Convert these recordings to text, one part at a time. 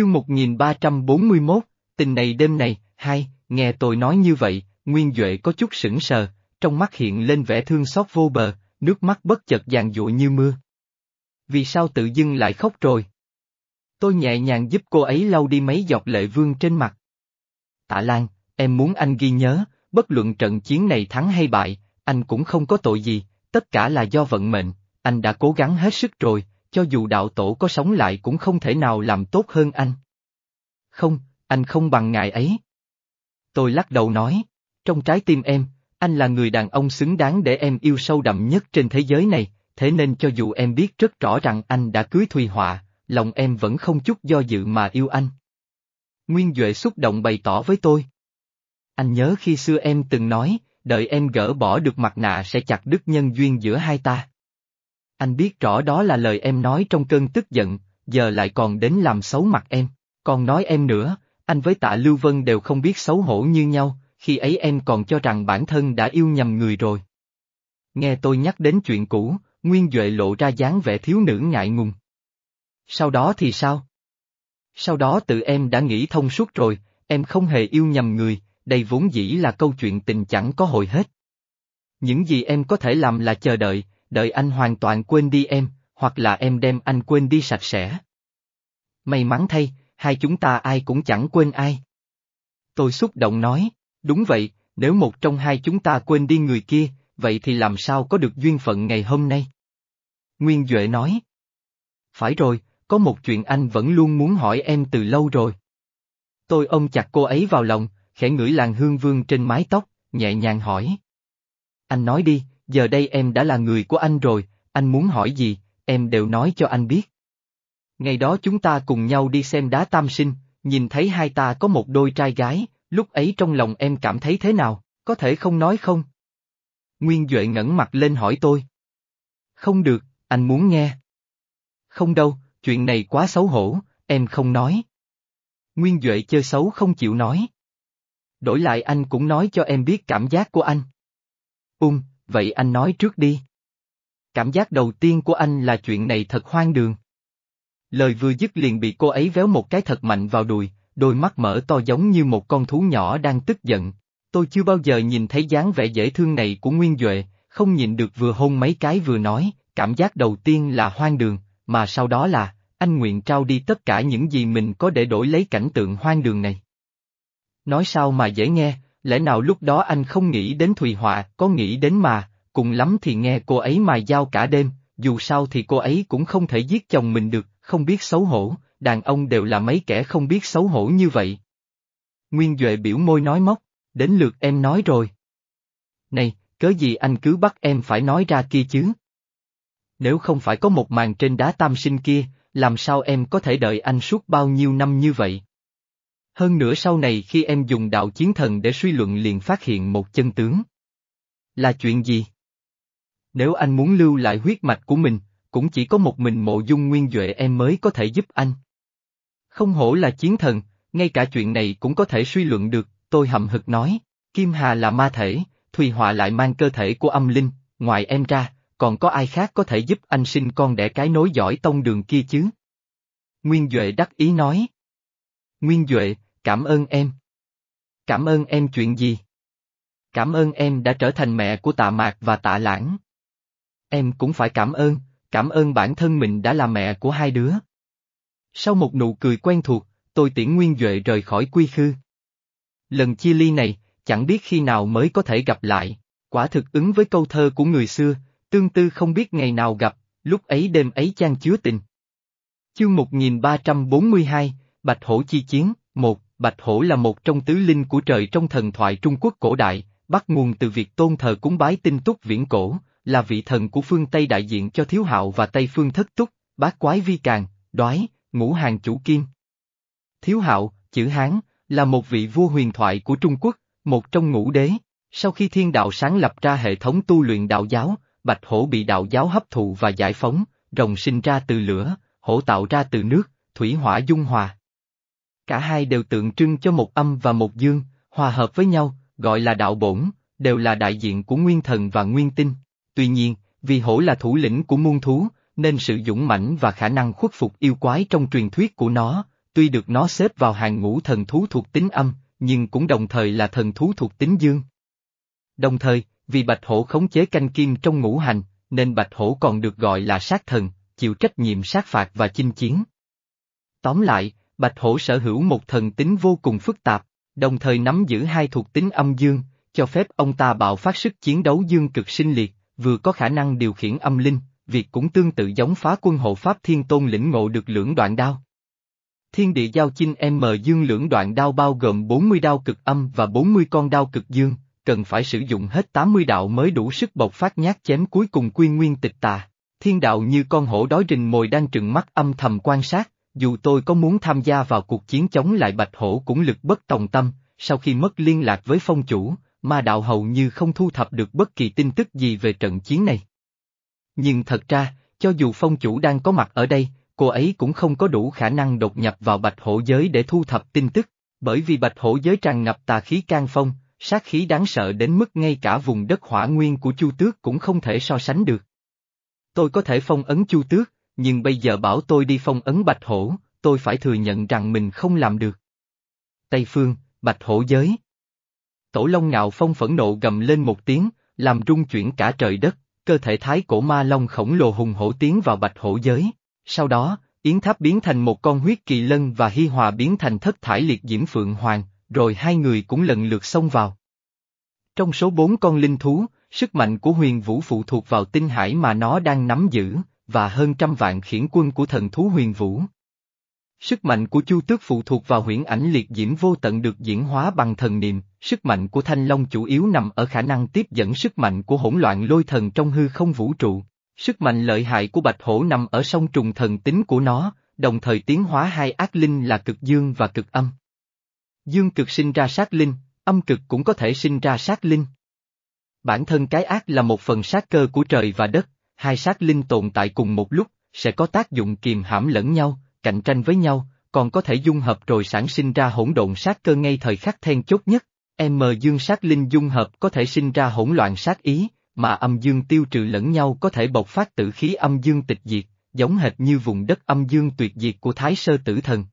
Chương 1341, tình này đêm này, hai, nghe tôi nói như vậy, Nguyên Duệ có chút sững sờ, trong mắt hiện lên vẻ thương xót vô bờ, nước mắt bất chợt giàn dụa như mưa. Vì sao tự dưng lại khóc rồi? Tôi nhẹ nhàng giúp cô ấy lau đi mấy giọt lệ vương trên mặt. Tạ Lan, em muốn anh ghi nhớ, bất luận trận chiến này thắng hay bại, anh cũng không có tội gì, tất cả là do vận mệnh, anh đã cố gắng hết sức rồi, cho dù đạo tổ có sống lại cũng không thể nào làm tốt hơn anh. Không, anh không bằng ngài ấy. Tôi lắc đầu nói, trong trái tim em, anh là người đàn ông xứng đáng để em yêu sâu đậm nhất trên thế giới này, thế nên cho dù em biết rất rõ rằng anh đã cưới Thùy Họa, lòng em vẫn không chút do dự mà yêu anh. Nguyên Duệ xúc động bày tỏ với tôi. Anh nhớ khi xưa em từng nói, đợi em gỡ bỏ được mặt nạ sẽ chặt đứt nhân duyên giữa hai ta. Anh biết rõ đó là lời em nói trong cơn tức giận, giờ lại còn đến làm xấu mặt em, còn nói em nữa, anh với tạ Lưu Vân đều không biết xấu hổ như nhau, khi ấy em còn cho rằng bản thân đã yêu nhầm người rồi. Nghe tôi nhắc đến chuyện cũ, Nguyên Duệ lộ ra dáng vẻ thiếu nữ ngại ngùng. Sau đó thì sao? Sau đó tự em đã nghĩ thông suốt rồi, em không hề yêu nhầm người, đây vốn dĩ là câu chuyện tình chẳng có hồi hết. Những gì em có thể làm là chờ đợi, đợi anh hoàn toàn quên đi em, hoặc là em đem anh quên đi sạch sẽ. May mắn thay, hai chúng ta ai cũng chẳng quên ai. Tôi xúc động nói, đúng vậy, nếu một trong hai chúng ta quên đi người kia, vậy thì làm sao có được duyên phận ngày hôm nay? Nguyên Duệ nói. Phải rồi, có một chuyện anh vẫn luôn muốn hỏi em từ lâu rồi. Tôi ôm chặt cô ấy vào lòng, khẽ ngửi làn hương vương trên mái tóc, nhẹ nhàng hỏi. Anh nói đi, giờ đây em đã là người của anh rồi, anh muốn hỏi gì, em đều nói cho anh biết. Ngày đó chúng ta cùng nhau đi xem đá tam sinh, nhìn thấy hai ta có một đôi trai gái, lúc ấy trong lòng em cảm thấy thế nào, có thể không nói không? Nguyên Duệ ngẩng mặt lên hỏi tôi. Không được, anh muốn nghe. Không đâu, chuyện này quá xấu hổ, em không nói. Nguyên Duệ chơi xấu không chịu nói. Đổi lại anh cũng nói cho em biết cảm giác của anh. Ung, vậy anh nói trước đi. Cảm giác đầu tiên của anh là chuyện này thật hoang đường. Lời vừa dứt liền bị cô ấy véo một cái thật mạnh vào đùi, đôi mắt mở to giống như một con thú nhỏ đang tức giận. Tôi chưa bao giờ nhìn thấy dáng vẻ dễ thương này của Nguyên Duệ, không nhìn được vừa hôn mấy cái vừa nói, cảm giác đầu tiên là hoang đường, mà sau đó là, anh nguyện trao đi tất cả những gì mình có để đổi lấy cảnh tượng hoang đường này. Nói sao mà dễ nghe, lẽ nào lúc đó anh không nghĩ đến Thùy Họa, có nghĩ đến mà, cùng lắm thì nghe cô ấy mài dao cả đêm, dù sao thì cô ấy cũng không thể giết chồng mình được, không biết xấu hổ, đàn ông đều là mấy kẻ không biết xấu hổ như vậy. Nguyên Duệ biểu môi nói móc, đến lượt em nói rồi. Này, cớ gì anh cứ bắt em phải nói ra kia chứ? Nếu không phải có một màn trên đá tam sinh kia, làm sao em có thể đợi anh suốt bao nhiêu năm như vậy? Hơn nữa sau này khi em dùng đạo chiến thần để suy luận liền phát hiện một chân tướng. Là chuyện gì? Nếu anh muốn lưu lại huyết mạch của mình, cũng chỉ có một mình mộ dung nguyên duệ em mới có thể giúp anh. Không hổ là chiến thần, ngay cả chuyện này cũng có thể suy luận được, tôi hậm hực nói, Kim Hà là ma thể, Thùy Họa lại mang cơ thể của âm linh, ngoài em ra, còn có ai khác có thể giúp anh sinh con đẻ cái nối giỏi tông đường kia chứ? Nguyên Duệ đắc ý nói. Nguyên Duệ, cảm ơn em. Cảm ơn em chuyện gì? Cảm ơn em đã trở thành mẹ của tạ mạc và tạ lãng. Em cũng phải cảm ơn, cảm ơn bản thân mình đã là mẹ của hai đứa. Sau một nụ cười quen thuộc, tôi tiễn Nguyên Duệ rời khỏi quy khư. Lần chia ly này, chẳng biết khi nào mới có thể gặp lại, quả thực ứng với câu thơ của người xưa, tương tư không biết ngày nào gặp, lúc ấy đêm ấy chan chứa tình. Chương 1342, Bạch Hổ Chi Chiến, một Bạch Hổ là một trong tứ linh của trời trong thần thoại Trung Quốc cổ đại, bắt nguồn từ việc tôn thờ cúng bái tinh túc viễn cổ, là vị thần của phương Tây đại diện cho thiếu hạo và Tây phương thất túc, bát quái vi càng, đoái, ngũ hàng chủ kim. Thiếu hạo, chữ Hán, là một vị vua huyền thoại của Trung Quốc, một trong ngũ đế. Sau khi thiên đạo sáng lập ra hệ thống tu luyện đạo giáo, bạch hổ bị đạo giáo hấp thụ và giải phóng, rồng sinh ra từ lửa, hổ tạo ra từ nước, thủy hỏa dung hòa. Cả hai đều tượng trưng cho một âm và một dương, hòa hợp với nhau, gọi là đạo bổn, đều là đại diện của nguyên thần và nguyên tinh. Tuy nhiên, vì hổ là thủ lĩnh của muôn thú, nên sự dũng mãnh và khả năng khuất phục yêu quái trong truyền thuyết của nó, tuy được nó xếp vào hàng ngũ thần thú thuộc tính âm, nhưng cũng đồng thời là thần thú thuộc tính dương. Đồng thời, vì bạch hổ khống chế canh kim trong ngũ hành, nên bạch hổ còn được gọi là sát thần, chịu trách nhiệm sát phạt và chinh chiến. Tóm lại, bạch hổ sở hữu một thần tính vô cùng phức tạp, đồng thời nắm giữ hai thuộc tính âm dương, cho phép ông ta bạo phát sức chiến đấu dương cực sinh liệt, vừa có khả năng điều khiển âm linh, việc cũng tương tự giống phá quân hộ pháp thiên tôn lĩnh ngộ được lưỡng đoạn đao. Thiên địa giao chinh M dương lưỡng đoạn đao bao gồm 40 đao cực âm và 40 con đao cực dương, cần phải sử dụng hết 80 đạo mới đủ sức bộc phát nhát chém cuối cùng quy nguyên tịch tà. Thiên đạo như con hổ đói rình mồi đang trừng mắt âm thầm quan sát, dù tôi có muốn tham gia vào cuộc chiến chống lại bạch hổ cũng lực bất tòng tâm, sau khi mất liên lạc với phong chủ, ma đạo hầu như không thu thập được bất kỳ tin tức gì về trận chiến này. Nhưng thật ra, cho dù phong chủ đang có mặt ở đây, cô ấy cũng không có đủ khả năng đột nhập vào bạch hổ giới để thu thập tin tức, bởi vì bạch hổ giới tràn ngập tà khí can phong, sát khí đáng sợ đến mức ngay cả vùng đất hỏa nguyên của Chu Tước cũng không thể so sánh được. Tôi có thể phong ấn Chu Tước, nhưng bây giờ bảo tôi đi phong ấn Bạch Hổ, tôi phải thừa nhận rằng mình không làm được. Tây Phương, Bạch Hổ giới. Tổ Long Ngạo Phong phẫn nộ gầm lên một tiếng, làm rung chuyển cả trời đất, cơ thể thái cổ ma long khổng lồ hùng hổ tiến vào Bạch Hổ giới. Sau đó, Yến Tháp biến thành một con huyết kỳ lân và Hi Hòa biến thành thất thải liệt diễm phượng hoàng, rồi hai người cũng lần lượt xông vào. Trong số bốn con linh thú, sức mạnh của huyền vũ phụ thuộc vào tinh hải mà nó đang nắm giữ, và hơn trăm vạn khiển quân của thần thú huyền vũ. Sức mạnh của Chu Tước phụ thuộc vào huyễn ảnh liệt diễm vô tận được diễn hóa bằng thần niệm, sức mạnh của Thanh Long chủ yếu nằm ở khả năng tiếp dẫn sức mạnh của hỗn loạn lôi thần trong hư không vũ trụ. Sức mạnh lợi hại của Bạch Hổ nằm ở song trùng thần tính của nó, đồng thời tiến hóa hai ác linh là cực dương và cực âm. Dương cực sinh ra sát linh, âm cực cũng có thể sinh ra sát linh. Bản thân cái ác là một phần sát cơ của trời và đất, hai sát linh tồn tại cùng một lúc, sẽ có tác dụng kiềm hãm lẫn nhau, cạnh tranh với nhau, còn có thể dung hợp rồi sản sinh ra hỗn độn sát cơ ngay thời khắc then chốt nhất. M dương sát linh dung hợp có thể sinh ra hỗn loạn sát ý, mà âm dương tiêu trừ lẫn nhau có thể bộc phát tử khí âm dương tịch diệt, giống hệt như vùng đất âm dương tuyệt diệt của Thái Sơ Tử Thần.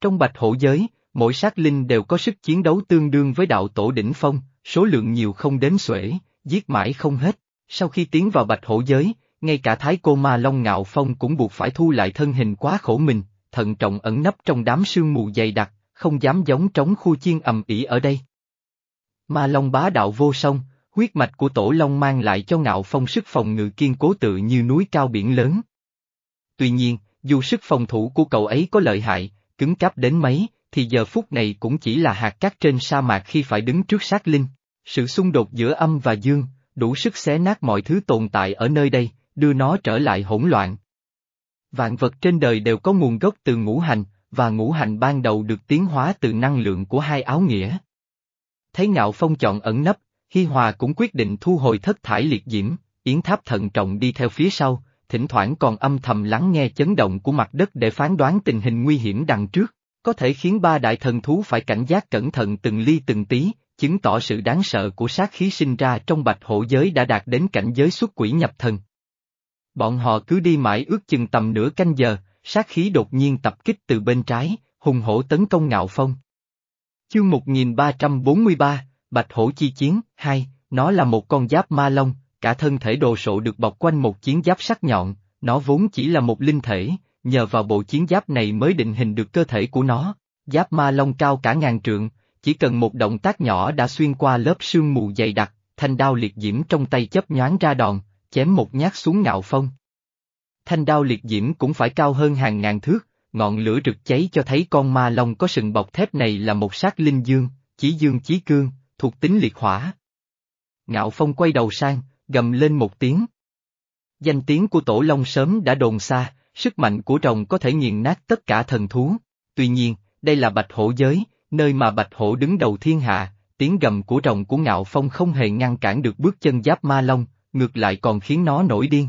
Trong bạch hổ giới, mỗi sát linh đều có sức chiến đấu tương đương với đạo tổ đỉnh phong, số lượng nhiều không đến xuể, giết mãi không hết. Sau khi tiến vào bạch hổ giới, ngay cả thái cô ma long ngạo phong cũng buộc phải thu lại thân hình quá khổ mình, thận trọng ẩn nấp trong đám sương mù dày đặc, không dám giống trống khu chiên ầm ỉ ở đây. Ma long bá đạo vô song, huyết mạch của tổ long mang lại cho ngạo phong sức phòng ngự kiên cố tự như núi cao biển lớn. Tuy nhiên, dù sức phòng thủ của cậu ấy có lợi hại, cứng cáp đến mấy, thì giờ phút này cũng chỉ là hạt cát trên sa mạc khi phải đứng trước sát linh. Sự xung đột giữa âm và dương, đủ sức xé nát mọi thứ tồn tại ở nơi đây, đưa nó trở lại hỗn loạn. Vạn vật trên đời đều có nguồn gốc từ ngũ hành, và ngũ hành ban đầu được tiến hóa từ năng lượng của hai áo nghĩa. Thấy ngạo phong chọn ẩn nấp, Hi Hòa cũng quyết định thu hồi thất thải liệt diễm, Yến Tháp thận trọng đi theo phía sau, thỉnh thoảng còn âm thầm lắng nghe chấn động của mặt đất để phán đoán tình hình nguy hiểm đằng trước có thể khiến ba đại thần thú phải cảnh giác cẩn thận từng ly từng tí, chứng tỏ sự đáng sợ của sát khí sinh ra trong bạch hổ giới đã đạt đến cảnh giới xuất quỷ nhập thần. Bọn họ cứ đi mãi ước chừng tầm nửa canh giờ, sát khí đột nhiên tập kích từ bên trái, hùng hổ tấn công ngạo phong. Chương 1343, Bạch Hổ Chi Chiến, 2, nó là một con giáp ma long, cả thân thể đồ sộ được bọc quanh một chiến giáp sắc nhọn, nó vốn chỉ là một linh thể, nhờ vào bộ chiến giáp này mới định hình được cơ thể của nó. Giáp ma long cao cả ngàn trượng, chỉ cần một động tác nhỏ đã xuyên qua lớp sương mù dày đặc, thanh đao liệt diễm trong tay chấp nhoáng ra đòn, chém một nhát xuống ngạo phong. Thanh đao liệt diễm cũng phải cao hơn hàng ngàn thước, ngọn lửa rực cháy cho thấy con ma long có sừng bọc thép này là một sát linh dương, chí dương chí cương, thuộc tính liệt hỏa. Ngạo phong quay đầu sang, gầm lên một tiếng. Danh tiếng của tổ long sớm đã đồn xa, sức mạnh của rồng có thể nghiền nát tất cả thần thú. Tuy nhiên, đây là bạch hổ giới, nơi mà bạch hổ đứng đầu thiên hạ, tiếng gầm của rồng của ngạo phong không hề ngăn cản được bước chân giáp ma long, ngược lại còn khiến nó nổi điên.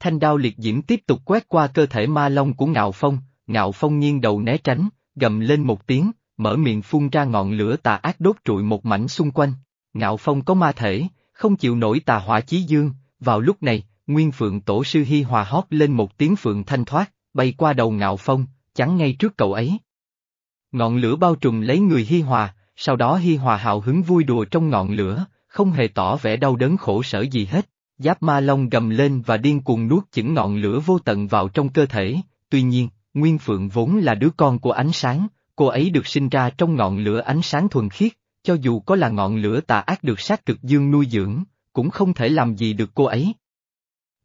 Thanh đao liệt diễm tiếp tục quét qua cơ thể ma long của ngạo phong, ngạo phong nghiêng đầu né tránh, gầm lên một tiếng, mở miệng phun ra ngọn lửa tà ác đốt trụi một mảnh xung quanh. Ngạo phong có ma thể, không chịu nổi tà hỏa chí dương, vào lúc này, Nguyên Phượng Tổ sư Hi Hòa hót lên một tiếng phượng thanh thoát, bay qua đầu ngạo phong, chắn ngay trước cậu ấy. Ngọn lửa bao trùm lấy người Hi Hòa, sau đó Hi Hòa hào hứng vui đùa trong ngọn lửa, không hề tỏ vẻ đau đớn khổ sở gì hết. Giáp ma long gầm lên và điên cuồng nuốt chửng ngọn lửa vô tận vào trong cơ thể, tuy nhiên, Nguyên Phượng vốn là đứa con của ánh sáng, cô ấy được sinh ra trong ngọn lửa ánh sáng thuần khiết, cho dù có là ngọn lửa tà ác được sát cực dương nuôi dưỡng, cũng không thể làm gì được cô ấy.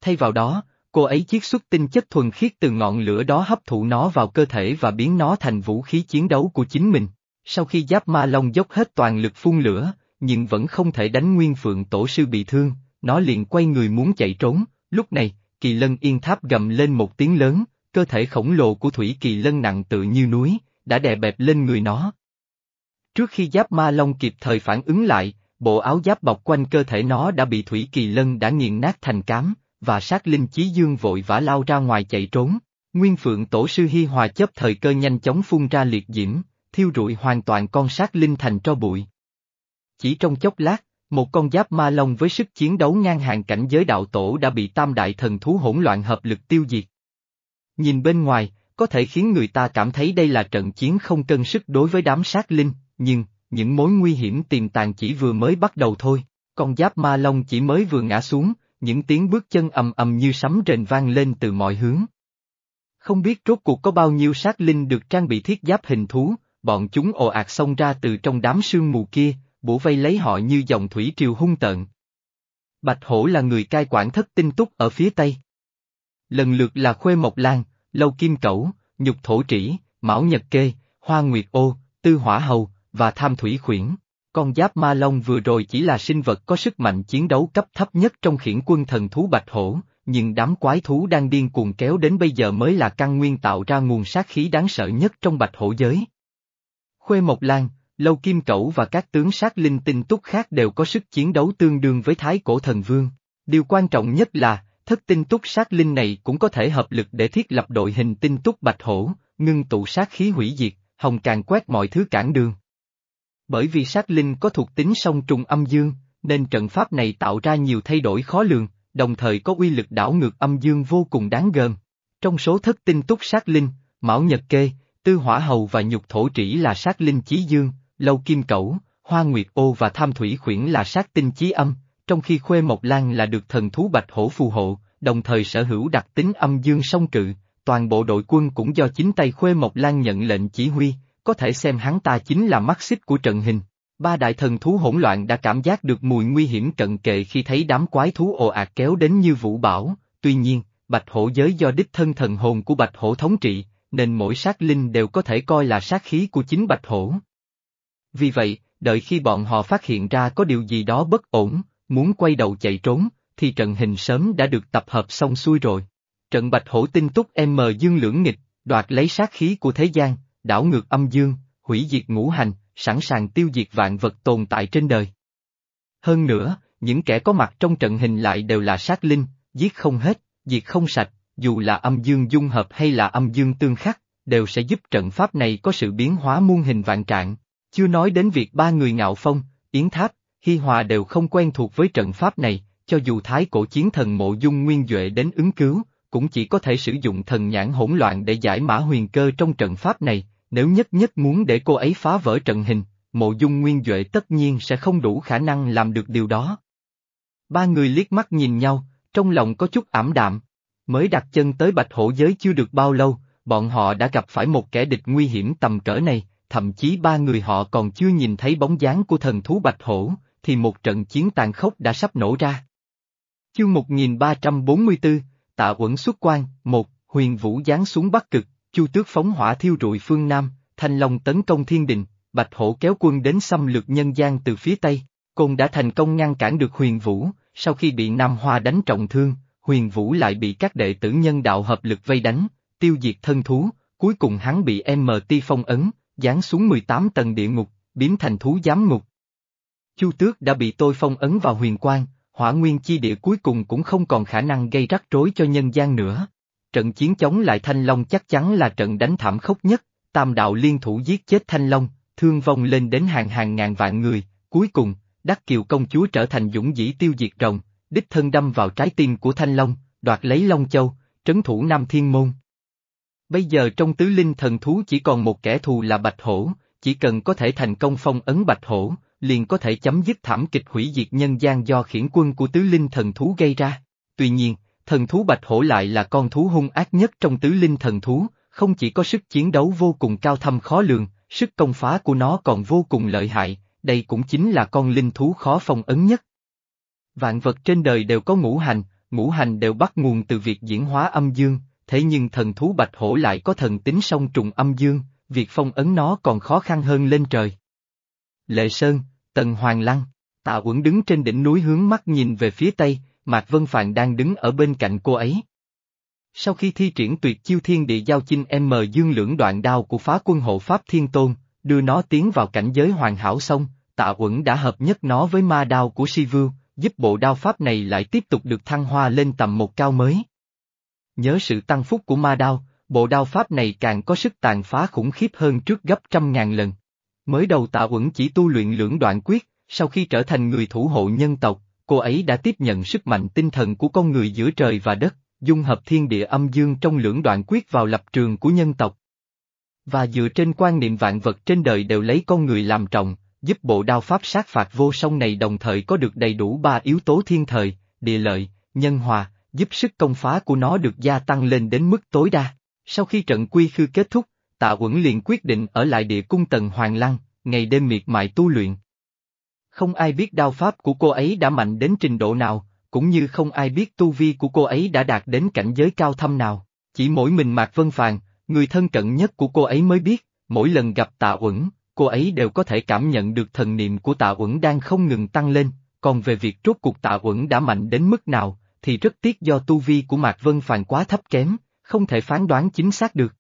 Thay vào đó, cô ấy chiết xuất tinh chất thuần khiết từ ngọn lửa đó hấp thụ nó vào cơ thể và biến nó thành vũ khí chiến đấu của chính mình. Sau khi giáp ma long dốc hết toàn lực phun lửa, nhưng vẫn không thể đánh nguyên phượng tổ sư bị thương, nó liền quay người muốn chạy trốn, lúc này, kỳ lân yên tháp gầm lên một tiếng lớn, cơ thể khổng lồ của thủy kỳ lân nặng tự như núi, đã đè bẹp lên người nó. Trước khi giáp ma long kịp thời phản ứng lại, bộ áo giáp bọc quanh cơ thể nó đã bị thủy kỳ lân đã nghiền nát thành cám, và sát linh chí dương vội vã lao ra ngoài chạy trốn. Nguyên phượng tổ sư Hi Hòa chấp thời cơ nhanh chóng phun ra liệt diễm, thiêu rụi hoàn toàn con sát linh thành tro bụi. Chỉ trong chốc lát, một con giáp ma long với sức chiến đấu ngang hàng cảnh giới đạo tổ đã bị tam đại thần thú hỗn loạn hợp lực tiêu diệt. Nhìn bên ngoài, có thể khiến người ta cảm thấy đây là trận chiến không cân sức đối với đám sát linh, nhưng, những mối nguy hiểm tiềm tàng chỉ vừa mới bắt đầu thôi. Con giáp ma long chỉ mới vừa ngã xuống, những tiếng bước chân ầm ầm như sấm rền vang lên từ mọi hướng. Không biết rốt cuộc có bao nhiêu sát linh được trang bị thiết giáp hình thú, bọn chúng ồ ạt xông ra từ trong đám sương mù kia, bổ vây lấy họ như dòng thủy triều hung tợn. Bạch Hổ là người cai quản thất tinh túc ở phía tây. Lần lượt là Khuê Mộc Lan, Lâu Kim Cẩu, Nhục Thổ Trĩ, Mão Nhật Kê, Hoa Nguyệt Ô, Tư Hỏa Hầu, và Tham Thủy Khuyển. Con giáp ma long vừa rồi chỉ là sinh vật có sức mạnh chiến đấu cấp thấp nhất trong khiển quân thần thú Bạch Hổ, nhưng đám quái thú đang điên cuồng kéo đến bây giờ mới là căn nguyên tạo ra nguồn sát khí đáng sợ nhất trong Bạch Hổ giới. Khuê Mộc Lan, Lâu Kim Cẩu và các tướng sát linh tinh túc khác đều có sức chiến đấu tương đương với Thái Cổ Thần Vương. Điều quan trọng nhất là, thất tinh túc sát linh này cũng có thể hợp lực để thiết lập đội hình tinh túc Bạch Hổ, ngưng tụ sát khí hủy diệt, hồng càng quét mọi thứ cản đường. Bởi vì sát linh có thuộc tính song trùng âm dương, nên trận pháp này tạo ra nhiều thay đổi khó lường, đồng thời có uy lực đảo ngược âm dương vô cùng đáng gờm. Trong số thất tinh túc sát linh, Mão Nhật Kê, Tư Hỏa Hầu và Nhục Thổ Trĩ là sát linh chí dương, Lâu Kim Cẩu, Hoa Nguyệt Ô và Tham Thủy Khuyển là sát tinh chí âm, trong khi Khuê Mộc Lan là được thần thú bạch hổ phù hộ, đồng thời sở hữu đặc tính âm dương song cự, toàn bộ đội quân cũng do chính tay Khuê Mộc Lan nhận lệnh chỉ huy, có thể xem hắn ta chính là mắt xích của trận hình. Ba đại thần thú hỗn loạn đã cảm giác được mùi nguy hiểm cận kề khi thấy đám quái thú ồ ạt kéo đến như vũ bảo, tuy nhiên, bạch hổ giới do đích thân thần hồn của bạch hổ thống trị, nên mỗi sát linh đều có thể coi là sát khí của chính bạch hổ. Vì vậy, đợi khi bọn họ phát hiện ra có điều gì đó bất ổn, muốn quay đầu chạy trốn, thì trận hình sớm đã được tập hợp xong xuôi rồi. Trận bạch hổ tinh túc M dương lưỡng nghịch, đoạt lấy sát khí của thế gian, đảo ngược âm dương, hủy diệt ngũ hành, sẵn sàng tiêu diệt vạn vật tồn tại trên đời. Hơn nữa, những kẻ có mặt trong trận hình lại đều là sát linh, giết không hết, diệt không sạch, dù là âm dương dung hợp hay là âm dương tương khắc, đều sẽ giúp trận pháp này có sự biến hóa muôn hình vạn trạng. Chưa nói đến việc ba người ngạo phong, Yến Tháp, Hi Hòa đều không quen thuộc với trận pháp này, cho dù thái cổ chiến thần mộ dung nguyên Duệ đến ứng cứu, cũng chỉ có thể sử dụng thần nhãn hỗn loạn để giải mã huyền cơ trong trận pháp này, nếu nhất nhất muốn để cô ấy phá vỡ trận hình, mộ dung nguyên Duệ tất nhiên sẽ không đủ khả năng làm được điều đó. Ba người liếc mắt nhìn nhau, trong lòng có chút ảm đạm. Mới đặt chân tới bạch hổ giới chưa được bao lâu, bọn họ đã gặp phải một kẻ địch nguy hiểm tầm cỡ này, thậm chí ba người họ còn chưa nhìn thấy bóng dáng của thần thú bạch hổ, thì một trận chiến tàn khốc đã sắp nổ ra. Chương 1344, Tạ Uẩn xuất quan, một, huyền vũ giáng xuống Bắc Cực, Chu Tước phóng hỏa thiêu rụi phương Nam, Thanh Long tấn công thiên đình, Bạch Hổ kéo quân đến xâm lược nhân gian từ phía Tây, Côn đã thành công ngăn cản được huyền vũ, sau khi bị Nam Hoa đánh trọng thương, huyền vũ lại bị các đệ tử nhân đạo hợp lực vây đánh, tiêu diệt thân thú, cuối cùng hắn bị MT phong ấn, giáng xuống 18 tầng địa ngục, biến thành thú giám ngục. Chu Tước đã bị tôi phong ấn vào huyền quang, hỏa nguyên chi địa cuối cùng cũng không còn khả năng gây rắc rối cho nhân gian nữa. Trận chiến chống lại Thanh Long chắc chắn là trận đánh thảm khốc nhất, tam đạo liên thủ giết chết Thanh Long, thương vong lên đến hàng hàng ngàn vạn người, cuối cùng, Đắc Kiều công chúa trở thành dũng dĩ tiêu diệt rồng, đích thân đâm vào trái tim của Thanh Long, đoạt lấy Long Châu, trấn thủ Nam Thiên Môn. Bây giờ trong tứ linh thần thú chỉ còn một kẻ thù là Bạch Hổ, chỉ cần có thể thành công phong ấn Bạch Hổ, liền có thể chấm dứt thảm kịch hủy diệt nhân gian do khiển quân của tứ linh thần thú gây ra. Tuy nhiên, thần thú Bạch Hổ lại là con thú hung ác nhất trong tứ linh thần thú, không chỉ có sức chiến đấu vô cùng cao thâm khó lường, sức công phá của nó còn vô cùng lợi hại, đây cũng chính là con linh thú khó phong ấn nhất. Vạn vật trên đời đều có ngũ hành, ngũ hành đều bắt nguồn từ việc diễn hóa âm dương, thế nhưng thần thú bạch hổ lại có thần tính song trùng âm dương, việc phong ấn nó còn khó khăn hơn lên trời. Lệ Sơn, Tần Hoàng Lăng, Tạ quẩn đứng trên đỉnh núi hướng mắt nhìn về phía tây, Mạc Vân Phàn đang đứng ở bên cạnh cô ấy. Sau khi thi triển tuyệt chiêu thiên địa giao chinh M dương lưỡng đoạn đao của phá quân hộ Pháp Thiên Tôn, đưa nó tiến vào cảnh giới hoàn hảo xong, tạ uẩn đã hợp nhất nó với ma đao của Si Vưu, giúp bộ đao pháp này lại tiếp tục được thăng hoa lên tầm một cao mới. Nhớ sự tăng phúc của ma đao, bộ đao pháp này càng có sức tàn phá khủng khiếp hơn trước gấp trăm ngàn lần. Mới đầu tạ uẩn chỉ tu luyện lưỡng đoạn quyết, sau khi trở thành người thủ hộ nhân tộc, cô ấy đã tiếp nhận sức mạnh tinh thần của con người giữa trời và đất, dung hợp thiên địa âm dương trong lưỡng đoạn quyết vào lập trường của nhân tộc. Và dựa trên quan niệm vạn vật trên đời đều lấy con người làm trọng, giúp bộ đao pháp sát phạt vô song này đồng thời có được đầy đủ ba yếu tố thiên thời, địa lợi, nhân hòa, giúp sức công phá của nó được gia tăng lên đến mức tối đa. Sau khi trận quy khư kết thúc, tạ quẩn liền quyết định ở lại địa cung tầng Hoàng Lăng, ngày đêm miệt mài tu luyện. Không ai biết đao pháp của cô ấy đã mạnh đến trình độ nào, cũng như không ai biết tu vi của cô ấy đã đạt đến cảnh giới cao thâm nào. Chỉ mỗi mình Mạc Vân Phàn, người thân cận nhất của cô ấy mới biết, mỗi lần gặp tạ uẩn, cô ấy đều có thể cảm nhận được thần niệm của tạ uẩn đang không ngừng tăng lên, còn về việc rốt cuộc tạ uẩn đã mạnh đến mức nào, thì rất tiếc do tu vi của Mạc Vân Phàn quá thấp kém, không thể phán đoán chính xác được.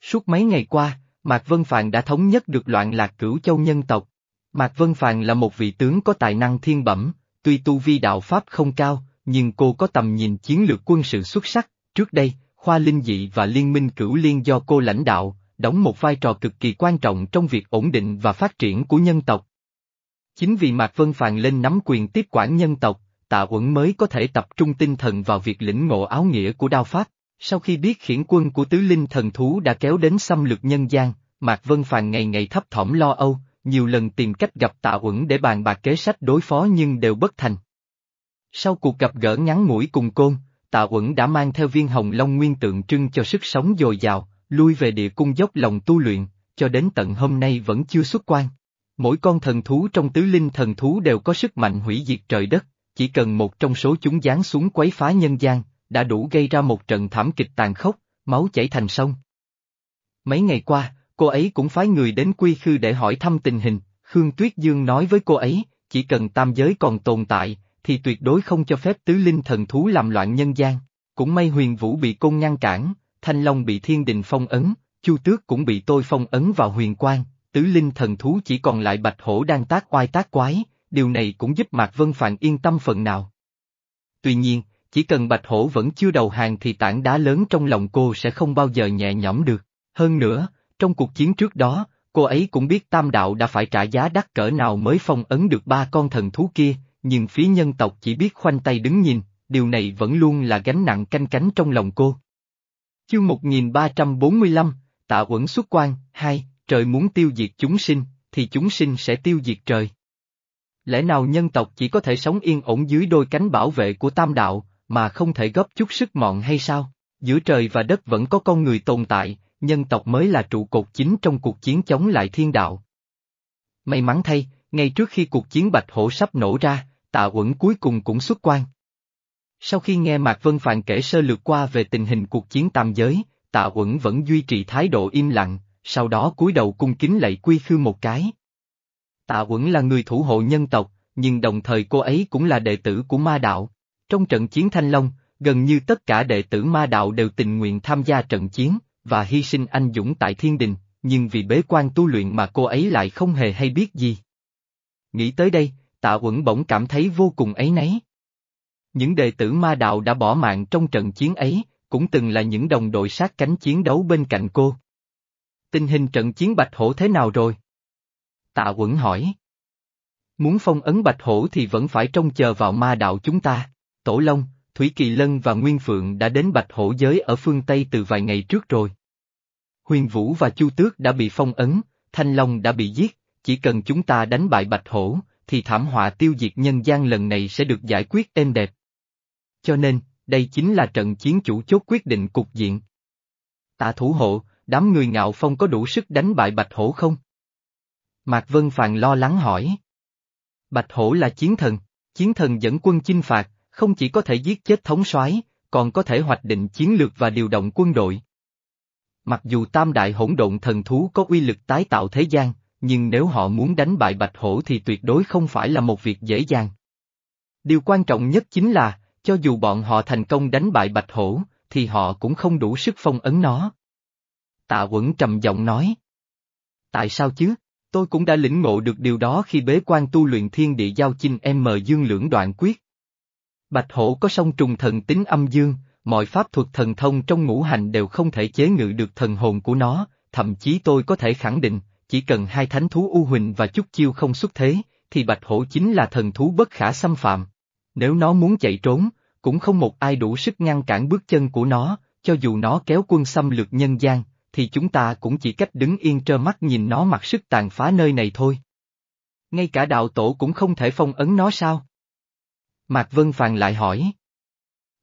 Suốt mấy ngày qua, Mạc Vân Phàn đã thống nhất được loạn lạc cửu châu nhân tộc. Mạc Vân Phàn là một vị tướng có tài năng thiên bẩm, tuy tu vi đạo Pháp không cao, nhưng cô có tầm nhìn chiến lược quân sự xuất sắc, trước đây, khoa linh dị và liên minh cửu liên do cô lãnh đạo, đóng một vai trò cực kỳ quan trọng trong việc ổn định và phát triển của nhân tộc. Chính vì Mạc Vân Phàn lên nắm quyền tiếp quản nhân tộc, tạ uẩn mới có thể tập trung tinh thần vào việc lĩnh ngộ áo nghĩa của đao pháp. Sau khi biết khiển quân của tứ linh thần thú đã kéo đến xâm lược nhân gian, Mạc Vân Phàn ngày ngày thấp thỏm lo âu, nhiều lần tìm cách gặp tạ uẩn để bàn bạc kế sách đối phó nhưng đều bất thành. Sau cuộc gặp gỡ ngắn ngủi cùng côn, tạ uẩn đã mang theo viên hồng long nguyên tượng trưng cho sức sống dồi dào, lui về địa cung dốc lòng tu luyện, cho đến tận hôm nay vẫn chưa xuất quan. Mỗi con thần thú trong tứ linh thần thú đều có sức mạnh hủy diệt trời đất, chỉ cần một trong số chúng giáng xuống quấy phá nhân gian, đã đủ gây ra một trận thảm kịch tàn khốc, máu chảy thành sông. Mấy ngày qua, cô ấy cũng phái người đến quy khư để hỏi thăm tình hình, Khương Tuyết Dương nói với cô ấy, chỉ cần tam giới còn tồn tại, thì tuyệt đối không cho phép tứ linh thần thú làm loạn nhân gian. Cũng may huyền vũ bị côn ngăn cản, Thanh Long bị thiên đình phong ấn, Chu Tước cũng bị tôi phong ấn vào huyền quang, tứ linh thần thú chỉ còn lại bạch hổ đang tác oai tác quái, điều này cũng giúp Mạc Vân Phạn yên tâm phần nào. Tuy nhiên, chỉ cần bạch hổ vẫn chưa đầu hàng thì tảng đá lớn trong lòng cô sẽ không bao giờ nhẹ nhõm được. Hơn nữa, trong cuộc chiến trước đó, cô ấy cũng biết tam đạo đã phải trả giá đắt cỡ nào mới phong ấn được ba con thần thú kia, nhưng phía nhân tộc chỉ biết khoanh tay đứng nhìn, điều này vẫn luôn là gánh nặng canh cánh trong lòng cô. Chương 1345, Tạ Uẩn xuất quan, hai, trời muốn tiêu diệt chúng sinh, thì chúng sinh sẽ tiêu diệt trời. Lẽ nào nhân tộc chỉ có thể sống yên ổn dưới đôi cánh bảo vệ của tam đạo, mà không thể góp chút sức mọn hay sao? Giữa trời và đất vẫn có con người tồn tại, nhân tộc mới là trụ cột chính trong cuộc chiến chống lại thiên đạo. May mắn thay, ngay trước khi cuộc chiến Bạch Hổ sắp nổ ra, tạ uẩn cuối cùng cũng xuất quan. Sau khi nghe Mạc Vân Phạn kể sơ lược qua về tình hình cuộc chiến tam giới, tạ uẩn vẫn duy trì thái độ im lặng, sau đó cúi đầu cung kính lạy quy khư một cái. Tạ uẩn là người thủ hộ nhân tộc, nhưng đồng thời cô ấy cũng là đệ tử của ma đạo. Trong trận chiến Thanh Long, gần như tất cả đệ tử ma đạo đều tình nguyện tham gia trận chiến, và hy sinh anh dũng tại thiên đình, nhưng vì bế quan tu luyện mà cô ấy lại không hề hay biết gì. Nghĩ tới đây, tạ uẩn bỗng cảm thấy vô cùng ấy nấy. Những đệ tử ma đạo đã bỏ mạng trong trận chiến ấy, cũng từng là những đồng đội sát cánh chiến đấu bên cạnh cô. Tình hình trận chiến Bạch Hổ thế nào rồi? Tạ Quẩn hỏi. Muốn phong ấn Bạch Hổ thì vẫn phải trông chờ vào ma đạo chúng ta. Tổ Long, Thủy Kỳ Lân và Nguyên Phượng đã đến Bạch Hổ giới ở phương Tây từ vài ngày trước rồi, Huyền Vũ và Chu Tước đã bị phong ấn, Thanh Long đã bị giết, chỉ cần chúng ta đánh bại Bạch Hổ, thì thảm họa tiêu diệt nhân gian lần này sẽ được giải quyết êm đẹp. Cho nên, đây chính là trận chiến chủ chốt quyết định cục diện. Tạ thủ hộ, đám người ngạo phong có đủ sức đánh bại Bạch Hổ không? Mạc Vân Phàn lo lắng hỏi. Bạch Hổ là chiến thần, chiến thần dẫn quân chinh phạt, không chỉ có thể giết chết thống soái, còn có thể hoạch định chiến lược và điều động quân đội. Mặc dù tam đại hỗn độn thần thú có uy lực tái tạo thế gian, nhưng nếu họ muốn đánh bại Bạch Hổ thì tuyệt đối không phải là một việc dễ dàng. Điều quan trọng nhất chính là, cho dù bọn họ thành công đánh bại Bạch Hổ, thì họ cũng không đủ sức phong ấn nó. Tạ Quẩn trầm giọng nói. Tại sao chứ? Tôi cũng đã lĩnh ngộ được điều đó khi bế quan tu luyện thiên địa giao chinh M dương lưỡng đoạn quyết. Bạch hổ có song trùng thần tính âm dương, mọi pháp thuật thần thông trong ngũ hành đều không thể chế ngự được thần hồn của nó, thậm chí tôi có thể khẳng định, chỉ cần hai thánh thú U Huỳnh và trúc Chiêu không xuất thế, thì Bạch Hổ chính là thần thú bất khả xâm phạm. Nếu nó muốn chạy trốn, cũng không một ai đủ sức ngăn cản bước chân của nó, cho dù nó kéo quân xâm lược nhân gian, thì chúng ta cũng chỉ cách đứng yên trơ mắt nhìn nó mặc sức tàn phá nơi này thôi. Ngay cả đạo tổ cũng không thể phong ấn nó sao? Mạc Vân Phàn lại hỏi.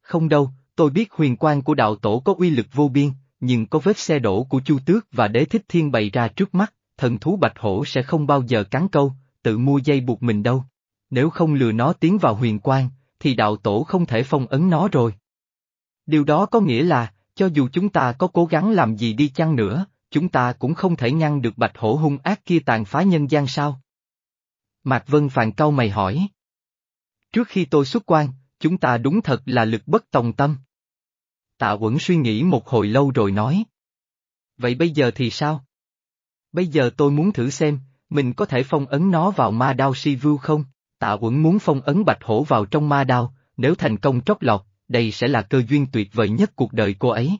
Không đâu, tôi biết huyền quan của đạo tổ có uy lực vô biên, nhưng có vết xe đổ của Chu Tước và Đế Thích Thiên bày ra trước mắt, thần thú bạch hổ sẽ không bao giờ cắn câu, tự mua dây buộc mình đâu. Nếu không lừa nó tiến vào huyền quan, thì đạo tổ không thể phong ấn nó rồi. Điều đó có nghĩa là, cho dù chúng ta có cố gắng làm gì đi chăng nữa, chúng ta cũng không thể ngăn được bạch hổ hung ác kia tàn phá nhân gian sao? Mạc Vân Phàn cau mày hỏi. Trước khi tôi xuất quan, chúng ta đúng thật là lực bất tòng tâm. Tạ Quẩn suy nghĩ một hồi lâu rồi nói. Vậy bây giờ thì sao? Bây giờ tôi muốn thử xem, mình có thể phong ấn nó vào ma đao si vưu không? Tạ Quẩn muốn phong ấn bạch hổ vào trong ma đao, nếu thành công trót lọt, đây sẽ là cơ duyên tuyệt vời nhất cuộc đời cô ấy.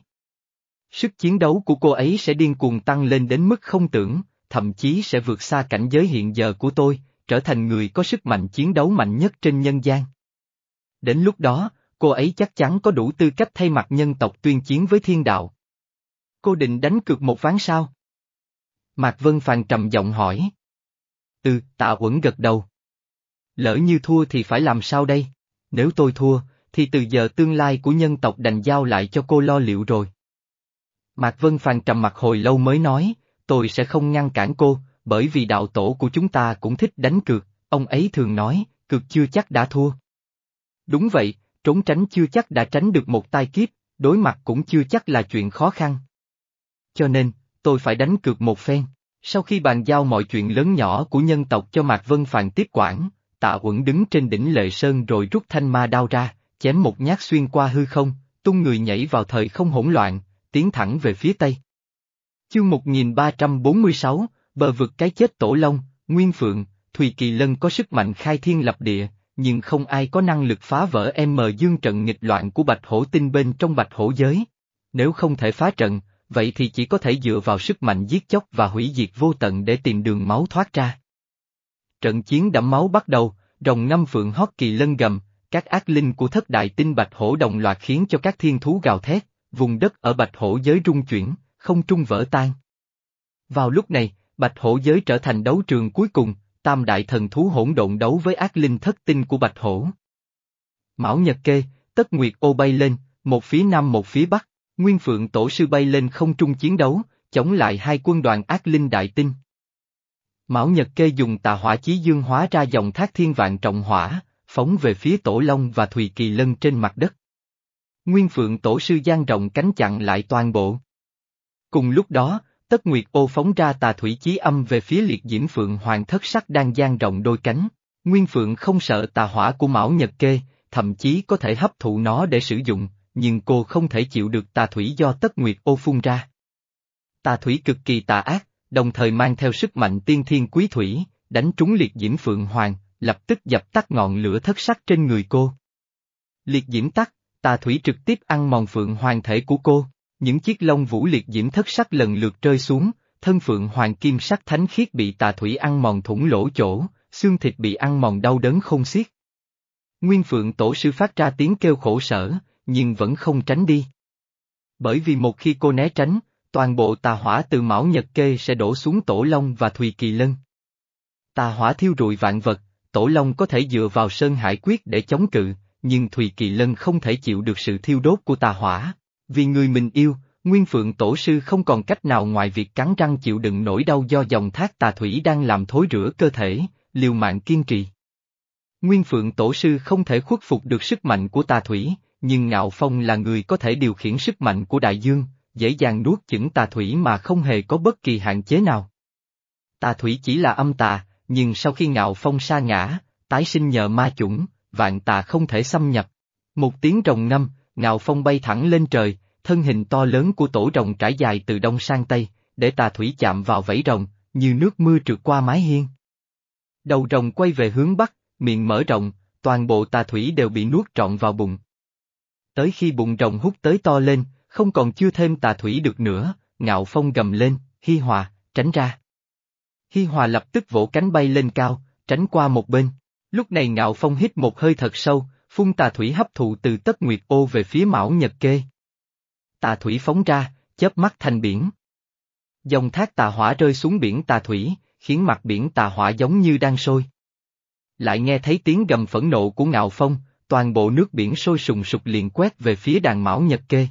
Sức chiến đấu của cô ấy sẽ điên cuồng tăng lên đến mức không tưởng, thậm chí sẽ vượt xa cảnh giới hiện giờ của tôi, trở thành người có sức mạnh chiến đấu mạnh nhất trên nhân gian. Đến lúc đó, cô ấy chắc chắn có đủ tư cách thay mặt nhân tộc tuyên chiến với thiên đạo. Cô định đánh cược một ván sao? Mạc Vân Phàn trầm giọng hỏi. Ừ, tạ quẩn gật đầu. Lỡ như thua thì phải làm sao đây? Nếu tôi thua, thì từ giờ tương lai của nhân tộc đành giao lại cho cô lo liệu rồi. Mạc Vân Phàn trầm mặt hồi lâu mới nói, tôi sẽ không ngăn cản cô, bởi vì đạo tổ của chúng ta cũng thích đánh cược, ông ấy thường nói, cược chưa chắc đã thua. Đúng vậy, trốn tránh chưa chắc đã tránh được một tai kiếp, đối mặt cũng chưa chắc là chuyện khó khăn. Cho nên, tôi phải đánh cược một phen. Sau khi bàn giao mọi chuyện lớn nhỏ của nhân tộc cho Mạc Vân Phàn tiếp quản, tạ quẩn đứng trên đỉnh lệ sơn rồi rút thanh ma đao ra, chém một nhát xuyên qua hư không, tung người nhảy vào thời không hỗn loạn, tiến thẳng về phía tây. Chương 1346, bờ vực cái chết tổ long, Nguyên Phượng, Thùy Kỳ Lân có sức mạnh khai thiên lập địa, nhưng không ai có năng lực phá vỡ M dương trận nghịch loạn của bạch hổ tinh bên trong bạch hổ giới. Nếu không thể phá trận, vậy thì chỉ có thể dựa vào sức mạnh giết chóc và hủy diệt vô tận để tìm đường máu thoát ra. Trận chiến đẫm máu bắt đầu, rồng năm phượng hót kỳ lân gầm, các ác linh của thất đại tinh bạch hổ đồng loạt khiến cho các thiên thú gào thét, vùng đất ở bạch hổ giới rung chuyển, không trung vỡ tan. Vào lúc này, bạch hổ giới trở thành đấu trường cuối cùng, tam đại thần thú hỗn độn đấu với ác linh thất tinh của bạch hổ. Mão Nhật Kê, Tất Nguyệt ô bay lên, một phía nam một phía bắc, Nguyên Phượng Tổ sư bay lên không trung chiến đấu, chống lại hai quân đoàn ác linh đại tinh. Mão Nhật Kê dùng tà hỏa chí dương hóa ra dòng thác thiên vạn trọng hỏa, phóng về phía Tổ Long và Thùy Kỳ Lân trên mặt đất. Nguyên Phượng Tổ sư giang rộng cánh chặn lại toàn bộ. Cùng lúc đó, Tất Nguyệt ô phóng ra tà thủy chí âm về phía liệt diễm Phượng Hoàng thất sắc đang giang rộng đôi cánh. Nguyên Phượng không sợ tà hỏa của Mão Nhật Kê, thậm chí có thể hấp thụ nó để sử dụng, nhưng cô không thể chịu được tà thủy do Tất Nguyệt ô phun ra. Tà thủy cực kỳ tà ác, đồng thời mang theo sức mạnh tiên thiên quý thủy, đánh trúng liệt diễm Phượng Hoàng, lập tức dập tắt ngọn lửa thất sắc trên người cô. Liệt diễm tắt, tà thủy trực tiếp ăn mòn Phượng Hoàng thể của cô. Những chiếc lông vũ liệt diễm thất sắc lần lượt rơi xuống, thân phượng hoàng kim sắc thánh khiết bị tà thủy ăn mòn thủng lỗ chỗ, xương thịt bị ăn mòn đau đớn không xiết. Nguyên phượng tổ sư phát ra tiếng kêu khổ sở, nhưng vẫn không tránh đi. Bởi vì một khi cô né tránh, toàn bộ tà hỏa từ Mão Nhật Kê sẽ đổ xuống Tổ Long và Thùy Kỳ Lân. Tà hỏa thiêu rụi vạn vật, Tổ Long có thể dựa vào Sơn Hải Quyết để chống cự, nhưng Thùy Kỳ Lân không thể chịu được sự thiêu đốt của tà hỏa. Vì người mình yêu, Nguyên Phượng Tổ Sư không còn cách nào ngoài việc cắn răng chịu đựng nỗi đau do dòng thác tà thủy đang làm thối rửa cơ thể, liều mạng kiên trì. Nguyên Phượng Tổ Sư không thể khuất phục được sức mạnh của tà thủy, nhưng Ngạo Phong là người có thể điều khiển sức mạnh của đại dương, dễ dàng nuốt chửng tà thủy mà không hề có bất kỳ hạn chế nào. Tà thủy chỉ là âm tà, nhưng sau khi Ngạo Phong sa ngã, tái sinh nhờ ma chủng, vạn tà không thể xâm nhập. Một tiếng rồng ngâm, Ngạo Phong bay thẳng lên trời, thân hình to lớn của tổ rồng trải dài từ đông sang tây, để tà thủy chạm vào vẫy rồng, như nước mưa trượt qua mái hiên. Đầu rồng quay về hướng bắc, miệng mở rộng, toàn bộ tà thủy đều bị nuốt trọn vào bụng. Tới khi bụng rồng hút tới to lên, không còn chưa thêm tà thủy được nữa, ngạo phong gầm lên, hi hòa, tránh ra. Hi hòa lập tức vỗ cánh bay lên cao, tránh qua một bên. Lúc này ngạo phong hít một hơi thật sâu, phun tà thủy hấp thụ từ tất nguyệt ô về phía mão nhật kê. Tà thủy phóng ra, chớp mắt thành biển. Dòng thác tà hỏa rơi xuống biển tà thủy, khiến mặt biển tà hỏa giống như đang sôi. Lại nghe thấy tiếng gầm phẫn nộ của ngạo phong, toàn bộ nước biển sôi sùng sục liền quét về phía đàn Mão Nhật Kê.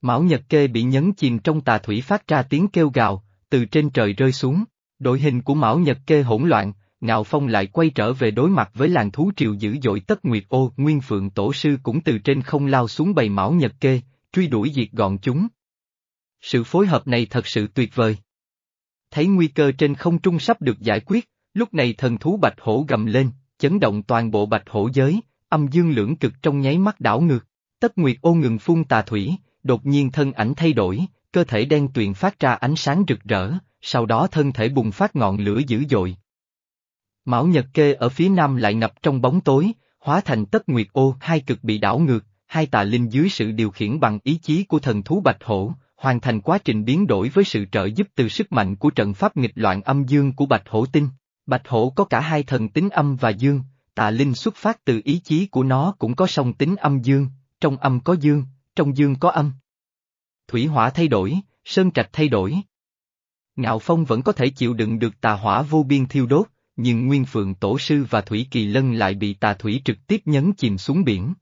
Mão Nhật Kê bị nhấn chìm trong tà thủy phát ra tiếng kêu gào, từ trên trời rơi xuống, đội hình của Mão Nhật Kê hỗn loạn, Ngạo Phong lại quay trở về đối mặt với làng thú triều dữ dội tất nguyệt ô, Nguyên Phượng Tổ Sư cũng từ trên không lao xuống bầy Mão Nhật Kê, truy đuổi diệt gọn chúng. Sự phối hợp này thật sự tuyệt vời. Thấy nguy cơ trên không trung sắp được giải quyết, lúc này thần thú bạch hổ gầm lên, chấn động toàn bộ bạch hổ giới, âm dương lưỡng cực trong nháy mắt đảo ngược. Tất Nguyệt ô ngừng phun tà thủy, đột nhiên thân ảnh thay đổi, cơ thể đen tuyền phát ra ánh sáng rực rỡ, sau đó thân thể bùng phát ngọn lửa dữ dội. Mão Nhật Kê ở phía nam lại ngập trong bóng tối, hóa thành tất nguyệt ô hai cực bị đảo ngược, hai tà linh dưới sự điều khiển bằng ý chí của thần thú bạch hổ, hoàn thành quá trình biến đổi với sự trợ giúp từ sức mạnh của trận pháp nghịch loạn âm dương của bạch hổ tinh. Bạch hổ có cả hai thần tính âm và dương, tà linh xuất phát từ ý chí của nó cũng có song tính âm dương, trong âm có dương, trong dương có âm. Thủy hỏa thay đổi, sơn trạch thay đổi. Ngạo Phong vẫn có thể chịu đựng được tà hỏa vô biên thiêu đốt, nhưng Nguyên Phượng Tổ Sư và Thủy Kỳ Lân lại bị tà thủy trực tiếp nhấn chìm xuống biển.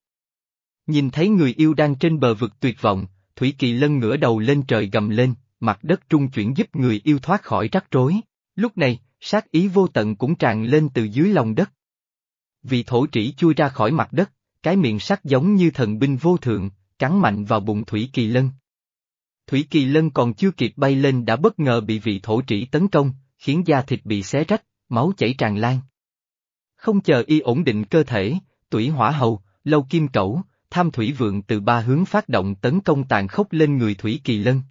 Nhìn thấy người yêu đang trên bờ vực tuyệt vọng, Thủy Kỳ Lân ngửa đầu lên trời gầm lên, mặt đất trung chuyển giúp người yêu thoát khỏi rắc rối. Lúc này, sát ý vô tận cũng tràn lên từ dưới lòng đất. Vì thổ trĩ chui ra khỏi mặt đất, cái miệng sắc giống như thần binh vô thượng, cắn mạnh vào bụng Thủy Kỳ Lân. Thủy Kỳ Lân còn chưa kịp bay lên đã bất ngờ bị vị thổ trĩ tấn công, khiến da thịt bị xé rách, máu chảy tràn lan. Không chờ y ổn định cơ thể, tủy hỏa hầu, lâu kim cẩu, tham thủy vượng từ ba hướng phát động tấn công tàn khốc lên người Thủy Kỳ Lân.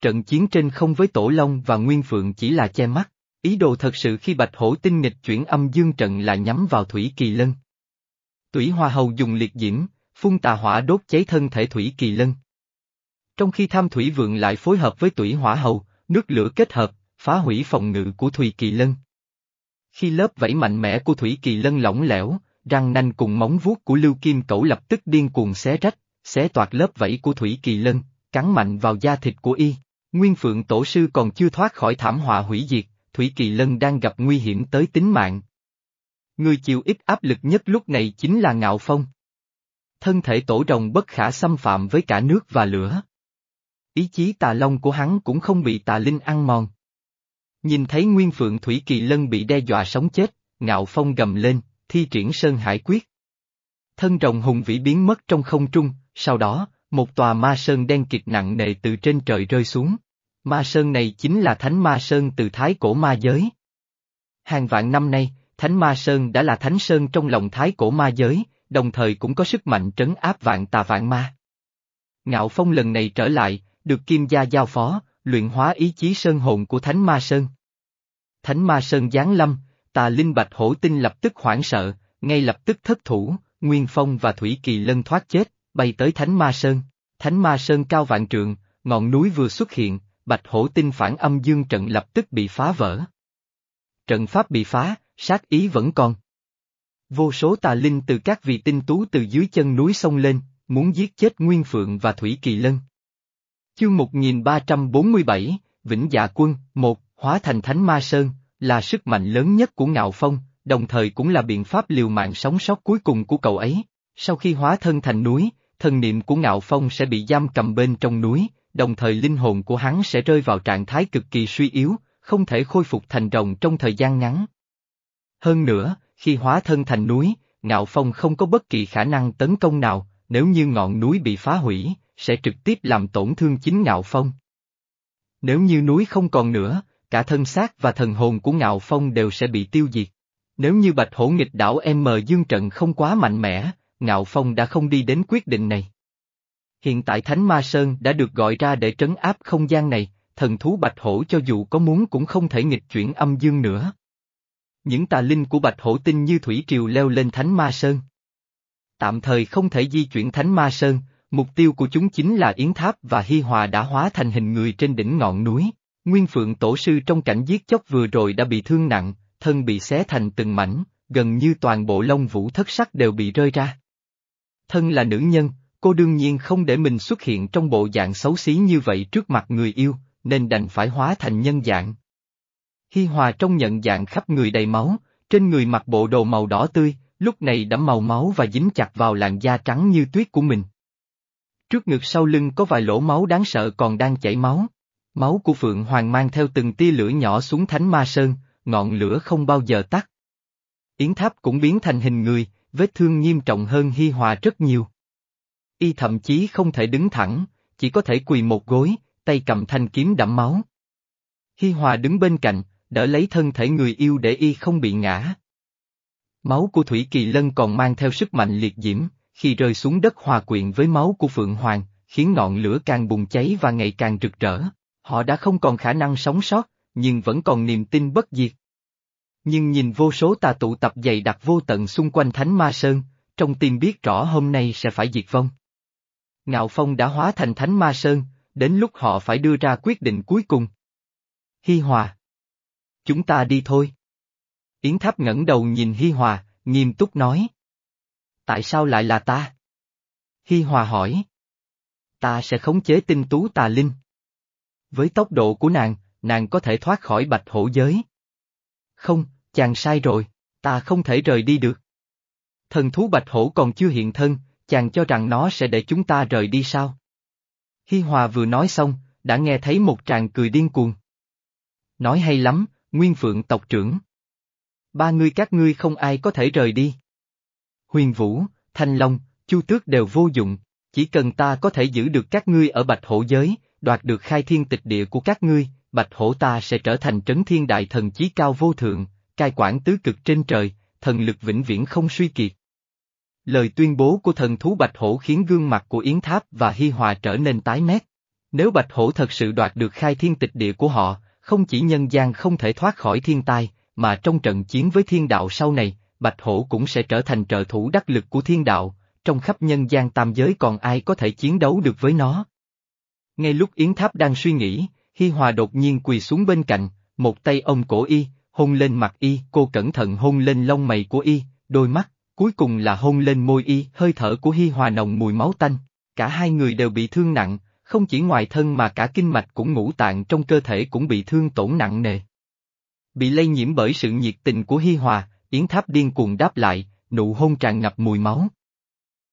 Trận chiến trên không với Tổ Long và Nguyên Phượng chỉ là che mắt. Ý đồ thật sự khi Bạch Hổ tinh nghịch chuyển âm dương trận là nhắm vào Thủy Kỳ Lân. Tủy Hoa Hầu dùng liệt diễm, phun tà hỏa đốt cháy thân thể Thủy Kỳ Lân. Trong khi tham thủy vượng lại phối hợp với Tủy Hỏa Hầu, nước lửa kết hợp, phá hủy phòng ngự của Thủy Kỳ Lân. Khi lớp vẫy mạnh mẽ của Thủy Kỳ Lân lỏng lẻo, răng nanh cùng móng vuốt của Lưu Kim Cẩu lập tức điên cuồng xé rách, xé toạc lớp vẫy của Thủy Kỳ Lân, cắn mạnh vào da thịt của y. Nguyên Phượng Tổ Sư còn chưa thoát khỏi thảm họa hủy diệt, Thủy Kỳ Lân đang gặp nguy hiểm tới tính mạng. Người chịu ít áp lực nhất lúc này chính là Ngạo Phong. Thân thể tổ rồng bất khả xâm phạm với cả nước và lửa. Ý chí tà long của hắn cũng không bị tà linh ăn mòn. Nhìn thấy Nguyên Phượng Thủy Kỳ Lân bị đe dọa sống chết, Ngạo Phong gầm lên, thi triển Sơn Hải Quyết. Thân rồng hùng vĩ biến mất trong không trung, sau đó, một tòa ma sơn đen kịt nặng nề từ trên trời rơi xuống. Ma Sơn này chính là Thánh Ma Sơn từ Thái Cổ Ma Giới. Hàng vạn năm nay, Thánh Ma Sơn đã là Thánh Sơn trong lòng Thái Cổ Ma Giới, đồng thời cũng có sức mạnh trấn áp vạn tà vạn ma. Ngạo Phong lần này trở lại, được Kim Gia giao phó, luyện hóa ý chí Sơn hồn của Thánh Ma Sơn. Thánh Ma Sơn giáng lâm, tà linh bạch hổ tinh lập tức hoảng sợ, ngay lập tức thất thủ, Nguyên Phong và Thủy Kỳ Lân thoát chết, bay tới Thánh Ma Sơn. Thánh Ma Sơn cao vạn trượng, ngọn núi vừa xuất hiện, bạch hổ tinh phản âm dương trận lập tức bị phá vỡ. Trận pháp bị phá, sát ý vẫn còn. Vô số tà linh từ các vị tinh tú từ dưới chân núi sông lên, muốn giết chết Nguyên Phượng và Thủy Kỳ Lân. Chương 1347, Vĩnh Dạ Quân, một Hóa thành Thánh Ma Sơn, là sức mạnh lớn nhất của Ngạo Phong, đồng thời cũng là biện pháp liều mạng sống sót cuối cùng của cậu ấy. Sau khi hóa thân thành núi, thần niệm của Ngạo Phong sẽ bị giam cầm bên trong núi, đồng thời linh hồn của hắn sẽ rơi vào trạng thái cực kỳ suy yếu, không thể khôi phục thành rồng trong thời gian ngắn. Hơn nữa, khi hóa thân thành núi, Ngạo Phong không có bất kỳ khả năng tấn công nào, nếu như ngọn núi bị phá hủy, sẽ trực tiếp làm tổn thương chính Ngạo Phong. Nếu như núi không còn nữa, cả thân xác và thần hồn của Ngạo Phong đều sẽ bị tiêu diệt. Nếu như Bạch Hổ nghịch đảo M Dương Trận không quá mạnh mẽ, Ngạo Phong đã không đi đến quyết định này. Hiện tại Thánh Ma Sơn đã được gọi ra để trấn áp không gian này, thần thú Bạch Hổ cho dù có muốn cũng không thể nghịch chuyển âm dương nữa. Những tà linh của Bạch Hổ tinh như Thủy Triều leo lên Thánh Ma Sơn. Tạm thời không thể di chuyển Thánh Ma Sơn, mục tiêu của chúng chính là Yến Tháp và Hi Hòa đã hóa thành hình người trên đỉnh ngọn núi. Nguyên Phượng Tổ Sư trong cảnh giết chóc vừa rồi đã bị thương nặng, thân bị xé thành từng mảnh, gần như toàn bộ lông vũ thất sắc đều bị rơi ra. Thân là nữ nhân, cô đương nhiên không để mình xuất hiện trong bộ dạng xấu xí như vậy trước mặt người yêu, nên đành phải hóa thành nhân dạng. Hi Hòa trong nhận dạng khắp người đầy máu, trên người mặc bộ đồ màu đỏ tươi, lúc này đã màu máu và dính chặt vào làn da trắng như tuyết của mình. Trước ngực sau lưng có vài lỗ máu đáng sợ còn đang chảy máu. Máu của Phượng Hoàng mang theo từng tia lửa nhỏ xuống thánh ma sơn, ngọn lửa không bao giờ tắt. Yến Tháp cũng biến thành hình người, vết thương nghiêm trọng hơn Hi Hòa rất nhiều. Y thậm chí không thể đứng thẳng, chỉ có thể quỳ một gối, tay cầm thanh kiếm đẫm máu. Hi Hòa đứng bên cạnh, đỡ lấy thân thể người yêu để y không bị ngã. Máu của Thủy Kỳ Lân còn mang theo sức mạnh liệt diễm, khi rơi xuống đất hòa quyện với máu của Phượng Hoàng, khiến ngọn lửa càng bùng cháy và ngày càng rực rỡ. Họ đã không còn khả năng sống sót, nhưng vẫn còn niềm tin bất diệt. Nhưng nhìn vô số tà tụ tập dày đặc vô tận xung quanh Thánh Ma Sơn, trong tim biết rõ hôm nay sẽ phải diệt vong. Ngạo Phong đã hóa thành Thánh Ma Sơn, đến lúc họ phải đưa ra quyết định cuối cùng. Hi Hòa. Chúng ta đi thôi. Yến Tháp ngẩng đầu nhìn Hi Hòa, nghiêm túc nói. Tại sao lại là ta? Hi Hòa hỏi. Ta sẽ khống chế tinh tú tà linh. Với tốc độ của nàng, nàng có thể thoát khỏi bạch hổ giới. Không, chàng sai rồi, ta không thể rời đi được. Thần thú bạch hổ còn chưa hiện thân, chàng cho rằng nó sẽ để chúng ta rời đi sao? Hi Hòa vừa nói xong, đã nghe thấy một tràng cười điên cuồng. Nói hay lắm, Nguyên Phượng tộc trưởng. Ba ngươi các ngươi không ai có thể rời đi. Huyền Vũ, Thanh Long, Chu Tước đều vô dụng, chỉ cần ta có thể giữ được các ngươi ở Bạch Hổ giới, đoạt được khai thiên tịch địa của các ngươi, Bạch Hổ ta sẽ trở thành trấn thiên đại thần chí cao vô thượng, cai quản tứ cực trên trời, thần lực vĩnh viễn không suy kiệt. Lời tuyên bố của thần thú Bạch Hổ khiến gương mặt của Yến Tháp và Hi Hòa trở nên tái mét. Nếu Bạch Hổ thật sự đoạt được khai thiên tịch địa của họ, không chỉ nhân gian không thể thoát khỏi thiên tai, mà trong trận chiến với thiên đạo sau này, Bạch Hổ cũng sẽ trở thành trợ thủ đắc lực của thiên đạo, trong khắp nhân gian tam giới còn ai có thể chiến đấu được với nó. Ngay lúc Yến Tháp đang suy nghĩ, Hi Hòa đột nhiên quỳ xuống bên cạnh, một tay ông cổ y, hôn lên mặt y, cô cẩn thận hôn lên lông mày của y, đôi mắt, cuối cùng là hôn lên môi y, hơi thở của Hi Hòa nồng mùi máu tanh. Cả hai người đều bị thương nặng, không chỉ ngoài thân mà cả kinh mạch cũng ngũ tạng trong cơ thể cũng bị thương tổn nặng nề. Bị lây nhiễm bởi sự nhiệt tình của Hi Hòa, Yến Tháp điên cuồng đáp lại, nụ hôn tràn ngập mùi máu.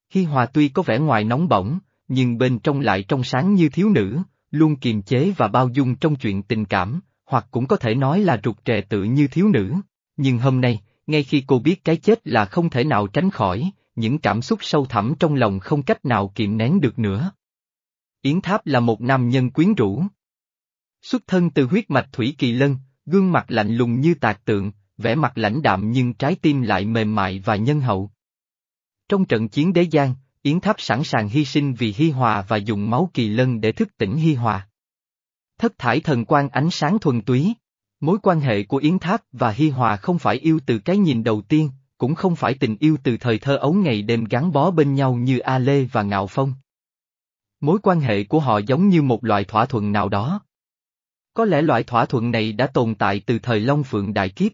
Hi Hòa tuy có vẻ ngoài nóng bỏng, nhưng bên trong lại trong sáng như thiếu nữ, luôn kiềm chế và bao dung trong chuyện tình cảm, hoặc cũng có thể nói là rụt rè tự như thiếu nữ. Nhưng hôm nay, ngay khi cô biết cái chết là không thể nào tránh khỏi, những cảm xúc sâu thẳm trong lòng không cách nào kiềm nén được nữa. Yến Tháp là một nam nhân quyến rũ. Xuất thân từ huyết mạch Thủy Kỳ Lân, gương mặt lạnh lùng như tạc tượng, vẻ mặt lãnh đạm nhưng trái tim lại mềm mại và nhân hậu. Trong trận chiến đế giang, Yến Tháp sẵn sàng hy sinh vì Hi Hòa và dùng máu kỳ lân để thức tỉnh Hi Hòa. Thất thải thần quang ánh sáng thuần túy. Mối quan hệ của Yến Tháp và Hi Hòa không phải yêu từ cái nhìn đầu tiên, cũng không phải tình yêu từ thời thơ ấu ngày đêm gắn bó bên nhau như A Lê và Ngạo Phong. Mối quan hệ của họ giống như một loại thỏa thuận nào đó. Có lẽ loại thỏa thuận này đã tồn tại từ thời Long Phượng Đại Kiếp.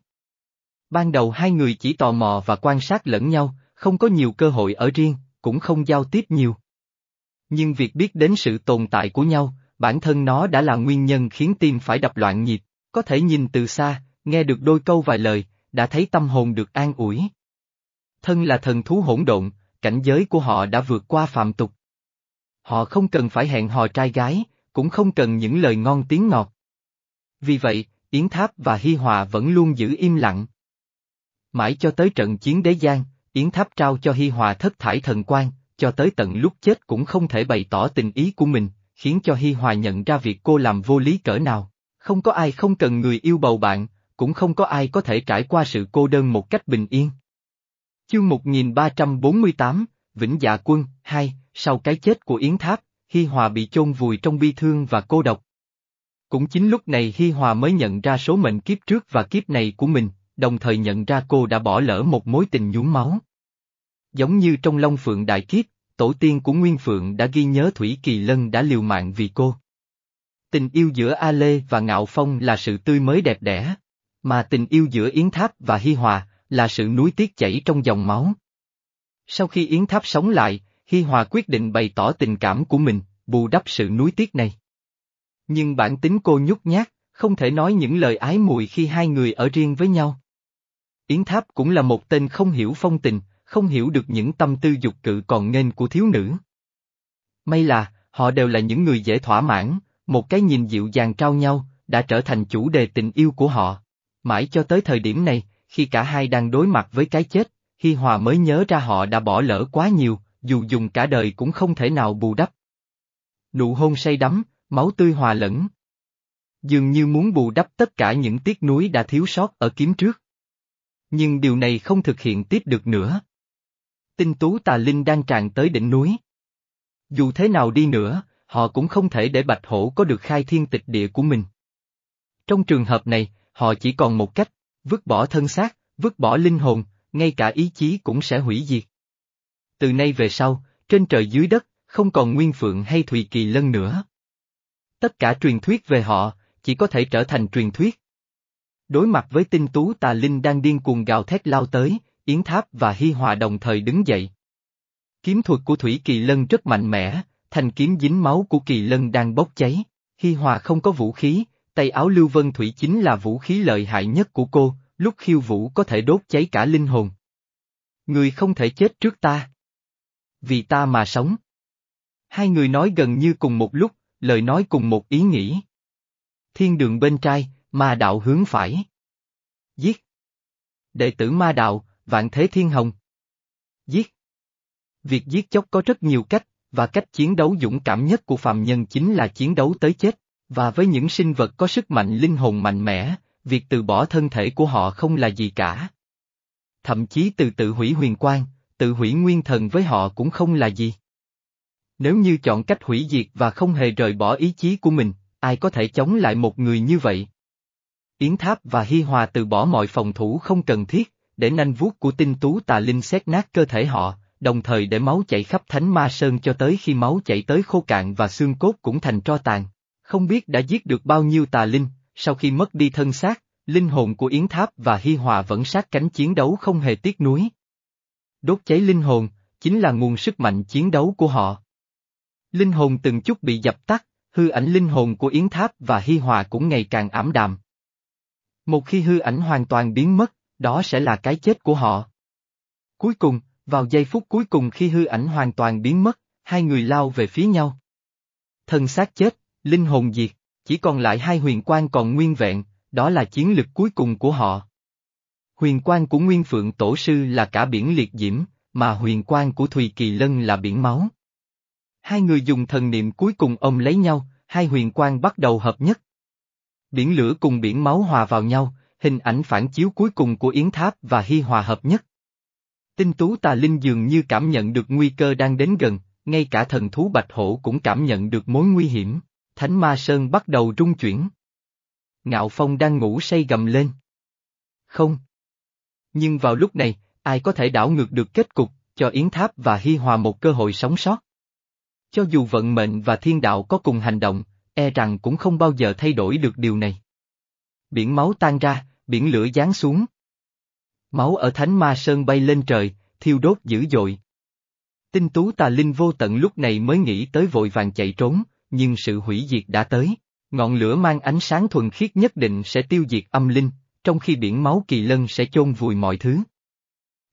Ban đầu hai người chỉ tò mò và quan sát lẫn nhau, không có nhiều cơ hội ở riêng, cũng không giao tiếp nhiều. Nhưng việc biết đến sự tồn tại của nhau, bản thân nó đã là nguyên nhân khiến tim phải đập loạn nhịp, có thể nhìn từ xa, nghe được đôi câu vài lời, đã thấy tâm hồn được an ủi. Thân là thần thú hỗn độn, cảnh giới của họ đã vượt qua phạm tục. Họ không cần phải hẹn hò trai gái, cũng không cần những lời ngon tiếng ngọt. Vì vậy, Yến Tháp và Hi Hòa vẫn luôn giữ im lặng. Mãi cho tới trận chiến đế giang, Yến Tháp trao cho Hi Hòa thất thải thần quan, cho tới tận lúc chết cũng không thể bày tỏ tình ý của mình, khiến cho Hi Hòa nhận ra việc cô làm vô lý cỡ nào. Không có ai không cần người yêu bầu bạn, cũng không có ai có thể trải qua sự cô đơn một cách bình yên. Chương 1348, Vĩnh Dạ Quân, 2, sau cái chết của Yến Tháp, Hi Hòa bị chôn vùi trong bi thương và cô độc. Cũng chính lúc này Hi Hòa mới nhận ra số mệnh kiếp trước và kiếp này của mình, đồng thời nhận ra cô đã bỏ lỡ một mối tình nhuốm máu. Giống như trong Long Phượng Đại Kiếp, tổ tiên của Nguyên Phượng đã ghi nhớ Thủy Kỳ Lân đã liều mạng vì cô. Tình yêu giữa A Lê và Ngạo Phong là sự tươi mới đẹp đẽ, mà tình yêu giữa Yến Tháp và Hi Hòa là sự núi tiếc chảy trong dòng máu. Sau khi Yến Tháp sống lại, Hi Hòa quyết định bày tỏ tình cảm của mình, bù đắp sự núi tiếc này. Nhưng bản tính cô nhút nhát, không thể nói những lời ái mùi khi hai người ở riêng với nhau. Yến Tháp cũng là một tên không hiểu phong tình, không hiểu được những tâm tư dục cự còn nghênh của thiếu nữ. May là, họ đều là những người dễ thỏa mãn, một cái nhìn dịu dàng trao nhau, đã trở thành chủ đề tình yêu của họ. Mãi cho tới thời điểm này, khi cả hai đang đối mặt với cái chết, Hi Hòa mới nhớ ra họ đã bỏ lỡ quá nhiều, dù dùng cả đời cũng không thể nào bù đắp. Nụ hôn say đắm, máu tươi hòa lẫn. Dường như muốn bù đắp tất cả những tiếc nuối đã thiếu sót ở kiếm trước. Nhưng điều này không thực hiện tiếp được nữa. Tinh tú tà linh đang tràn tới đỉnh núi. Dù thế nào đi nữa, họ cũng không thể để Bạch Hổ có được khai thiên tịch địa của mình. Trong trường hợp này, họ chỉ còn một cách, vứt bỏ thân xác, vứt bỏ linh hồn, ngay cả ý chí cũng sẽ hủy diệt. Từ nay về sau, trên trời dưới đất, không còn Nguyên Phượng hay Thùy Kỳ Lân nữa. Tất cả truyền thuyết về họ, chỉ có thể trở thành truyền thuyết. Đối mặt với tinh tú tà linh đang điên cuồng gào thét lao tới, Yến Tháp và Hi Hòa đồng thời đứng dậy. Kiếm thuật của Thủy Kỳ Lân rất mạnh mẽ, thanh kiếm dính máu của Kỳ Lân đang bốc cháy. Hi Hòa không có vũ khí, tay áo Lưu Vân Thủy chính là vũ khí lợi hại nhất của cô, lúc khiêu vũ có thể đốt cháy cả linh hồn. Người không thể chết trước ta. Vì ta mà sống. Hai người nói gần như cùng một lúc, lời nói cùng một ý nghĩ. Thiên đường bên trai, ma đạo hướng phải. Giết. Đệ tử ma đạo, vạn thế thiên hồng. Giết. Việc giết chóc có rất nhiều cách, và cách chiến đấu dũng cảm nhất của phàm nhân chính là chiến đấu tới chết, và với những sinh vật có sức mạnh linh hồn mạnh mẽ, việc từ bỏ thân thể của họ không là gì cả. Thậm chí từ tự hủy huyền quang, tự hủy nguyên thần với họ cũng không là gì. Nếu như chọn cách hủy diệt và không hề rời bỏ ý chí của mình, ai có thể chống lại một người như vậy? Yến Tháp và Hi Hòa từ bỏ mọi phòng thủ không cần thiết, để nanh vuốt của tinh tú tà linh xét nát cơ thể họ, đồng thời để máu chảy khắp thánh ma sơn cho tới khi máu chảy tới khô cạn và xương cốt cũng thành tro tàn. Không biết đã giết được bao nhiêu tà linh, sau khi mất đi thân xác, linh hồn của Yến Tháp và Hi Hòa vẫn sát cánh chiến đấu không hề tiếc nuối. Đốt cháy linh hồn, chính là nguồn sức mạnh chiến đấu của họ. Linh hồn từng chút bị dập tắt, hư ảnh linh hồn của Yến Tháp và Hi Hòa cũng ngày càng ảm đạm. Một khi hư ảnh hoàn toàn biến mất, đó sẽ là cái chết của họ. Cuối cùng, vào giây phút cuối cùng khi hư ảnh hoàn toàn biến mất, hai người lao về phía nhau. Thân xác chết, linh hồn diệt, chỉ còn lại hai huyền quan còn nguyên vẹn, đó là chiến lực cuối cùng của họ. Huyền quan của Nguyên Phượng Tổ Sư là cả biển liệt diễm, mà huyền quan của Thùy Kỳ Lân là biển máu. Hai người dùng thần niệm cuối cùng ôm lấy nhau, hai huyền quan bắt đầu hợp nhất. Biển lửa cùng biển máu hòa vào nhau, hình ảnh phản chiếu cuối cùng của Yến Tháp và Hy hòa hợp nhất. Tinh tú tà linh dường như cảm nhận được nguy cơ đang đến gần, ngay cả thần thú bạch hổ cũng cảm nhận được mối nguy hiểm, thánh ma sơn bắt đầu rung chuyển. Ngạo Phong đang ngủ say gầm lên. Không. Nhưng vào lúc này, ai có thể đảo ngược được kết cục, cho Yến Tháp và Hy Hòa một cơ hội sống sót. Cho dù vận mệnh và thiên đạo có cùng hành động, e rằng cũng không bao giờ thay đổi được điều này. Biển máu tan ra, biển lửa giáng xuống. Máu ở Thánh Ma Sơn bay lên trời, thiêu đốt dữ dội. Tinh tú tà linh vô tận lúc này mới nghĩ tới vội vàng chạy trốn, nhưng sự hủy diệt đã tới. Ngọn lửa mang ánh sáng thuần khiết nhất định sẽ tiêu diệt âm linh, trong khi biển máu kỳ lân sẽ chôn vùi mọi thứ.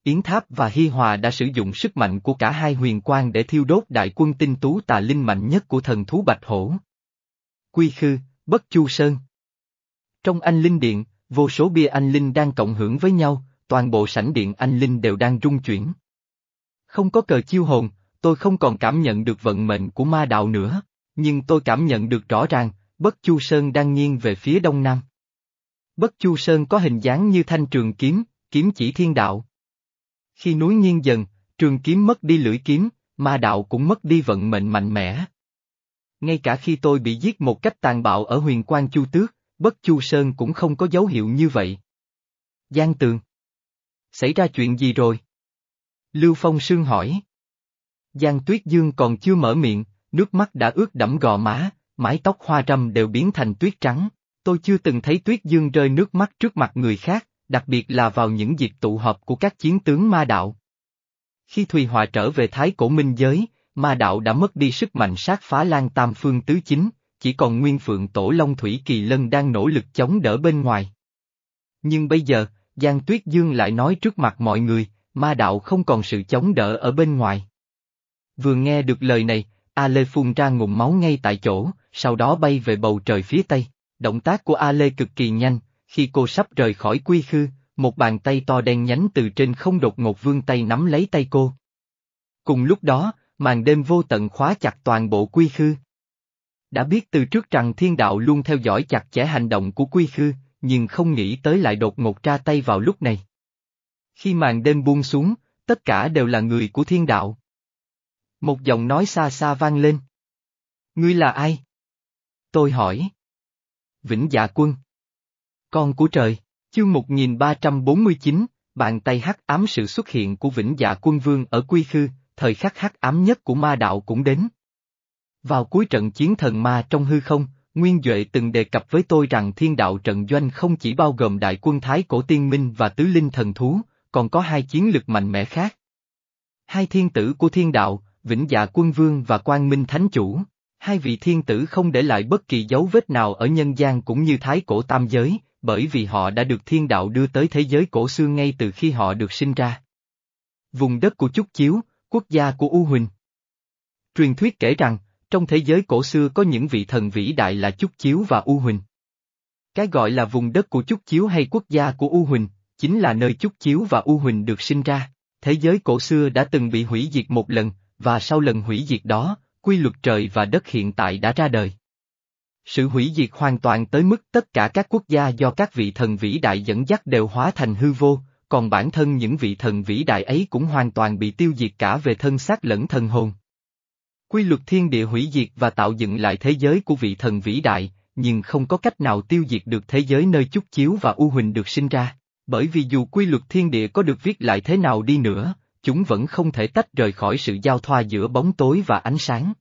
Yến Tháp và Hi Hòa đã sử dụng sức mạnh của cả hai huyền quang để thiêu đốt đại quân tinh tú tà linh mạnh nhất của thần thú Bạch Hổ. Quy Khư, Bất Chu Sơn Trong anh linh điện, vô số bia anh linh đang cộng hưởng với nhau, toàn bộ sảnh điện anh linh đều đang rung chuyển. Không có cờ chiêu hồn, tôi không còn cảm nhận được vận mệnh của ma đạo nữa, nhưng tôi cảm nhận được rõ ràng, Bất Chu Sơn đang nghiêng về phía đông nam. Bất Chu Sơn có hình dáng như thanh trường kiếm, kiếm chỉ thiên đạo. Khi núi nghiêng dần, trường kiếm mất đi lưỡi kiếm, ma đạo cũng mất đi vận mệnh mạnh mẽ. Ngay cả khi tôi bị giết một cách tàn bạo ở huyền quan Chu Tước, Bất Chu Sơn cũng không có dấu hiệu như vậy. Giang Tường. Xảy ra chuyện gì rồi? Lưu Phong Sương hỏi. Giang Tuyết Dương còn chưa mở miệng, nước mắt đã ướt đẫm gò má, mái tóc hoa râm đều biến thành tuyết trắng. Tôi chưa từng thấy Tuyết Dương rơi nước mắt trước mặt người khác, đặc biệt là vào những dịp tụ họp của các chiến tướng ma đạo. Khi Thùy Hòa trở về Thái Cổ Minh Giới, ma đạo đã mất đi sức mạnh sát phá lan tam phương tứ chính, chỉ còn Nguyên Phượng Tổ Long Thủy Kỳ Lân đang nỗ lực chống đỡ bên ngoài. Nhưng bây giờ, Giang Tuyết Dương lại nói trước mặt mọi người, ma đạo không còn sự chống đỡ ở bên ngoài. Vừa nghe được lời này, A Lê phun ra ngụm máu ngay tại chỗ, sau đó bay về bầu trời phía tây. Động tác của A Lê cực kỳ nhanh, khi cô sắp rời khỏi quy khư, một bàn tay to đen nhánh từ trên không đột ngột vương tay nắm lấy tay cô. Cùng lúc đó, màn đêm vô tận khóa chặt toàn bộ quy khư. Đã biết từ trước rằng thiên đạo luôn theo dõi chặt chẽ hành động của quy khư, nhưng không nghĩ tới lại đột ngột ra tay vào lúc này. Khi màn đêm buông xuống, tất cả đều là người của thiên đạo. Một giọng nói xa xa vang lên. Ngươi là ai? Tôi hỏi. Vĩnh Dạ Quân. Con của trời, chương 1349, bàn tay hắc ám sự xuất hiện của Vĩnh Dạ Quân Vương ở Quy Khư, thời khắc hắc ám nhất của ma đạo cũng đến. Vào cuối trận chiến thần ma trong hư không, Nguyên Duệ từng đề cập với tôi rằng thiên đạo trận doanh không chỉ bao gồm đại quân Thái Cổ Tiên Minh và Tứ Linh Thần Thú, còn có hai chiến lực mạnh mẽ khác. Hai thiên tử của thiên đạo, Vĩnh Dạ Quân Vương và Quang Minh Thánh Chủ, hai vị thiên tử không để lại bất kỳ dấu vết nào ở nhân gian cũng như Thái Cổ Tam Giới, bởi vì họ đã được thiên đạo đưa tới thế giới cổ xưa ngay từ khi họ được sinh ra. Vùng đất của Chúc Chiếu, quốc gia của U Huỳnh. Truyền thuyết kể rằng, trong thế giới cổ xưa có những vị thần vĩ đại là Chúc Chiếu và U Huỳnh. Cái gọi là vùng đất của Chúc Chiếu hay quốc gia của U Huỳnh, chính là nơi Chúc Chiếu và U Huỳnh được sinh ra. Thế giới cổ xưa đã từng bị hủy diệt một lần, và sau lần hủy diệt đó, quy luật trời và đất hiện tại đã ra đời. Sự hủy diệt hoàn toàn tới mức tất cả các quốc gia do các vị thần vĩ đại dẫn dắt đều hóa thành hư vô, còn bản thân những vị thần vĩ đại ấy cũng hoàn toàn bị tiêu diệt cả về thân xác lẫn thần hồn. Quy luật thiên địa hủy diệt và tạo dựng lại thế giới của vị thần vĩ đại, nhưng không có cách nào tiêu diệt được thế giới nơi Chúc Chiếu và U Huỳnh được sinh ra, bởi vì dù quy luật thiên địa có được viết lại thế nào đi nữa, chúng vẫn không thể tách rời khỏi sự giao thoa giữa bóng tối và ánh sáng.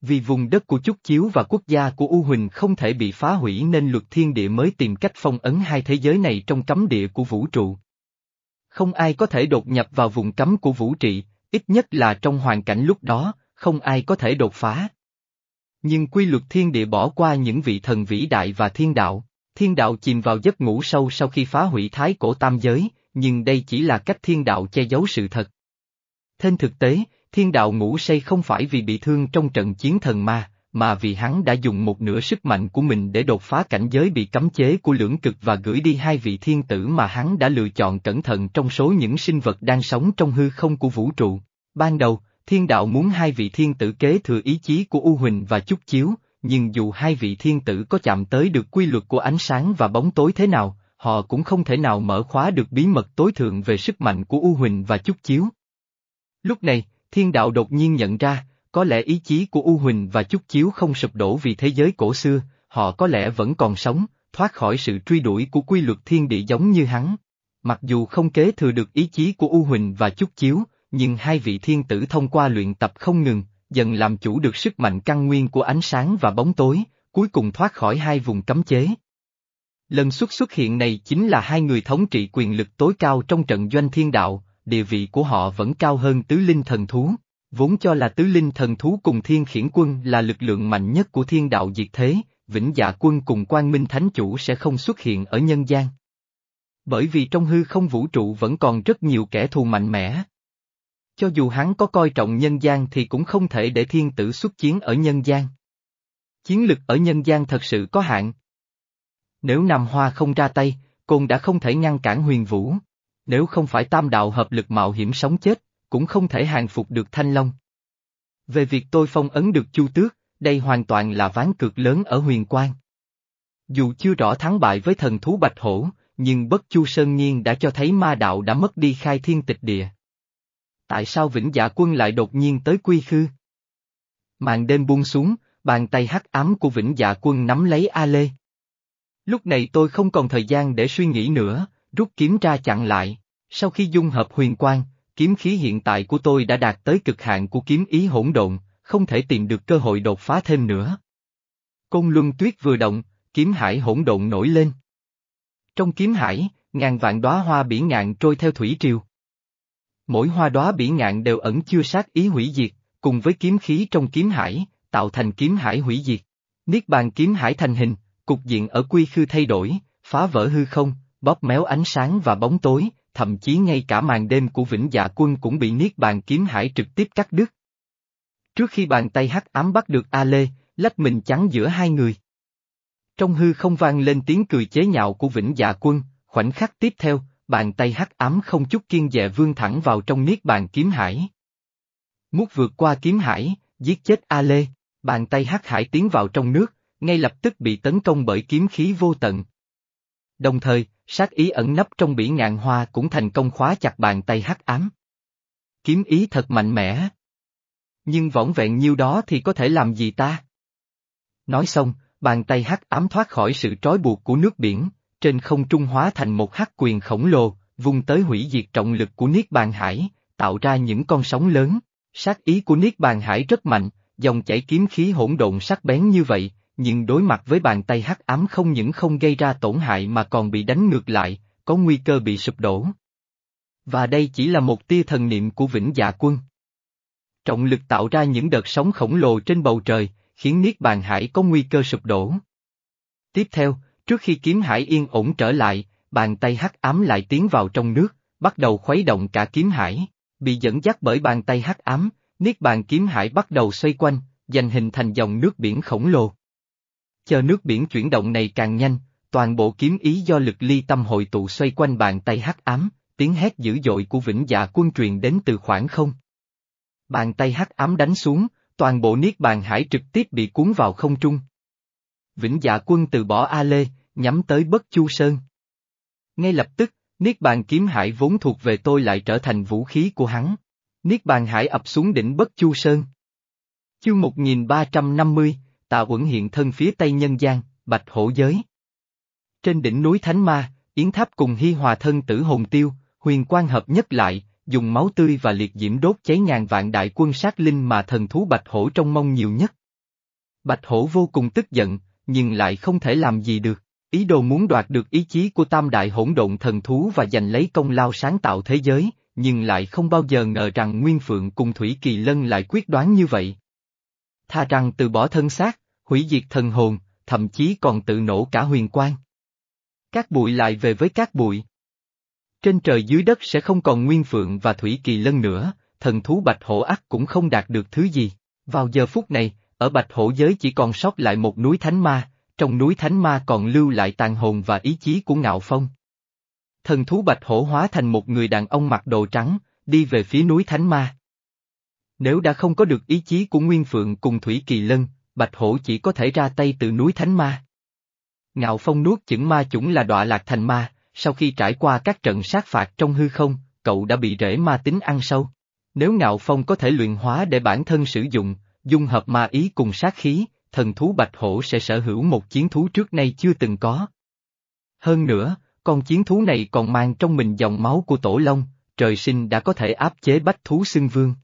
Vì vùng đất của Chúc Chiếu và quốc gia của U Huỳnh không thể bị phá hủy nên luật thiên địa mới tìm cách phong ấn hai thế giới này trong cấm địa của vũ trụ. Không ai có thể đột nhập vào vùng cấm của vũ trị, ít nhất là trong hoàn cảnh lúc đó, không ai có thể đột phá. Nhưng quy luật thiên địa bỏ qua những vị thần vĩ đại và thiên đạo, thiên đạo chìm vào giấc ngủ sâu sau khi phá hủy thái cổ tam giới, nhưng đây chỉ là cách thiên đạo che giấu sự thật. Trên thực tế, thiên đạo ngủ say không phải vì bị thương trong trận chiến thần ma, mà vì hắn đã dùng một nửa sức mạnh của mình để đột phá cảnh giới bị cấm chế của lưỡng cực và gửi đi hai vị thiên tử mà hắn đã lựa chọn cẩn thận trong số những sinh vật đang sống trong hư không của vũ trụ. Ban đầu, thiên đạo muốn hai vị thiên tử kế thừa ý chí của U Huỳnh và Chúc Chiếu, nhưng dù hai vị thiên tử có chạm tới được quy luật của ánh sáng và bóng tối thế nào, họ cũng không thể nào mở khóa được bí mật tối thượng về sức mạnh của U Huỳnh và Chúc Chiếu. Lúc này, thiên đạo đột nhiên nhận ra, có lẽ ý chí của U Huỳnh và Chúc Chiếu không sụp đổ vì thế giới cổ xưa, họ có lẽ vẫn còn sống, thoát khỏi sự truy đuổi của quy luật thiên địa giống như hắn. Mặc dù không kế thừa được ý chí của U Huỳnh và Chúc Chiếu, nhưng hai vị thiên tử thông qua luyện tập không ngừng, dần làm chủ được sức mạnh căn nguyên của ánh sáng và bóng tối, cuối cùng thoát khỏi hai vùng cấm chế. Lần xuất xuất hiện này chính là hai người thống trị quyền lực tối cao trong trận doanh thiên đạo, địa vị của họ vẫn cao hơn tứ linh thần thú. Vốn cho là tứ linh thần thú cùng thiên khiển quân là lực lượng mạnh nhất của thiên đạo diệt thế, vĩnh dạ quân cùng quan minh thánh chủ sẽ không xuất hiện ở nhân gian. Bởi vì trong hư không vũ trụ vẫn còn rất nhiều kẻ thù mạnh mẽ. Cho dù hắn có coi trọng nhân gian thì cũng không thể để thiên tử xuất chiến ở nhân gian. Chiến lực ở nhân gian thật sự có hạn. Nếu Nam Hoa không ra tay, Côn đã không thể ngăn cản huyền vũ. Nếu không phải tam đạo hợp lực mạo hiểm sống chết, cũng không thể hàng phục được Thanh Long. Về việc tôi phong ấn được Chu Tước, đây hoàn toàn là ván cược lớn ở huyền quan. Dù chưa rõ thắng bại với thần thú Bạch Hổ, nhưng bất Chu Sơn Nhiên đã cho thấy ma đạo đã mất đi khai thiên tịch địa. Tại sao Vĩnh Dạ Quân lại đột nhiên tới quy khư? Màn đêm buông xuống, bàn tay hắc ám của Vĩnh Dạ Quân nắm lấy A Lê. Lúc này tôi không còn thời gian để suy nghĩ nữa, rút kiếm ra chặn lại. Sau khi dung hợp huyền quang, kiếm khí hiện tại của tôi đã đạt tới cực hạn của kiếm ý hỗn độn, không thể tìm được cơ hội đột phá thêm nữa. Côn luân tuyết vừa động, kiếm hải hỗn độn nổi lên. Trong kiếm hải, ngàn vạn đóa hoa bỉ ngạn trôi theo thủy triều. Mỗi hoa đóa bỉ ngạn đều ẩn chưa sát ý hủy diệt, cùng với kiếm khí trong kiếm hải, tạo thành kiếm hải hủy diệt. Niết bàn kiếm hải thành hình, cục diện ở quy khư thay đổi, phá vỡ hư không, bóp méo ánh sáng và bóng tối, thậm chí ngay cả màn đêm của Vĩnh Dạ Quân cũng bị Niết Bàn Kiếm Hải trực tiếp cắt đứt. Trước khi bàn tay hắc ám bắt được A Lê, lách mình chắn giữa hai người. Trong hư không vang lên tiếng cười chế nhạo của Vĩnh Dạ Quân, khoảnh khắc tiếp theo, bàn tay hắc ám không chút kiên dè vươn thẳng vào trong Niết Bàn Kiếm Hải. Mút vượt qua kiếm hải, giết chết A Lê, bàn tay hắc hải tiến vào trong nước, ngay lập tức bị tấn công bởi kiếm khí vô tận. Đồng thời, sát ý ẩn nấp trong bỉ ngạn hoa cũng thành công khóa chặt bàn tay hắc ám. Kiếm ý thật mạnh mẽ. Nhưng võng vẹn nhiêu đó thì có thể làm gì ta? Nói xong, bàn tay hắc ám thoát khỏi sự trói buộc của nước biển, trên không trung hóa thành một hắc quyền khổng lồ, vung tới hủy diệt trọng lực của Niết Bàn Hải, tạo ra những con sóng lớn. Sát ý của Niết Bàn Hải rất mạnh, dòng chảy kiếm khí hỗn độn sắc bén như vậy, nhưng đối mặt với bàn tay hắc ám không những không gây ra tổn hại mà còn bị đánh ngược lại, có nguy cơ bị sụp đổ. Và đây chỉ là một tia thần niệm của vĩnh dạ quân. Trọng lực tạo ra những đợt sóng khổng lồ trên bầu trời, khiến Niết Bàn Hải có nguy cơ sụp đổ. Tiếp theo, trước khi kiếm hải yên ổn trở lại, bàn tay hắc ám lại tiến vào trong nước, bắt đầu khuấy động cả kiếm hải, bị dẫn dắt bởi bàn tay hắc ám, Niết Bàn kiếm hải bắt đầu xoay quanh, dành hình thành dòng nước biển khổng lồ. Chờ nước biển chuyển động này càng nhanh, toàn bộ kiếm ý do lực ly tâm hội tụ xoay quanh bàn tay hắc ám, tiếng hét dữ dội của vĩnh dạ quân truyền đến từ khoảng không. Bàn tay hắc ám đánh xuống, toàn bộ niết bàn hải trực tiếp bị cuốn vào không trung. Vĩnh dạ quân từ bỏ A Lê, nhắm tới bất chu sơn. Ngay lập tức, niết bàn kiếm hải vốn thuộc về tôi lại trở thành vũ khí của hắn. Niết bàn hải ập xuống đỉnh bất chu sơn. Chương 1350, Tà Uẩn hiện thân phía tây nhân gian, Bạch Hổ Giới. Trên đỉnh núi Thánh Ma, Yến Tháp cùng Hi Hòa thân tử hồn tiêu, huyền quan hợp nhất lại, dùng máu tươi và liệt diễm đốt cháy ngàn vạn đại quân sát linh mà thần thú Bạch Hổ trong mong nhiều nhất. Bạch Hổ vô cùng tức giận, nhưng lại không thể làm gì được. Ý đồ muốn đoạt được ý chí của tam đại hỗn độn thần thú và giành lấy công lao sáng tạo thế giới, nhưng lại không bao giờ ngờ rằng Nguyên Phượng cùng Thủy Kỳ Lân lại quyết đoán như vậy tha rằng từ bỏ thân xác, hủy diệt thần hồn, thậm chí còn tự nổ cả huyền quan. Các bụi lại về với các bụi. Trên trời dưới đất sẽ không còn nguyên phượng và thủy kỳ lân nữa, thần thú bạch hổ ắt cũng không đạt được thứ gì. Vào giờ phút này, ở bạch hổ giới chỉ còn sót lại một núi thánh ma, trong núi thánh ma còn lưu lại tàn hồn và ý chí của ngạo phong. Thần thú bạch hổ hóa thành một người đàn ông mặc đồ trắng, đi về phía núi thánh ma. Nếu đã không có được ý chí của Nguyên Phượng cùng Thủy Kỳ Lân, Bạch Hổ chỉ có thể ra tay từ núi Thánh Ma. Ngạo Phong nuốt chửng ma chủng là đọa lạc thành ma, sau khi trải qua các trận sát phạt trong hư không, cậu đã bị rễ ma tính ăn sâu. Nếu Ngạo Phong có thể luyện hóa để bản thân sử dụng, dung hợp ma ý cùng sát khí, thần thú Bạch Hổ sẽ sở hữu một chiến thú trước nay chưa từng có. Hơn nữa, con chiến thú này còn mang trong mình dòng máu của Tổ Long, trời sinh đã có thể áp chế bách thú xưng vương.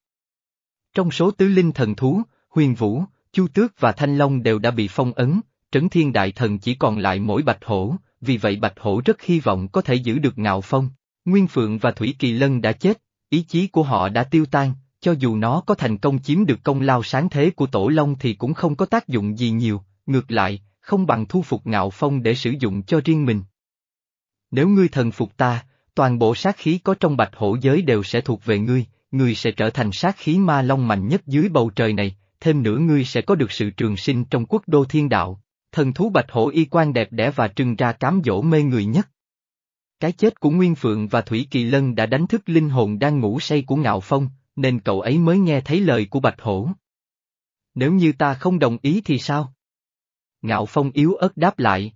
Trong số tứ linh thần thú, huyền vũ, chu tước và thanh long đều đã bị phong ấn, trấn thiên đại thần chỉ còn lại mỗi bạch hổ, vì vậy bạch hổ rất hy vọng có thể giữ được ngạo phong. Nguyên Phượng và Thủy Kỳ Lân đã chết, ý chí của họ đã tiêu tan, cho dù nó có thành công chiếm được công lao sáng thế của Tổ Long thì cũng không có tác dụng gì nhiều, ngược lại, không bằng thu phục ngạo phong để sử dụng cho riêng mình. Nếu ngươi thần phục ta, toàn bộ sát khí có trong bạch hổ giới đều sẽ thuộc về ngươi, ngươi sẽ trở thành sát khí ma long mạnh nhất dưới bầu trời này, thêm nữa ngươi sẽ có được sự trường sinh trong quốc đô thiên đạo. Thần thú bạch hổ y quan đẹp đẽ và trưng ra cám dỗ mê người nhất. Cái chết của Nguyên Phượng và Thủy Kỳ Lân đã đánh thức linh hồn đang ngủ say của Ngạo Phong, nên cậu ấy mới nghe thấy lời của Bạch Hổ. Nếu như ta không đồng ý thì sao? Ngạo Phong yếu ớt đáp lại.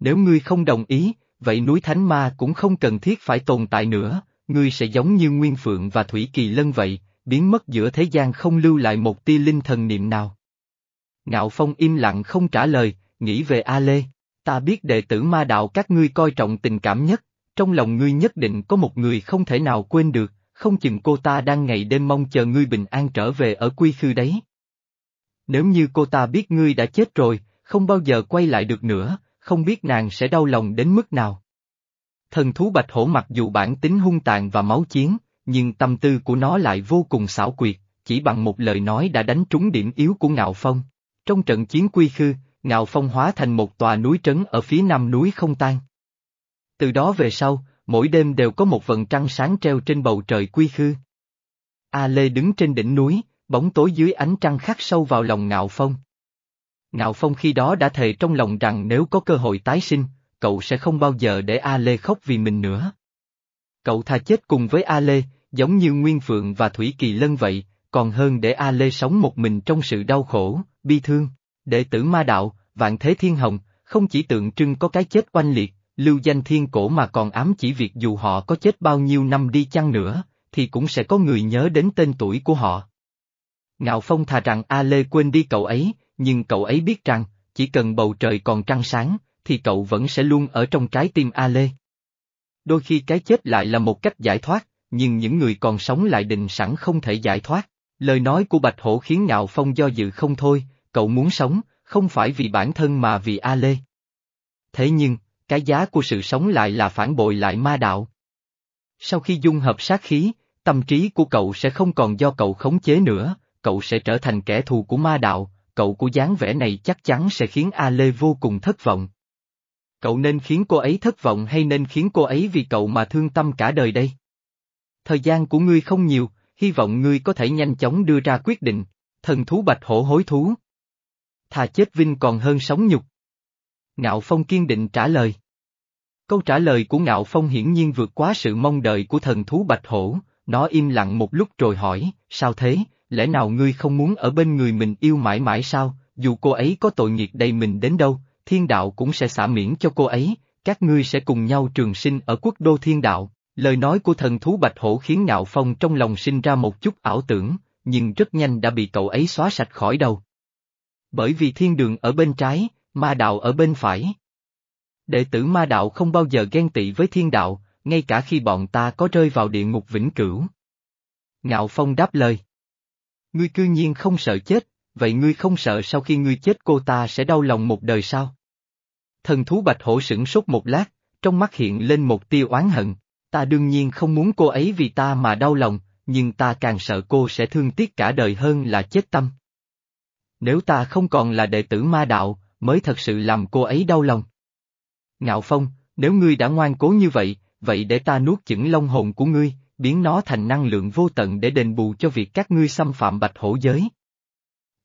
Nếu ngươi không đồng ý, vậy núi Thánh Ma cũng không cần thiết phải tồn tại nữa, ngươi sẽ giống như Nguyên Phượng và Thủy Kỳ Lân vậy, biến mất giữa thế gian không lưu lại một tia linh thần niệm nào. Ngạo Phong im lặng không trả lời, nghĩ về A Lê. Ta biết đệ tử ma đạo các ngươi coi trọng tình cảm nhất, trong lòng ngươi nhất định có một người không thể nào quên được, không chừng cô ta đang ngày đêm mong chờ ngươi bình an trở về ở quy khư đấy. Nếu như cô ta biết ngươi đã chết rồi, không bao giờ quay lại được nữa, không biết nàng sẽ đau lòng đến mức nào. Thần thú bạch hổ mặc dù bản tính hung tàn và máu chiến, nhưng tâm tư của nó lại vô cùng xảo quyệt, chỉ bằng một lời nói đã đánh trúng điểm yếu của Ngạo Phong. Trong trận chiến quy khư, Ngạo Phong hóa thành một tòa núi trấn ở phía nam núi không tan. Từ đó về sau, mỗi đêm đều có một vần trăng sáng treo trên bầu trời quy khư. A Lê đứng trên đỉnh núi, bóng tối dưới ánh trăng khắc sâu vào lòng Ngạo Phong. Ngạo Phong khi đó đã thề trong lòng rằng nếu có cơ hội tái sinh, cậu sẽ không bao giờ để A Lê khóc vì mình nữa. Cậu thà chết cùng với A Lê, giống như Nguyên Phượng và Thủy Kỳ Lân vậy, còn hơn để A Lê sống một mình trong sự đau khổ, bi thương. Đệ tử ma đạo, vạn thế thiên hồng, không chỉ tượng trưng có cái chết oanh liệt, lưu danh thiên cổ mà còn ám chỉ việc dù họ có chết bao nhiêu năm đi chăng nữa, thì cũng sẽ có người nhớ đến tên tuổi của họ. Ngạo Phong thà rằng A Lê quên đi cậu ấy, nhưng cậu ấy biết rằng, chỉ cần bầu trời còn trăng sáng, thì cậu vẫn sẽ luôn ở trong trái tim A Lê. Đôi khi cái chết lại là một cách giải thoát, nhưng những người còn sống lại định sẵn không thể giải thoát. Lời nói của Bạch Hổ khiến Ngạo Phong do dự không thôi, cậu muốn sống, không phải vì bản thân mà vì A Lê. Thế nhưng, cái giá của sự sống lại là phản bội lại ma đạo. Sau khi dung hợp sát khí, tâm trí của cậu sẽ không còn do cậu khống chế nữa, cậu sẽ trở thành kẻ thù của ma đạo, cậu của dáng vẻ này chắc chắn sẽ khiến A Lê vô cùng thất vọng. Cậu nên khiến cô ấy thất vọng hay nên khiến cô ấy vì cậu mà thương tâm cả đời đây? Thời gian của ngươi không nhiều, hy vọng ngươi có thể nhanh chóng đưa ra quyết định, thần thú bạch hổ hối thú. Thà chết vinh còn hơn sống nhục. Ngạo Phong kiên định trả lời. Câu trả lời của Ngạo Phong hiển nhiên vượt quá sự mong đợi của thần thú bạch hổ, nó im lặng một lúc rồi hỏi, sao thế, lẽ nào ngươi không muốn ở bên người mình yêu mãi mãi sao, dù cô ấy có tội nghiệp đầy mình đến đâu, thiên đạo cũng sẽ xả miễn cho cô ấy, các ngươi sẽ cùng nhau trường sinh ở quốc đô thiên đạo. Lời nói của thần thú Bạch Hổ khiến Ngạo Phong trong lòng sinh ra một chút ảo tưởng, nhưng rất nhanh đã bị cậu ấy xóa sạch khỏi đầu. Bởi vì thiên đường ở bên trái, ma đạo ở bên phải. Đệ tử ma đạo không bao giờ ghen tị với thiên đạo, ngay cả khi bọn ta có rơi vào địa ngục vĩnh cửu. Ngạo Phong đáp lời. Ngươi cư nhiên không sợ chết, vậy ngươi không sợ sau khi ngươi chết cô ta sẽ đau lòng một đời sao? Thần thú bạch hổ sửng sốt một lát, trong mắt hiện lên một tia oán hận, ta đương nhiên không muốn cô ấy vì ta mà đau lòng, nhưng ta càng sợ cô sẽ thương tiếc cả đời hơn là chết tâm. Nếu ta không còn là đệ tử ma đạo, mới thật sự làm cô ấy đau lòng. Ngạo Phong, nếu ngươi đã ngoan cố như vậy, vậy để ta nuốt chửng long hồn của ngươi, biến nó thành năng lượng vô tận để đền bù cho việc các ngươi xâm phạm bạch hổ giới.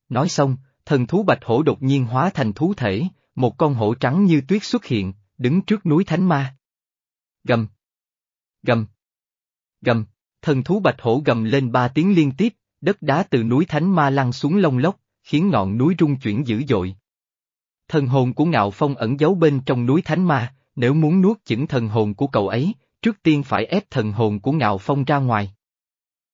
Nói xong, thần thú bạch hổ đột nhiên hóa thành thú thể, một con hổ trắng như tuyết xuất hiện, đứng trước núi Thánh Ma. Gầm. Gầm. Gầm, thần thú bạch hổ gầm lên ba tiếng liên tiếp, đất đá từ núi Thánh Ma lăn xuống lông lốc, khiến ngọn núi rung chuyển dữ dội. Thần hồn của Ngạo Phong ẩn giấu bên trong núi Thánh Ma, nếu muốn nuốt chửng thần hồn của cậu ấy, trước tiên phải ép thần hồn của Ngạo Phong ra ngoài.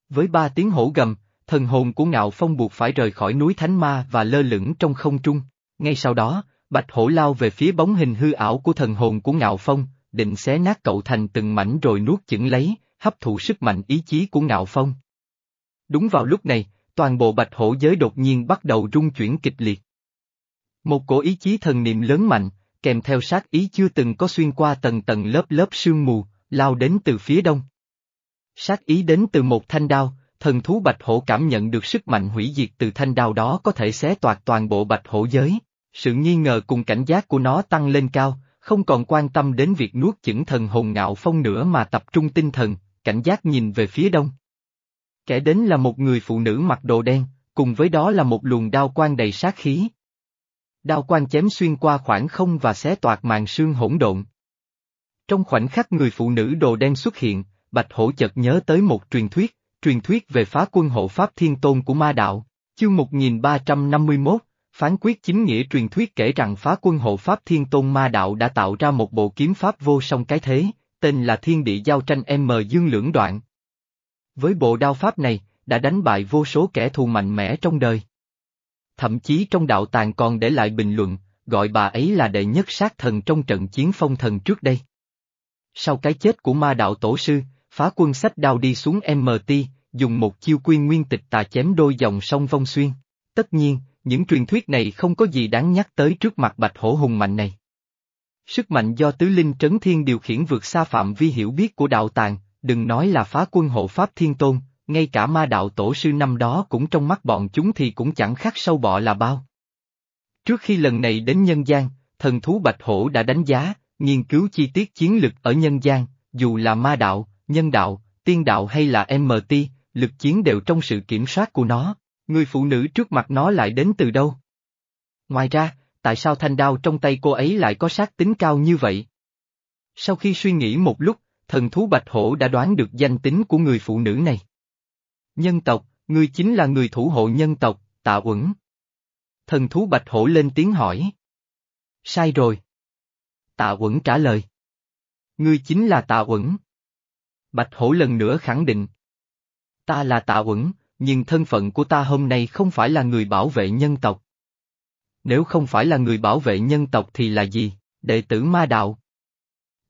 Với ba tiếng hổ gầm, thần hồn của Ngạo Phong buộc phải rời khỏi núi Thánh Ma và lơ lửng trong không trung. Ngay sau đó, Bạch Hổ lao về phía bóng hình hư ảo của thần hồn của Ngạo Phong, định xé nát cậu thành từng mảnh rồi nuốt chửng lấy, hấp thụ sức mạnh ý chí của Ngạo Phong. Đúng vào lúc này, toàn bộ Bạch Hổ giới đột nhiên bắt đầu rung chuyển kịch liệt. Một cổ ý chí thần niệm lớn mạnh, kèm theo sát ý chưa từng có xuyên qua tầng tầng lớp lớp sương mù, lao đến từ phía đông. Sát ý đến từ một thanh đao, thần thú bạch hổ cảm nhận được sức mạnh hủy diệt từ thanh đao đó có thể xé toạc toàn bộ bạch hổ giới. Sự nghi ngờ cùng cảnh giác của nó tăng lên cao, không còn quan tâm đến việc nuốt chửng thần hồn ngạo phong nữa mà tập trung tinh thần, cảnh giác nhìn về phía đông. Kẻ đến là một người phụ nữ mặc đồ đen, cùng với đó là một luồng đao quang đầy sát khí. Đao quang chém xuyên qua khoảng không và xé toạc màn sương hỗn độn. Trong khoảnh khắc người phụ nữ đồ đen xuất hiện, Bạch Hổ chợt nhớ tới một truyền thuyết, truyền thuyết về phá quân hộ Pháp Thiên Tôn của ma đạo, chương 1351, phán quyết chính nghĩa truyền thuyết kể rằng phá quân hộ Pháp Thiên Tôn ma đạo đã tạo ra một bộ kiếm pháp vô song cái thế, tên là Thiên Địa Giao Tranh M Dương Lưỡng Đoạn. Với bộ đao pháp này, đã đánh bại vô số kẻ thù mạnh mẽ trong đời. Thậm chí trong đạo tàng còn để lại bình luận, gọi bà ấy là đệ nhất sát thần trong trận chiến phong thần trước đây. Sau cái chết của ma đạo tổ sư, phá quân sách đao đi xuống MT, dùng một chiêu quyên nguyên tịch tà chém đôi dòng sông vong xuyên. Tất nhiên, những truyền thuyết này không có gì đáng nhắc tới trước mặt bạch hổ hùng mạnh này. Sức mạnh do tứ linh trấn thiên điều khiển vượt xa phạm vi hiểu biết của đạo tàng, đừng nói là phá quân hộ pháp thiên tôn, ngay cả ma đạo tổ sư năm đó cũng trong mắt bọn chúng thì cũng chẳng khác sâu bọ là bao. Trước khi lần này đến nhân gian, thần thú bạch hổ đã đánh giá, nghiên cứu chi tiết chiến lực ở nhân gian, dù là ma đạo, nhân đạo, tiên đạo hay là MT, lực chiến đều trong sự kiểm soát của nó, người phụ nữ trước mặt nó lại đến từ đâu? Ngoài ra, tại sao thanh đao trong tay cô ấy lại có sát tính cao như vậy? Sau khi suy nghĩ một lúc, thần thú bạch hổ đã đoán được danh tính của người phụ nữ này. Nhân tộc, ngươi chính là người thủ hộ nhân tộc, tạ uẩn. Thần thú bạch hổ lên tiếng hỏi. Sai rồi. Tạ uẩn trả lời. Ngươi chính là tạ uẩn. Bạch hổ lần nữa khẳng định. Ta là tạ uẩn, nhưng thân phận của ta hôm nay không phải là người bảo vệ nhân tộc. Nếu không phải là người bảo vệ nhân tộc thì là gì, đệ tử ma đạo.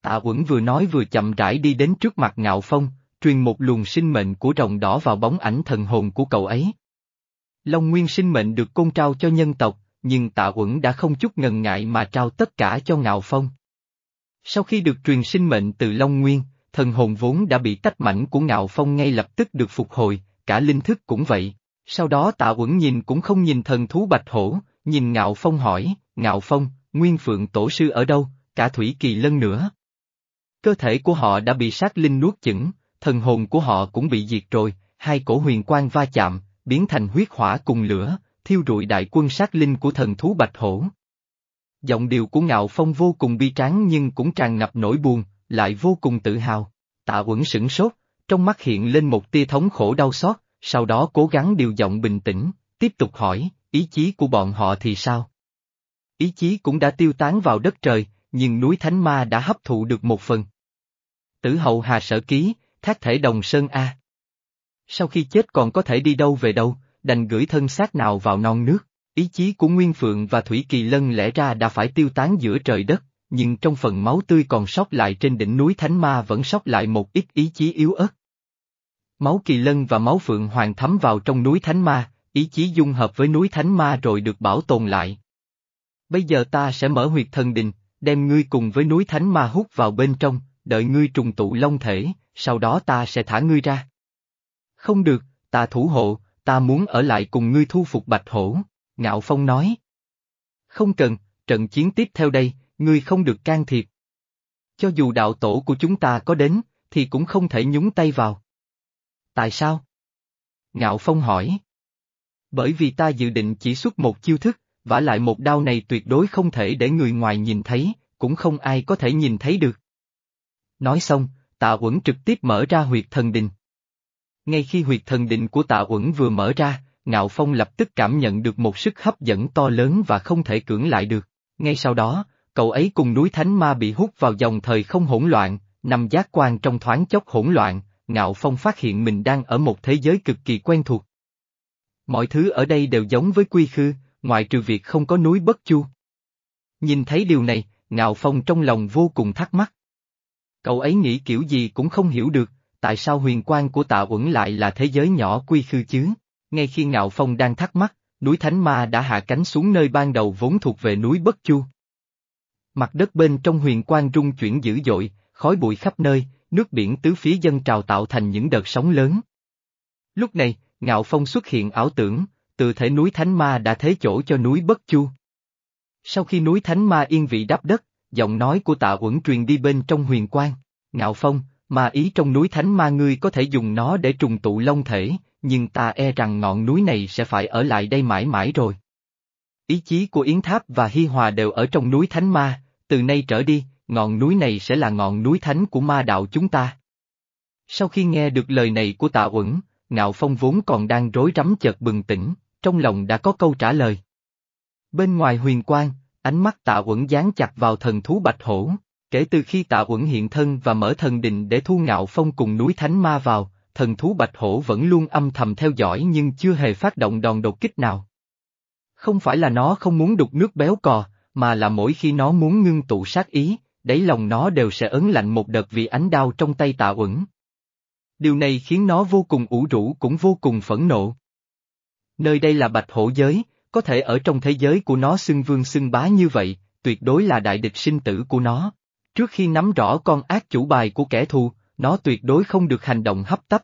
Tạ Uẩn vừa nói vừa chậm rãi đi đến trước mặt Ngạo Phong, truyền một luồng sinh mệnh của rồng đỏ vào bóng ảnh thần hồn của cậu ấy. Long Nguyên sinh mệnh được côn trao cho nhân tộc, nhưng Tạ Uẩn đã không chút ngần ngại mà trao tất cả cho Ngạo Phong. Sau khi được truyền sinh mệnh từ Long Nguyên, thần hồn vốn đã bị tách mảnh của Ngạo Phong ngay lập tức được phục hồi, cả linh thức cũng vậy. Sau đó Tạ Uẩn nhìn cũng không nhìn thần thú bạch hổ, nhìn Ngạo Phong hỏi, Ngạo Phong, Nguyên Phượng Tổ Sư ở đâu, cả Thủy Kỳ Lân nữa. Cơ thể của họ đã bị sát linh nuốt chửng, thần hồn của họ cũng bị diệt rồi, hai cổ huyền quang va chạm, biến thành huyết hỏa cùng lửa, thiêu rụi đại quân sát linh của thần thú bạch hổ. Giọng điệu của ngạo phong vô cùng bi tráng nhưng cũng tràn ngập nỗi buồn, lại vô cùng tự hào. Tạ uẩn sửng sốt, trong mắt hiện lên một tia thống khổ đau xót, sau đó cố gắng điều giọng bình tĩnh, tiếp tục hỏi, ý chí của bọn họ thì sao? Ý chí cũng đã tiêu tán vào đất trời, nhưng núi Thánh Ma đã hấp thụ được một phần. Tử hậu hà sở ký, thác thể đồng sơn A. Sau khi chết còn có thể đi đâu về đâu, đành gửi thân xác nào vào non nước, ý chí của Nguyên Phượng và Thủy Kỳ Lân lẽ ra đã phải tiêu tán giữa trời đất, nhưng trong phần máu tươi còn sót lại trên đỉnh núi Thánh Ma vẫn sót lại một ít ý chí yếu ớt. Máu Kỳ Lân và máu Phượng Hoàng thấm vào trong núi Thánh Ma, ý chí dung hợp với núi Thánh Ma rồi được bảo tồn lại. Bây giờ ta sẽ mở huyệt thần đình, đem ngươi cùng với núi Thánh Ma hút vào bên trong, đợi ngươi trùng tụ long thể, sau đó ta sẽ thả ngươi ra. Không được, ta thủ hộ, ta muốn ở lại cùng ngươi thu phục bạch hổ, Ngạo Phong nói. Không cần, trận chiến tiếp theo đây, ngươi không được can thiệp. Cho dù đạo tổ của chúng ta có đến, thì cũng không thể nhúng tay vào. Tại sao? Ngạo Phong hỏi. Bởi vì ta dự định chỉ xuất một chiêu thức, vả lại một đao này tuyệt đối không thể để người ngoài nhìn thấy, cũng không ai có thể nhìn thấy được. Nói xong, tạ uẩn trực tiếp mở ra huyệt thần đình. Ngay khi huyệt thần định của tạ uẩn vừa mở ra, Ngạo Phong lập tức cảm nhận được một sức hấp dẫn to lớn và không thể cưỡng lại được. Ngay sau đó, cậu ấy cùng núi Thánh Ma bị hút vào dòng thời không hỗn loạn, nằm giác quan trong thoáng chốc hỗn loạn, Ngạo Phong phát hiện mình đang ở một thế giới cực kỳ quen thuộc. Mọi thứ ở đây đều giống với quy khư, ngoại trừ việc không có núi bất chu. Nhìn thấy điều này, Ngạo Phong trong lòng vô cùng thắc mắc. Cậu ấy nghĩ kiểu gì cũng không hiểu được, tại sao huyền quan của tạ uẩn lại là thế giới nhỏ quy khư chứ? Ngay khi Ngạo Phong đang thắc mắc, núi Thánh Ma đã hạ cánh xuống nơi ban đầu vốn thuộc về núi Bất Chu. Mặt đất bên trong huyền quan rung chuyển dữ dội, khói bụi khắp nơi, nước biển tứ phía dân trào tạo thành những đợt sóng lớn. Lúc này, Ngạo Phong xuất hiện ảo tưởng, từ thể núi Thánh Ma đã thế chỗ cho núi Bất Chu. Sau khi núi Thánh Ma yên vị đắp đất, giọng nói của tạ uẩn truyền đi bên trong huyền quang. Ngạo Phong, mà ý trong núi Thánh Ma ngươi có thể dùng nó để trùng tụ long thể, nhưng ta e rằng ngọn núi này sẽ phải ở lại đây mãi mãi rồi. Ý chí của Yến Tháp và Hi Hòa đều ở trong núi Thánh Ma, từ nay trở đi, ngọn núi này sẽ là ngọn núi thánh của ma đạo chúng ta. Sau khi nghe được lời này của tạ uẩn, Ngạo Phong vốn còn đang rối rắm chợt bừng tỉnh, trong lòng đã có câu trả lời. Bên ngoài huyền quang, ánh mắt tạ uẩn dán chặt vào thần thú bạch hổ. Kể từ khi tạ uẩn hiện thân và mở thần định để thu ngạo phong cùng núi thánh ma vào, thần thú bạch hổ vẫn luôn âm thầm theo dõi nhưng chưa hề phát động đòn đột kích nào. Không phải là nó không muốn đục nước béo cò, mà là mỗi khi nó muốn ngưng tụ sát ý, đáy lòng nó đều sẽ ấn lạnh một đợt vì ánh đao trong tay tạ uẩn. Điều này khiến nó vô cùng ủ rũ cũng vô cùng phẫn nộ. Nơi đây là bạch hổ giới, có thể ở trong thế giới của nó xưng vương xưng bá như vậy, tuyệt đối là đại địch sinh tử của nó. Trước khi nắm rõ con ác chủ bài của kẻ thù, nó tuyệt đối không được hành động hấp tấp.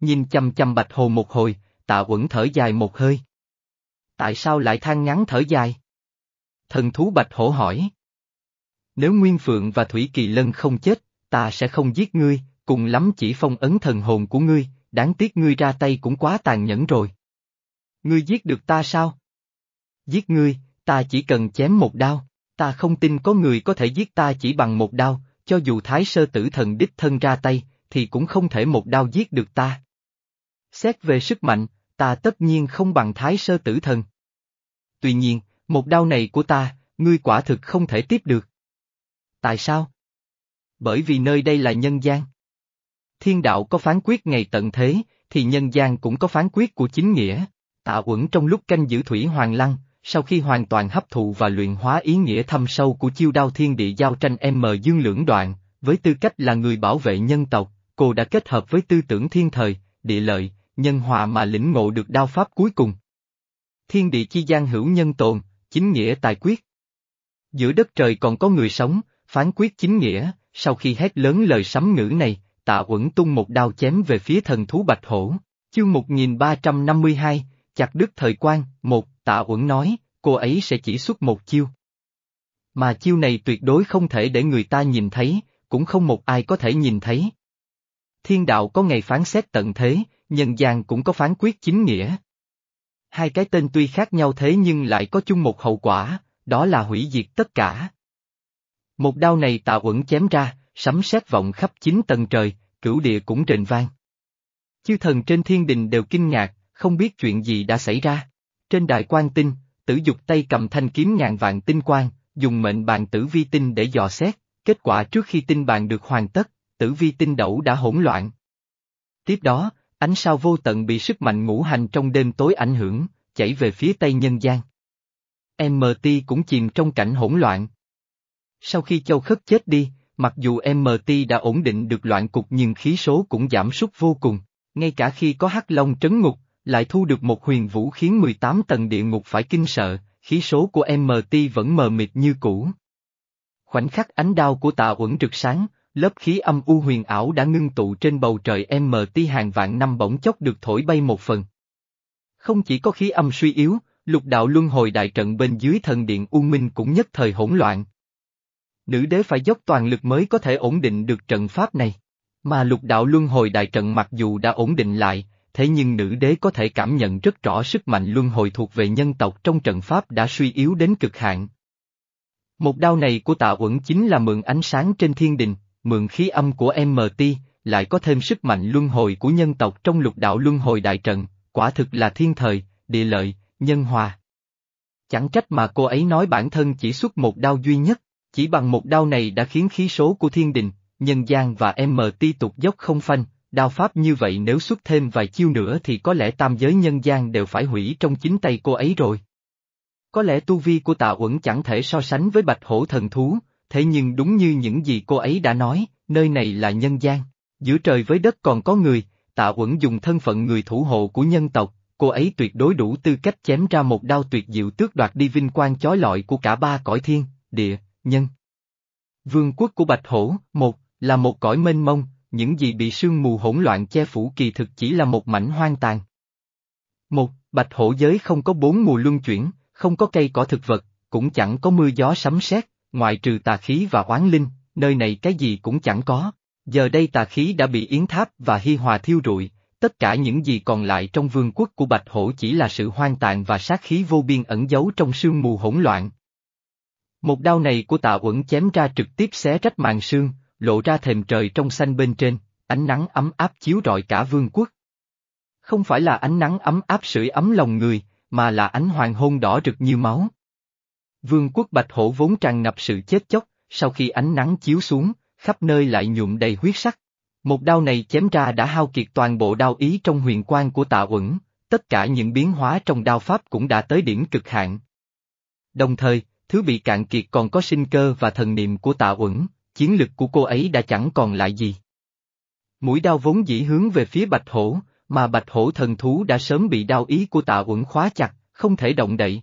Nhìn chăm chăm bạch hồ một hồi, tạ uẩn thở dài một hơi. Tại sao lại than ngắn thở dài? Thần thú bạch hổ hỏi. Nếu Nguyên Phượng và Thủy Kỳ Lân không chết, ta sẽ không giết ngươi, cùng lắm chỉ phong ấn thần hồn của ngươi, đáng tiếc ngươi ra tay cũng quá tàn nhẫn rồi. Ngươi giết được ta sao? Giết ngươi, ta chỉ cần chém một đao, ta không tin có người có thể giết ta chỉ bằng một đao, cho dù thái sơ tử thần đích thân ra tay, thì cũng không thể một đao giết được ta. Xét về sức mạnh, ta tất nhiên không bằng thái sơ tử thần. Tuy nhiên, một đau này của ta, ngươi quả thực không thể tiếp được. Tại sao? Bởi vì nơi đây là nhân gian. Thiên đạo có phán quyết ngày tận thế, thì nhân gian cũng có phán quyết của chính nghĩa. Tạ uẩn trong lúc canh giữ thủy hoàng lăng, sau khi hoàn toàn hấp thụ và luyện hóa ý nghĩa thâm sâu của chiêu đao thiên địa giao tranh M dương lưỡng đoạn, với tư cách là người bảo vệ nhân tộc, cô đã kết hợp với tư tưởng thiên thời, địa lợi, nhân hòa mà lĩnh ngộ được đao pháp cuối cùng. Thiên địa chi gian hữu nhân tồn, chính nghĩa tài quyết. Giữa đất trời còn có người sống, phán quyết chính nghĩa, sau khi hét lớn lời sấm ngữ này, tạ uẩn tung một đao chém về phía thần thú bạch hổ. Chương 1352, chặt đứt thời quan, một, tạ uẩn nói, cô ấy sẽ chỉ xuất một chiêu. Mà chiêu này tuyệt đối không thể để người ta nhìn thấy, cũng không một ai có thể nhìn thấy. Thiên đạo có ngày phán xét tận thế, nhân gian cũng có phán quyết chính nghĩa. Hai cái tên tuy khác nhau thế nhưng lại có chung một hậu quả, đó là hủy diệt tất cả. Một đao này tạ uẩn chém ra, sấm sét vọng khắp chín tầng trời, cửu địa cũng rền vang. Chư thần trên thiên đình đều kinh ngạc, không biết chuyện gì đã xảy ra. Trên đại quan tinh, tử dục tay cầm thanh kiếm ngàn vạn tinh quang, dùng mệnh bàn tử vi tinh để dò xét, kết quả trước khi tinh bàn được hoàn tất, tử vi tinh đẩu đã hỗn loạn. Tiếp đó, ánh sao vô tận bị sức mạnh ngũ hành trong đêm tối ảnh hưởng, chảy về phía tây nhân gian. MT cũng chìm trong cảnh hỗn loạn. Sau khi châu khất chết đi, mặc dù MT đã ổn định được loạn cục nhưng khí số cũng giảm sút vô cùng, ngay cả khi có hắc long trấn ngục, lại thu được một huyền vũ khiến 18 tầng địa ngục phải kinh sợ, khí số của MT vẫn mờ mịt như cũ. Khoảnh khắc ánh đao của tạ uẩn rực sáng, lớp khí âm u huyền ảo đã ngưng tụ trên bầu trời MT hàng vạn năm bỗng chốc được thổi bay một phần. Không chỉ có khí âm suy yếu, lục đạo luân hồi đại trận bên dưới thần điện U Minh cũng nhất thời hỗn loạn. Nữ đế phải dốc toàn lực mới có thể ổn định được trận pháp này. Mà lục đạo luân hồi đại trận mặc dù đã ổn định lại, thế nhưng nữ đế có thể cảm nhận rất rõ sức mạnh luân hồi thuộc về nhân tộc trong trận pháp đã suy yếu đến cực hạn. Một đao này của tạ uẩn chính là mượn ánh sáng trên thiên đình, mượn khí âm của MT, lại có thêm sức mạnh luân hồi của nhân tộc trong lục đạo luân hồi đại trận, quả thực là thiên thời, địa lợi, nhân hòa. Chẳng trách mà cô ấy nói bản thân chỉ xuất một đao duy nhất, chỉ bằng một đao này đã khiến khí số của thiên đình, nhân gian và MT tục dốc không phanh, đao pháp như vậy nếu xuất thêm vài chiêu nữa thì có lẽ tam giới nhân gian đều phải hủy trong chính tay cô ấy rồi. Có lẽ tu vi của tạ uẩn chẳng thể so sánh với bạch hổ thần thú, thế nhưng đúng như những gì cô ấy đã nói, nơi này là nhân gian, giữa trời với đất còn có người, tạ uẩn dùng thân phận người thủ hộ của nhân tộc, cô ấy tuyệt đối đủ tư cách chém ra một đao tuyệt diệu tước đoạt đi vinh quang chói lọi của cả ba cõi thiên, địa, nhân. Vương quốc của Bạch Hổ, một, là một cõi mênh mông, những gì bị sương mù hỗn loạn che phủ kỳ thực chỉ là một mảnh hoang tàn. Một, bạch hổ giới không có bốn mùa luân chuyển, không có cây cỏ thực vật, cũng chẳng có mưa gió sấm sét, ngoại trừ tà khí và oán linh, nơi này cái gì cũng chẳng có. Giờ đây tà khí đã bị yến tháp và hi hòa thiêu rụi, tất cả những gì còn lại trong vương quốc của Bạch Hổ chỉ là sự hoang tàn và sát khí vô biên ẩn giấu trong sương mù hỗn loạn. Một đao này của tạ uẩn chém ra trực tiếp xé rách màn sương, lộ ra thềm trời trong xanh bên trên, ánh nắng ấm áp chiếu rọi cả vương quốc. Không phải là ánh nắng ấm áp sưởi ấm lòng người, mà là ánh hoàng hôn đỏ rực như máu. Vương quốc Bạch Hổ vốn tràn ngập sự chết chóc, sau khi ánh nắng chiếu xuống, khắp nơi lại nhuộm đầy huyết sắc. Một đao này chém ra đã hao kiệt toàn bộ đao ý trong huyền quan của tạ uẩn, tất cả những biến hóa trong đao pháp cũng đã tới điểm cực hạn. Đồng thời, thứ bị cạn kiệt còn có sinh cơ và thần niệm của tạ uẩn, chiến lực của cô ấy đã chẳng còn lại gì. Mũi đao vốn dĩ hướng về phía bạch hổ, mà bạch hổ thần thú đã sớm bị đao ý của tạ uẩn khóa chặt, không thể động đậy.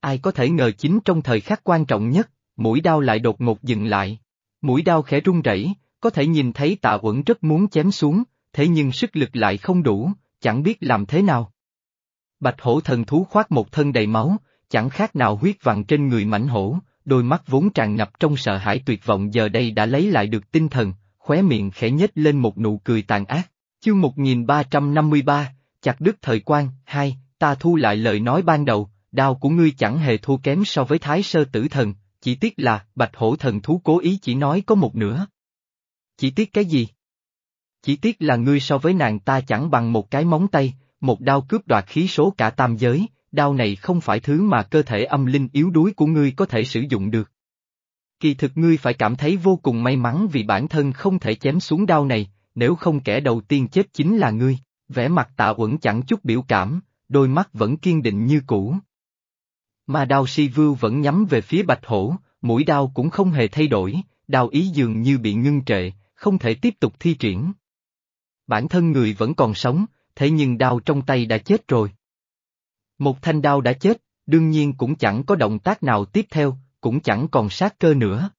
Ai có thể ngờ chính trong thời khắc quan trọng nhất, mũi đao lại đột ngột dừng lại. Mũi đao khẽ rung rẩy, có thể nhìn thấy tạ uẩn rất muốn chém xuống, thế nhưng sức lực lại không đủ, chẳng biết làm thế nào. Bạch hổ thần thú khoác một thân đầy máu, chẳng khác nào huyết vằn trên người mảnh hổ, đôi mắt vốn tràn ngập trong sợ hãi tuyệt vọng giờ đây đã lấy lại được tinh thần, khóe miệng khẽ nhếch lên một nụ cười tàn ác. Chương 1353, chặt đứt thời quan, hai, ta thu lại lời nói ban đầu, đao của ngươi chẳng hề thua kém so với thái sơ tử thần, chỉ tiếc là, bạch hổ thần thú cố ý chỉ nói có một nửa. Chỉ tiếc cái gì? Chỉ tiếc là ngươi so với nàng ta chẳng bằng một cái móng tay, một đao cướp đoạt khí số cả tam giới, đao này không phải thứ mà cơ thể âm linh yếu đuối của ngươi có thể sử dụng được. Kỳ thực ngươi phải cảm thấy vô cùng may mắn vì bản thân không thể chém xuống đao này, nếu không kẻ đầu tiên chết chính là ngươi, vẻ mặt tạ uẩn chẳng chút biểu cảm, đôi mắt vẫn kiên định như cũ. Mà đao si vưu vẫn nhắm về phía bạch hổ, mũi đao cũng không hề thay đổi, đao ý dường như bị ngưng trệ, không thể tiếp tục thi triển. Bản thân người vẫn còn sống, thế nhưng đao trong tay đã chết rồi. Một thanh đao đã chết, đương nhiên cũng chẳng có động tác nào tiếp theo, cũng chẳng còn sát cơ nữa.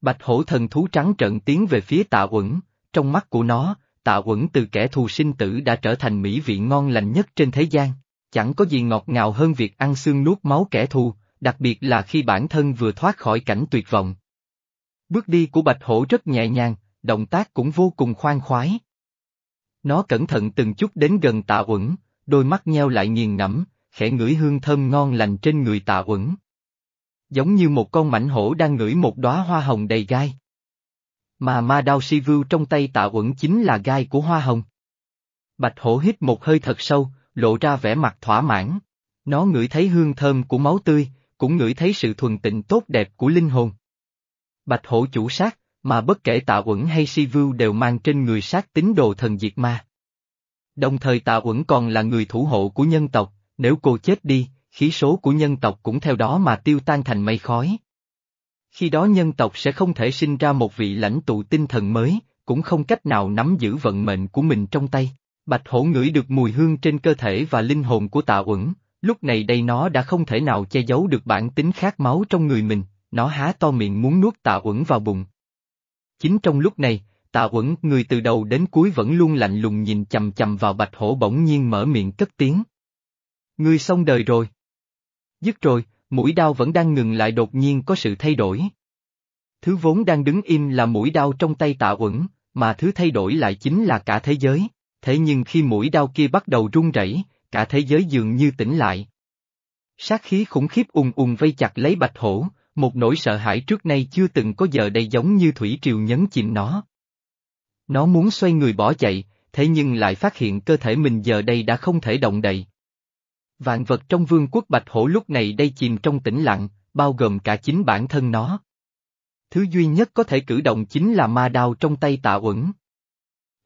Bạch hổ thần thú trắng trợn tiến về phía tạ uẩn, trong mắt của nó, tạ uẩn từ kẻ thù sinh tử đã trở thành mỹ vị ngon lành nhất trên thế gian. Chẳng có gì ngọt ngào hơn việc ăn xương nuốt máu kẻ thù, đặc biệt là khi bản thân vừa thoát khỏi cảnh tuyệt vọng. Bước đi của bạch hổ rất nhẹ nhàng, động tác cũng vô cùng khoan khoái. Nó cẩn thận từng chút đến gần tạ uẩn, đôi mắt nheo lại nghiền ngẫm, khẽ ngửi hương thơm ngon lành trên người tạ uẩn. Giống như một con mảnh hổ đang ngửi một đóa hoa hồng đầy gai. Mà ma đao si vưu trong tay tạ uẩn chính là gai của hoa hồng. Bạch hổ hít một hơi thật sâu, lộ ra vẻ mặt thỏa mãn. Nó ngửi thấy hương thơm của máu tươi, cũng ngửi thấy sự thuần tịnh tốt đẹp của linh hồn. Bạch hổ chủ sát, mà bất kể tạ uẩn hay si vưu đều mang trên người sát tín đồ thần diệt ma. Đồng thời tạ uẩn còn là người thủ hộ của nhân tộc, nếu cô chết đi, khí số của nhân tộc cũng theo đó mà tiêu tan thành mây khói. Khi đó nhân tộc sẽ không thể sinh ra một vị lãnh tụ tinh thần mới, cũng không cách nào nắm giữ vận mệnh của mình trong tay. Bạch hổ ngửi được mùi hương trên cơ thể và linh hồn của tạ uẩn, lúc này đây nó đã không thể nào che giấu được bản tính khát máu trong người mình, nó há to miệng muốn nuốt tạ uẩn vào bụng. Chính trong lúc này, tạ uẩn, người từ đầu đến cuối vẫn luôn lạnh lùng nhìn chầm chầm vào bạch hổ bỗng nhiên mở miệng cất tiếng. Ngươi xong đời rồi. Dứt rồi, mũi đao vẫn đang ngừng lại đột nhiên có sự thay đổi. Thứ vốn đang đứng im là mũi đao trong tay tạ uẩn, mà thứ thay đổi lại chính là cả thế giới, thế nhưng khi mũi đao kia bắt đầu run rẩy, cả thế giới dường như tỉnh lại. Sát khí khủng khiếp ùng ùng vây chặt lấy bạch hổ, một nỗi sợ hãi trước nay chưa từng có giờ đây giống như thủy triều nhấn chìm nó. Nó muốn xoay người bỏ chạy, thế nhưng lại phát hiện cơ thể mình giờ đây đã không thể động đậy. Vạn vật trong vương quốc Bạch Hổ lúc này đây chìm trong tĩnh lặng, bao gồm cả chính bản thân nó. Thứ duy nhất có thể cử động chính là ma đao trong tay tạ uẩn.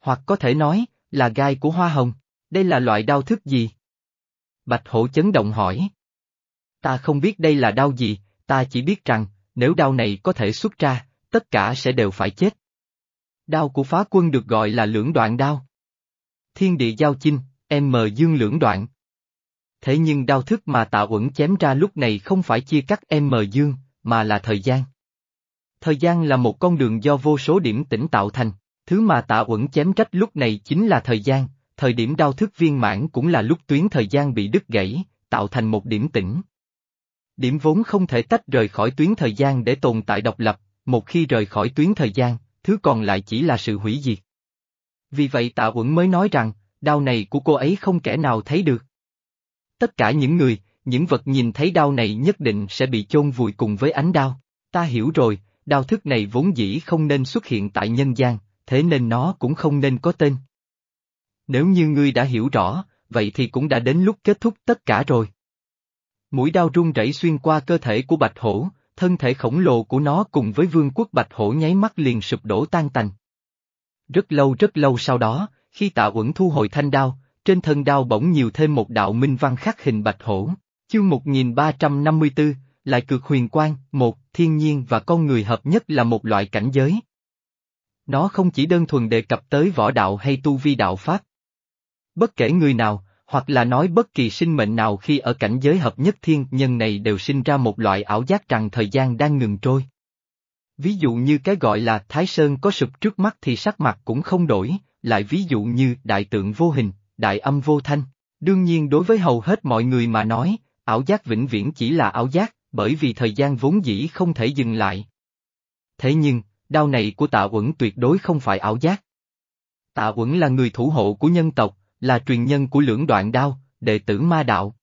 Hoặc có thể nói, là gai của hoa hồng, đây là loại đau thức gì? Bạch Hổ chấn động hỏi. Ta không biết đây là đau gì, ta chỉ biết rằng, nếu đau này có thể xuất ra, tất cả sẽ đều phải chết. Đao của phá quân được gọi là lưỡng đoạn đao. Thiên địa giao chinh, em mờ dương lưỡng đoạn. Thế nhưng đao thức mà tạ uẩn chém ra lúc này không phải chia cắt em mờ dương, mà là thời gian. Thời gian là một con đường do vô số điểm tĩnh tạo thành, Thứ mà tạ uẩn chém trách lúc này chính là thời gian, thời điểm đau thức viên mãn cũng là lúc tuyến thời gian bị đứt gãy, tạo thành một điểm tĩnh. Điểm vốn không thể tách rời khỏi tuyến thời gian để tồn tại độc lập, một khi rời khỏi tuyến thời gian, thứ còn lại chỉ là sự hủy diệt. Vì vậy tạ uẩn mới nói rằng, đau này của cô ấy không kẻ nào thấy được. Tất cả những người, những vật nhìn thấy đau này nhất định sẽ bị chôn vùi cùng với ánh đau. Ta hiểu rồi, đau thức này vốn dĩ không nên xuất hiện tại nhân gian, thế nên nó cũng không nên có tên. Nếu như ngươi đã hiểu rõ, vậy thì cũng đã đến lúc kết thúc tất cả rồi. Mũi đao rung rẩy xuyên qua cơ thể của bạch hổ, thân thể khổng lồ của nó cùng với vương quốc bạch hổ nháy mắt liền sụp đổ tan tành. Rất lâu rất lâu sau đó, khi tạ uẩn thu hồi thanh đao, trên thân đao bỗng nhiều thêm một đạo minh văn khắc hình bạch hổ. Chương 1354, lại cực huyền quang, một, thiên nhiên và con người hợp nhất là một loại cảnh giới. Nó không chỉ đơn thuần đề cập tới võ đạo hay tu vi đạo pháp. Bất kể người nào, hoặc là nói bất kỳ sinh mệnh nào khi ở cảnh giới hợp nhất thiên nhân này đều sinh ra một loại ảo giác rằng thời gian đang ngừng trôi. Ví dụ như cái gọi là Thái Sơn có sụp trước mắt thì sắc mặt cũng không đổi, lại ví dụ như đại tượng vô hình, đại âm vô thanh. Đương nhiên đối với hầu hết mọi người mà nói, ảo giác vĩnh viễn chỉ là ảo giác, bởi vì thời gian vốn dĩ không thể dừng lại. Thế nhưng, đao này của tạ uẩn tuyệt đối không phải ảo giác. Tạ uẩn là người thủ hộ của nhân tộc, là truyền nhân của lưỡng đoạn đao, đệ tử ma đạo.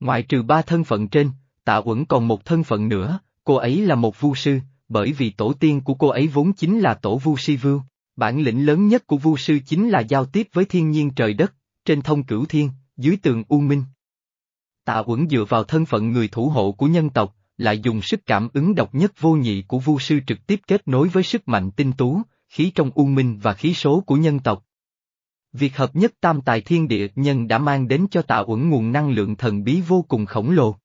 Ngoại trừ ba thân phận trên, tạ uẩn còn một thân phận nữa, cô ấy là một vu sư, bởi vì tổ tiên của cô ấy vốn chính là tổ vu si vưu. Bản lĩnh lớn nhất của vu sư chính là giao tiếp với thiên nhiên trời đất, trên thông cửu thiên, dưới tường u minh. Tạ Uẩn dựa vào thân phận người thủ hộ của nhân tộc, lại dùng sức cảm ứng độc nhất vô nhị của vu sư trực tiếp kết nối với sức mạnh tinh tú, khí trong u minh và khí số của nhân tộc. Việc hợp nhất tam tài thiên địa nhân đã mang đến cho Tạ Uẩn nguồn năng lượng thần bí vô cùng khổng lồ.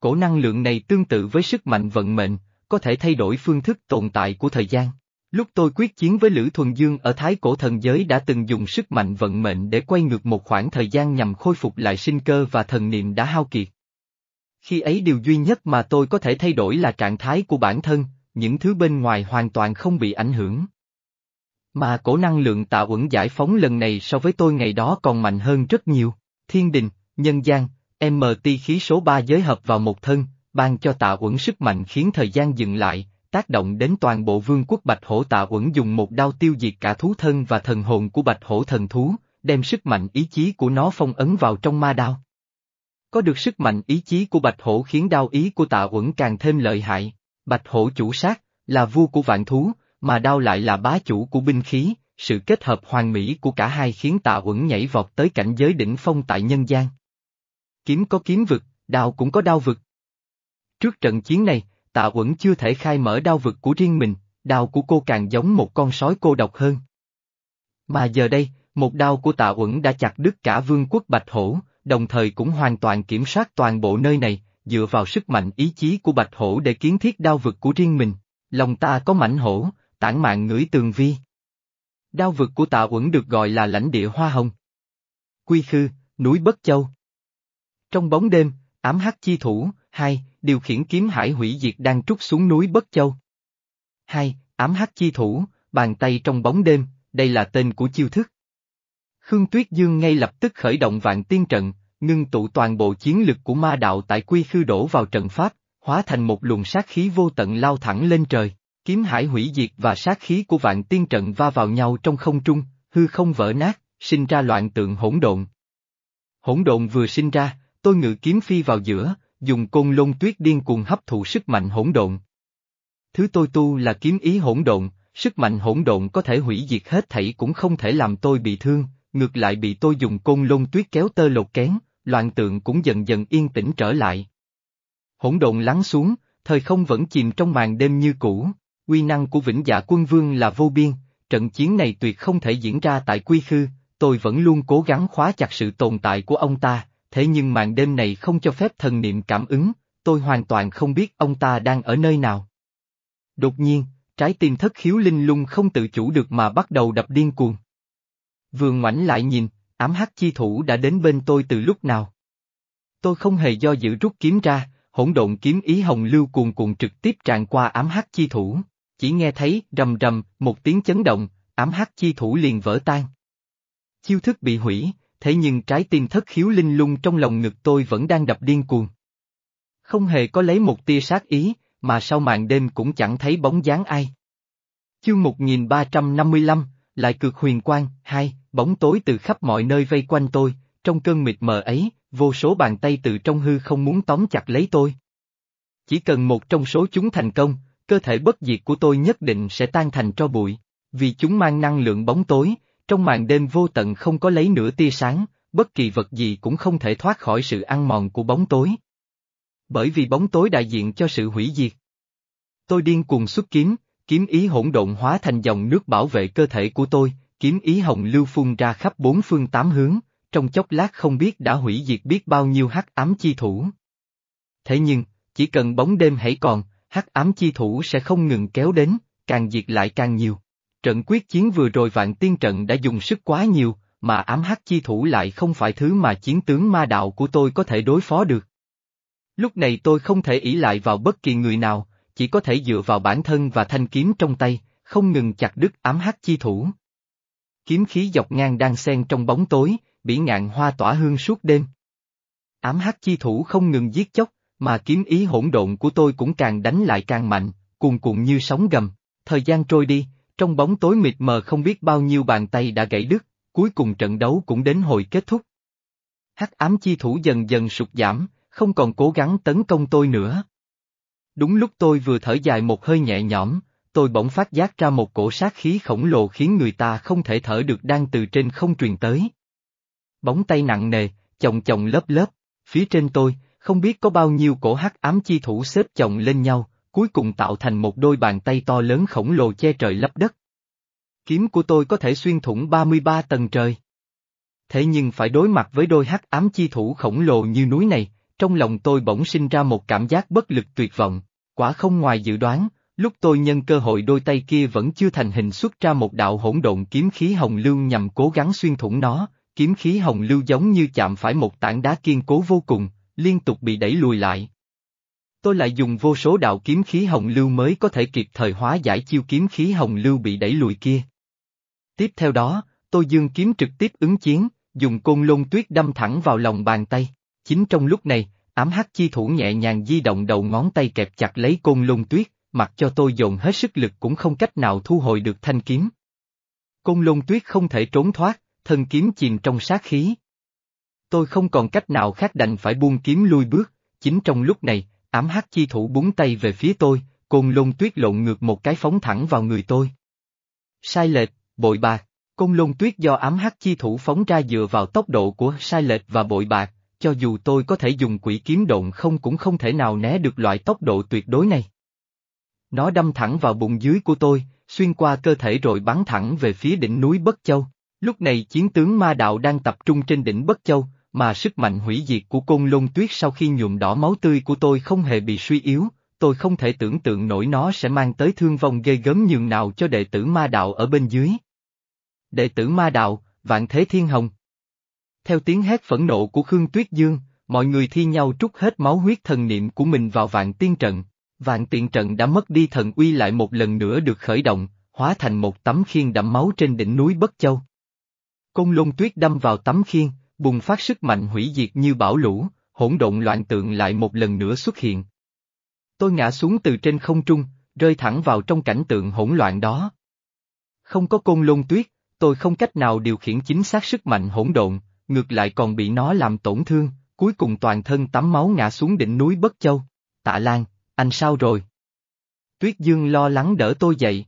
Cổ năng lượng này tương tự với sức mạnh vận mệnh, có thể thay đổi phương thức tồn tại của thời gian. Lúc tôi quyết chiến với Lữ Thuần Dương ở Thái Cổ Thần Giới đã từng dùng sức mạnh vận mệnh để quay ngược một khoảng thời gian nhằm khôi phục lại sinh cơ và thần niệm đã hao kiệt. Khi ấy điều duy nhất mà tôi có thể thay đổi là trạng thái của bản thân, những thứ bên ngoài hoàn toàn không bị ảnh hưởng. Mà cổ năng lượng tạo uẩn giải phóng lần này so với tôi ngày đó còn mạnh hơn rất nhiều. Thiên đình, nhân gian, MT khí số 3 giới hợp vào một thân, ban cho tạ uẩn sức mạnh khiến thời gian dừng lại, tác động đến toàn bộ vương quốc Bạch Hổ tạ uẩn dùng một đao tiêu diệt cả thú thân và thần hồn của Bạch Hổ thần thú, đem sức mạnh ý chí của nó phong ấn vào trong ma đao. Có được sức mạnh ý chí của Bạch Hổ khiến đao ý của tạ uẩn càng thêm lợi hại. Bạch Hổ chủ sát, là vua của vạn thú, mà đao lại là bá chủ của binh khí, sự kết hợp hoàn mỹ của cả hai khiến tạ uẩn nhảy vọt tới cảnh giới đỉnh phong tại nhân gian. Kiếm có kiếm vực, đao cũng có đao vực. Trước trận chiến này, tạ uẩn chưa thể khai mở đao vực của riêng mình, đao của cô càng giống một con sói cô độc hơn. Mà giờ đây, một đao của tạ uẩn đã chặt đứt cả vương quốc Bạch Hổ, đồng thời cũng hoàn toàn kiểm soát toàn bộ nơi này, dựa vào sức mạnh ý chí của Bạch Hổ để kiến thiết đao vực của riêng mình. Lòng ta có mảnh hổ, tản mạng ngửi tường vi. Đao vực của tạ uẩn được gọi là lãnh địa hoa hồng. Quy khư, núi Bất Châu. Trong bóng đêm, ám hắc chi thủ, hai, điều khiển kiếm hải hủy diệt đang trút xuống núi Bất Châu. Hai, ám hắc chi thủ, bàn tay trong bóng đêm, đây là tên của chiêu thức. Khương Tuyết Dương ngay lập tức khởi động vạn tiên trận, ngưng tụ toàn bộ chiến lực của ma đạo tại quy khư đổ vào trận pháp, hóa thành một luồng sát khí vô tận lao thẳng lên trời. Kiếm hải hủy diệt và sát khí của vạn tiên trận va vào nhau trong không trung, hư không vỡ nát, sinh ra loạn tượng hỗn độn. Hỗn độn vừa sinh ra, tôi ngự kiếm phi vào giữa, dùng côn lôn tuyết điên cuồng hấp thụ sức mạnh hỗn độn. Thứ tôi tu là kiếm ý hỗn độn, sức mạnh hỗn độn có thể hủy diệt hết thảy cũng không thể làm tôi bị thương, ngược lại bị tôi dùng côn lôn tuyết kéo tơ lột kén, loạn tượng cũng dần dần yên tĩnh trở lại. Hỗn độn lắng xuống, thời không vẫn chìm trong màn đêm như cũ, uy năng của vĩnh dạ quân vương là vô biên, trận chiến này tuyệt không thể diễn ra tại quy khư, tôi vẫn luôn cố gắng khóa chặt sự tồn tại của ông ta, thế nhưng màn đêm này không cho phép thần niệm cảm ứng, tôi hoàn toàn không biết ông ta đang ở nơi nào. Đột nhiên, trái tim thất khiếu linh lung không tự chủ được mà bắt đầu đập điên cuồng. Vừa ngoảnh lại nhìn, ám hắc chi thủ đã đến bên tôi từ lúc nào. Tôi không hề do dự rút kiếm ra, hỗn độn kiếm ý hồng lưu cuồn cuộn trực tiếp tràn qua ám hắc chi thủ. Chỉ nghe thấy rầm rầm, một tiếng chấn động, ám hắc chi thủ liền vỡ tan. Chiêu thức bị hủy, thế nhưng trái tim thất khiếu linh lung trong lòng ngực tôi vẫn đang đập điên cuồng. Không hề có lấy một tia sát ý, mà sau màn đêm cũng chẳng thấy bóng dáng ai. Chương 1355, lại cực huyền quang, hai, bóng tối từ khắp mọi nơi vây quanh tôi, trong cơn mịt mờ ấy, vô số bàn tay từ trong hư không muốn tóm chặt lấy tôi. Chỉ cần một trong số chúng thành công, cơ thể bất diệt của tôi nhất định sẽ tan thành tro bụi, vì chúng mang năng lượng bóng tối, trong màn đêm vô tận không có lấy nửa tia sáng, bất kỳ vật gì cũng không thể thoát khỏi sự ăn mòn của bóng tối. Bởi vì bóng tối đại diện cho sự hủy diệt. Tôi điên cuồng xuất kiếm, kiếm ý hỗn độn hóa thành dòng nước bảo vệ cơ thể của tôi, kiếm ý hồng lưu phun ra khắp bốn phương tám hướng, trong chốc lát không biết đã hủy diệt biết bao nhiêu hắc ám chi thủ. Thế nhưng, chỉ cần bóng đêm hãy còn, hắc ám chi thủ sẽ không ngừng kéo đến, càng diệt lại càng nhiều. Trận quyết chiến vừa rồi vạn tiên trận đã dùng sức quá nhiều, mà ám hắc chi thủ lại không phải thứ mà chiến tướng ma đạo của tôi có thể đối phó được. Lúc này tôi không thể ỷ lại vào bất kỳ người nào, chỉ có thể dựa vào bản thân và thanh kiếm trong tay, không ngừng chặt đứt ám hắc chi thủ. Kiếm khí dọc ngang đang xen trong bóng tối, bỉ ngạn hoa tỏa hương suốt đêm. Ám hắc chi thủ không ngừng giết chóc, mà kiếm ý hỗn độn của tôi cũng càng đánh lại càng mạnh, cuồn cuộn như sóng gầm. Thời gian trôi đi, trong bóng tối mịt mờ không biết bao nhiêu bàn tay đã gãy đứt, cuối cùng trận đấu cũng đến hồi kết thúc. Hắc ám chi thủ dần dần sụt giảm, không còn cố gắng tấn công tôi nữa. Đúng lúc tôi vừa thở dài một hơi nhẹ nhõm, tôi bỗng phát giác ra một cổ sát khí khổng lồ khiến người ta không thể thở được đang từ trên không truyền tới. Bóng tay nặng nề, chồng chồng lớp lớp, phía trên tôi, không biết có bao nhiêu cổ hắc ám chi thủ xếp chồng lên nhau, cuối cùng tạo thành một đôi bàn tay to lớn khổng lồ che trời lấp đất. Kiếm của tôi có thể xuyên thủng 33 tầng trời. Thế nhưng phải đối mặt với đôi hắc ám chi thủ khổng lồ như núi này, trong lòng tôi bỗng sinh ra một cảm giác bất lực tuyệt vọng, quả không ngoài dự đoán, lúc tôi nhân cơ hội đôi tay kia vẫn chưa thành hình xuất ra một đạo hỗn độn kiếm khí hồng lưu nhằm cố gắng xuyên thủng nó, kiếm khí hồng lưu giống như chạm phải một tảng đá kiên cố vô cùng, liên tục bị đẩy lùi lại. Tôi lại dùng vô số đạo kiếm khí hồng lưu mới có thể kịp thời hóa giải chiêu kiếm khí hồng lưu bị đẩy lùi kia. Tiếp theo đó, tôi dương kiếm trực tiếp ứng chiến, dùng côn lôn tuyết đâm thẳng vào lòng bàn tay. Chính trong lúc này, ám hắc chi thủ nhẹ nhàng di động đầu ngón tay kẹp chặt lấy côn lôn tuyết, mặc cho tôi dồn hết sức lực cũng không cách nào thu hồi được thanh kiếm. Côn lôn tuyết không thể trốn thoát, thân kiếm chìm trong sát khí. Tôi không còn cách nào khác đành phải buông kiếm lui bước, chính trong lúc này, ám hắc chi thủ búng tay về phía tôi, côn lôn tuyết lộn ngược một cái phóng thẳng vào người tôi. Sai lệch, bội bạc, côn lôn tuyết do ám hắc chi thủ phóng ra dựa vào tốc độ của sai lệch và bội bạc, cho dù tôi có thể dùng quỷ kiếm độn không cũng không thể nào né được loại tốc độ tuyệt đối này. Nó đâm thẳng vào bụng dưới của tôi, xuyên qua cơ thể rồi bắn thẳng về phía đỉnh núi Bất Châu. Lúc này chiến tướng ma đạo đang tập trung trên đỉnh Bất Châu, mà sức mạnh hủy diệt của côn lôn tuyết sau khi nhuộm đỏ máu tươi của tôi không hề bị suy yếu, tôi không thể tưởng tượng nổi nó sẽ mang tới thương vong ghê gớm nhường nào cho đệ tử ma đạo ở bên dưới. Đệ tử ma đạo, vạn thế thiên hồng. Theo tiếng hét phẫn nộ của Khương Tuyết Dương, mọi người thi nhau trút hết máu huyết thần niệm của mình vào vạn tiên trận. Vạn tiện trận đã mất đi thần uy lại một lần nữa được khởi động, hóa thành một tấm khiên đẫm máu trên đỉnh núi Bất Châu. Côn lôn tuyết đâm vào tấm khiên, bùng phát sức mạnh hủy diệt như bão lũ, hỗn độn loạn tượng lại một lần nữa xuất hiện. Tôi ngã xuống từ trên không trung, rơi thẳng vào trong cảnh tượng hỗn loạn đó. Không có côn lôn tuyết, tôi không cách nào điều khiển chính xác sức mạnh hỗn độn, ngược lại còn bị nó làm tổn thương, cuối cùng toàn thân tắm máu ngã xuống đỉnh núi Bất Châu. Tạ Lan, anh sao rồi? Tuyết Dương lo lắng đỡ tôi dậy.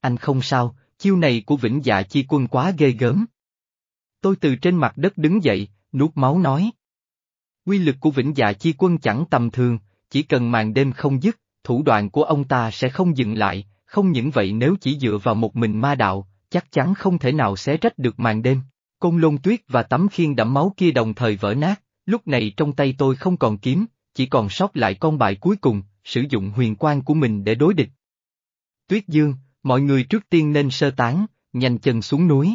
Anh không sao, chiêu này của Vĩnh Dạ Chi Quân quá ghê gớm. Tôi từ trên mặt đất đứng dậy, nuốt máu nói. Quy lực của Vĩnh Dạ Chi Quân chẳng tầm thường, chỉ cần màn đêm không dứt, thủ đoạn của ông ta sẽ không dừng lại, không những vậy nếu chỉ dựa vào một mình ma đạo, chắc chắn không thể nào xé rách được màn đêm. Côn lôn tuyết và tấm khiên đẫm máu kia đồng thời vỡ nát, lúc này trong tay tôi không còn kiếm, chỉ còn sót lại con bài cuối cùng, sử dụng huyền quan của mình để đối địch. Tuyết Dương, mọi người trước tiên nên sơ tán, nhanh chân xuống núi.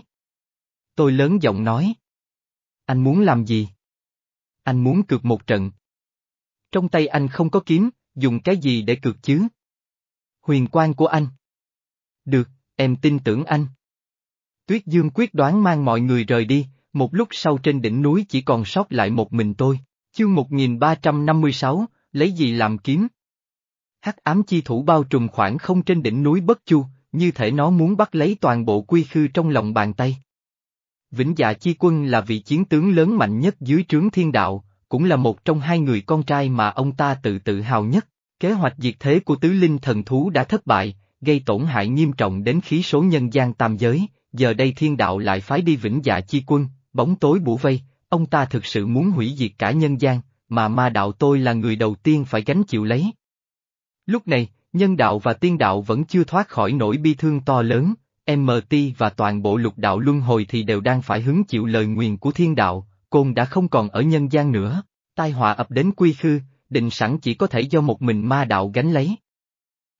Tôi lớn giọng nói. Anh muốn làm gì? Anh muốn cược một trận. Trong tay anh không có kiếm, dùng cái gì để cược chứ? Huyền quan của anh. Được, em tin tưởng anh. Tuyết Dương quyết đoán mang mọi người rời đi, một lúc sau trên đỉnh núi chỉ còn sót lại một mình tôi. Chương 1356, lấy gì làm kiếm? Hắc ám chi thủ bao trùm khoảng không trên đỉnh núi Bất Chu, như thể nó muốn bắt lấy toàn bộ quy khư trong lòng bàn tay. Vĩnh Dạ Chi Quân là vị chiến tướng lớn mạnh nhất dưới trướng thiên đạo, cũng là một trong hai người con trai mà ông ta tự tự hào nhất. Kế hoạch diệt thế của tứ linh thần thú đã thất bại, gây tổn hại nghiêm trọng đến khí số nhân gian tam giới, giờ đây thiên đạo lại phái đi Vĩnh Dạ Chi Quân, bóng tối bủa vây, ông ta thực sự muốn hủy diệt cả nhân gian, mà ma đạo tôi là người đầu tiên phải gánh chịu lấy. Lúc này, nhân đạo và tiên đạo vẫn chưa thoát khỏi nỗi bi thương to lớn, MT và toàn bộ lục đạo luân hồi thì đều đang phải hứng chịu lời nguyền của thiên đạo, côn đã không còn ở nhân gian nữa, tai họa ập đến quy khư, định sẵn chỉ có thể do một mình ma đạo gánh lấy.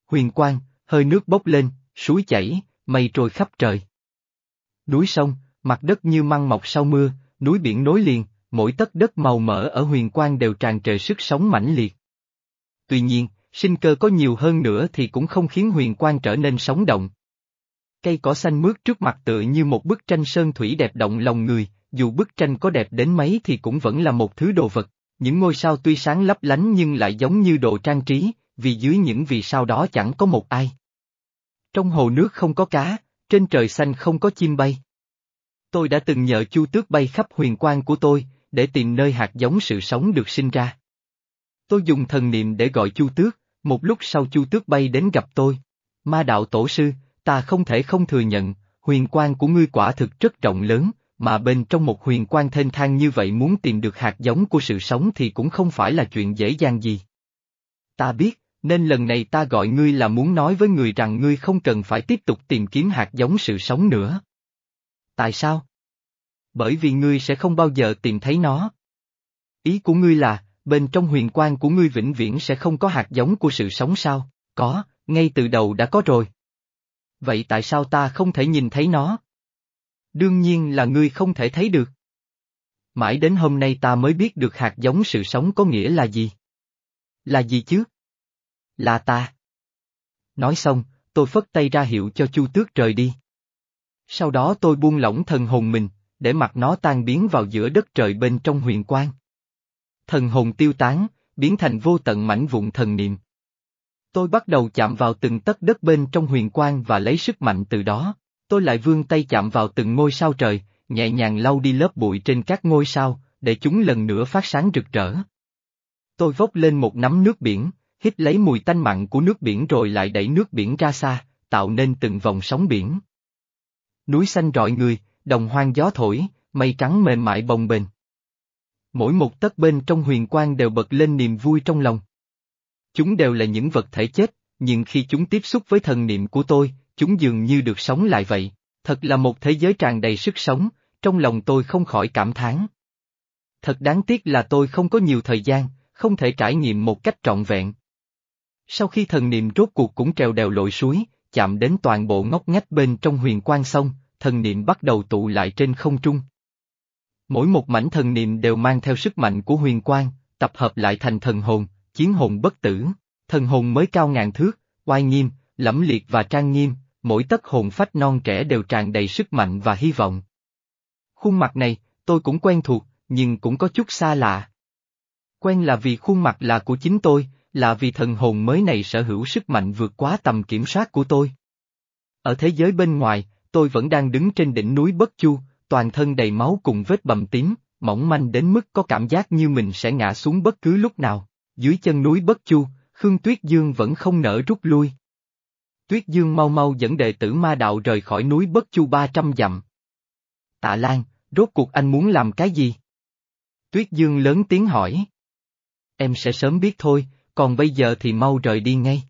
Huyền quang, hơi nước bốc lên, suối chảy, mây trôi khắp trời. Núi sông, mặt đất như măng mọc sau mưa, núi biển nối liền, mỗi tấc đất màu mỡ ở huyền quang đều tràn trề sức sống mãnh liệt. Tuy nhiên, sinh cơ có nhiều hơn nữa thì cũng không khiến huyền quang trở nên sống động. Cây cỏ xanh mướt trước mặt tựa như một bức tranh sơn thủy đẹp động lòng người, dù bức tranh có đẹp đến mấy thì cũng vẫn là một thứ đồ vật. Những ngôi sao tuy sáng lấp lánh nhưng lại giống như đồ trang trí, vì dưới những vì sao đó chẳng có một ai. Trong hồ nước không có cá, trên trời xanh không có chim bay. Tôi đã từng nhờ chu tước bay khắp huyền quang của tôi, để tìm nơi hạt giống sự sống được sinh ra. Tôi dùng thần niệm để gọi chu tước, một lúc sau chu tước bay đến gặp tôi. Ma đạo tổ sư, ta không thể không thừa nhận, huyền quang của ngươi quả thực rất rộng lớn, mà bên trong một huyền quang thênh thang như vậy muốn tìm được hạt giống của sự sống thì cũng không phải là chuyện dễ dàng gì. Ta biết, nên lần này ta gọi ngươi là muốn nói với người rằng ngươi không cần phải tiếp tục tìm kiếm hạt giống sự sống nữa. Tại sao? Bởi vì ngươi sẽ không bao giờ tìm thấy nó. Ý của ngươi là, bên trong huyền quang của ngươi vĩnh viễn sẽ không có hạt giống của sự sống sao? Có, ngay từ đầu đã có rồi. Vậy tại sao ta không thể nhìn thấy nó? Đương nhiên là ngươi không thể thấy được. Mãi đến hôm nay ta mới biết được hạt giống sự sống có nghĩa là gì. Là gì chứ? Là ta. Nói xong, tôi phất tay ra hiệu cho Chu Tước rời đi. Sau đó tôi buông lỏng thần hồn mình, để mặc nó tan biến vào giữa đất trời bên trong huyền quang. Thần hồn tiêu tán, biến thành vô tận mảnh vụn thần niệm. Tôi bắt đầu chạm vào từng tấc đất bên trong huyền quang và lấy sức mạnh từ đó. Tôi lại vươn tay chạm vào từng ngôi sao trời, nhẹ nhàng lau đi lớp bụi trên các ngôi sao, để chúng lần nữa phát sáng rực rỡ. Tôi vốc lên một nắm nước biển, hít lấy mùi tanh mặn của nước biển rồi lại đẩy nước biển ra xa, tạo nên từng vòng sóng biển. Núi xanh rọi người, đồng hoang gió thổi, mây trắng mềm mại bồng bềnh. Mỗi một tấc bên trong huyền quang đều bật lên niềm vui trong lòng. Chúng đều là những vật thể chết, nhưng khi chúng tiếp xúc với thần niệm của tôi, chúng dường như được sống lại vậy. Thật là một thế giới tràn đầy sức sống, trong lòng tôi không khỏi cảm thán. Thật đáng tiếc là tôi không có nhiều thời gian, không thể trải nghiệm một cách trọn vẹn. Sau khi thần niệm rốt cuộc cũng trèo đèo lội suối, chạm đến toàn bộ ngóc ngách bên trong huyền quang sông, thần niệm bắt đầu tụ lại trên không trung. Mỗi một mảnh thần niệm đều mang theo sức mạnh của huyền quang, tập hợp lại thành thần hồn, chiến hồn bất tử, thần hồn mới cao ngàn thước, oai nghiêm, lẫm liệt và trang nghiêm, mỗi tấc hồn phách non trẻ đều tràn đầy sức mạnh và hy vọng. Khuôn mặt này, tôi cũng quen thuộc, nhưng cũng có chút xa lạ. Quen là vì khuôn mặt là của chính tôi, là vì thần hồn mới này sở hữu sức mạnh vượt quá tầm kiểm soát của tôi. Ở thế giới bên ngoài, tôi vẫn đang đứng trên đỉnh núi Bất Chu, toàn thân đầy máu cùng vết bầm tím, mỏng manh đến mức có cảm giác như mình sẽ ngã xuống bất cứ lúc nào. Dưới chân núi Bất Chu, Khương Tuyết Dương vẫn không nở rút lui. Tuyết Dương mau mau dẫn đệ tử ma đạo rời khỏi núi Bất Chu 300 dặm. Tạ Lan, rốt cuộc anh muốn làm cái gì? Tuyết Dương lớn tiếng hỏi. Em sẽ sớm biết thôi, còn bây giờ thì mau rời đi ngay.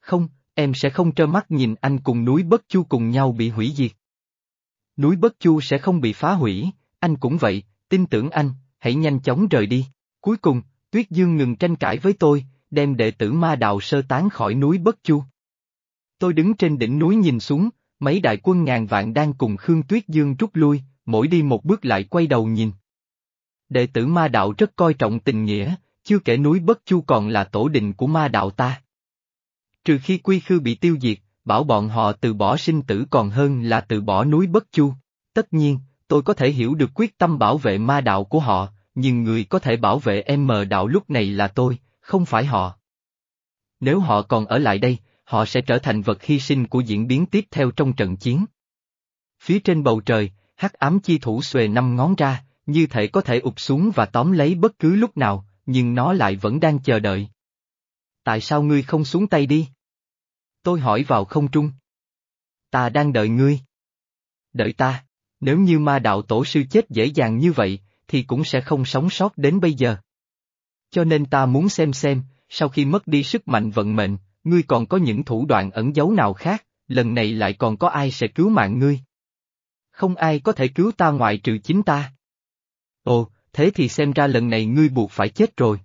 Không, em sẽ không trơ mắt nhìn anh cùng núi Bất Chu cùng nhau bị hủy diệt. Núi Bất Chu sẽ không bị phá hủy, anh cũng vậy, tin tưởng anh, hãy nhanh chóng rời đi. Cuối cùng, Tuyết Dương ngừng tranh cãi với tôi, đem đệ tử ma đạo sơ tán khỏi núi Bất Chu. Tôi đứng trên đỉnh núi nhìn xuống, mấy đại quân ngàn vạn đang cùng Khương Tuyết Dương rút lui, mỗi đi một bước lại quay đầu nhìn. Đệ tử ma đạo rất coi trọng tình nghĩa, chưa kể núi Bất Chu còn là tổ đình của ma đạo ta. Trừ khi quy khư bị tiêu diệt, bảo bọn họ từ bỏ sinh tử còn hơn là từ bỏ núi bất chu. Tất nhiên, tôi có thể hiểu được quyết tâm bảo vệ ma đạo của họ, nhưng người có thể bảo vệ em mờ đạo lúc này là tôi, không phải họ. Nếu họ còn ở lại đây, họ sẽ trở thành vật hy sinh của diễn biến tiếp theo trong trận chiến. Phía trên bầu trời, hắc ám chi thủ xuề năm ngón ra, như thể có thể ụp xuống và tóm lấy bất cứ lúc nào, nhưng nó lại vẫn đang chờ đợi. Tại sao ngươi không xuống tay đi? Tôi hỏi vào không trung. Ta đang đợi ngươi. Đợi ta, nếu như ma đạo tổ sư chết dễ dàng như vậy, thì cũng sẽ không sống sót đến bây giờ. Cho nên ta muốn xem xem, sau khi mất đi sức mạnh vận mệnh, ngươi còn có những thủ đoạn ẩn giấu nào khác, lần này lại còn có ai sẽ cứu mạng ngươi. Không ai có thể cứu ta ngoại trừ chính ta. Ồ, thế thì xem ra lần này ngươi buộc phải chết rồi.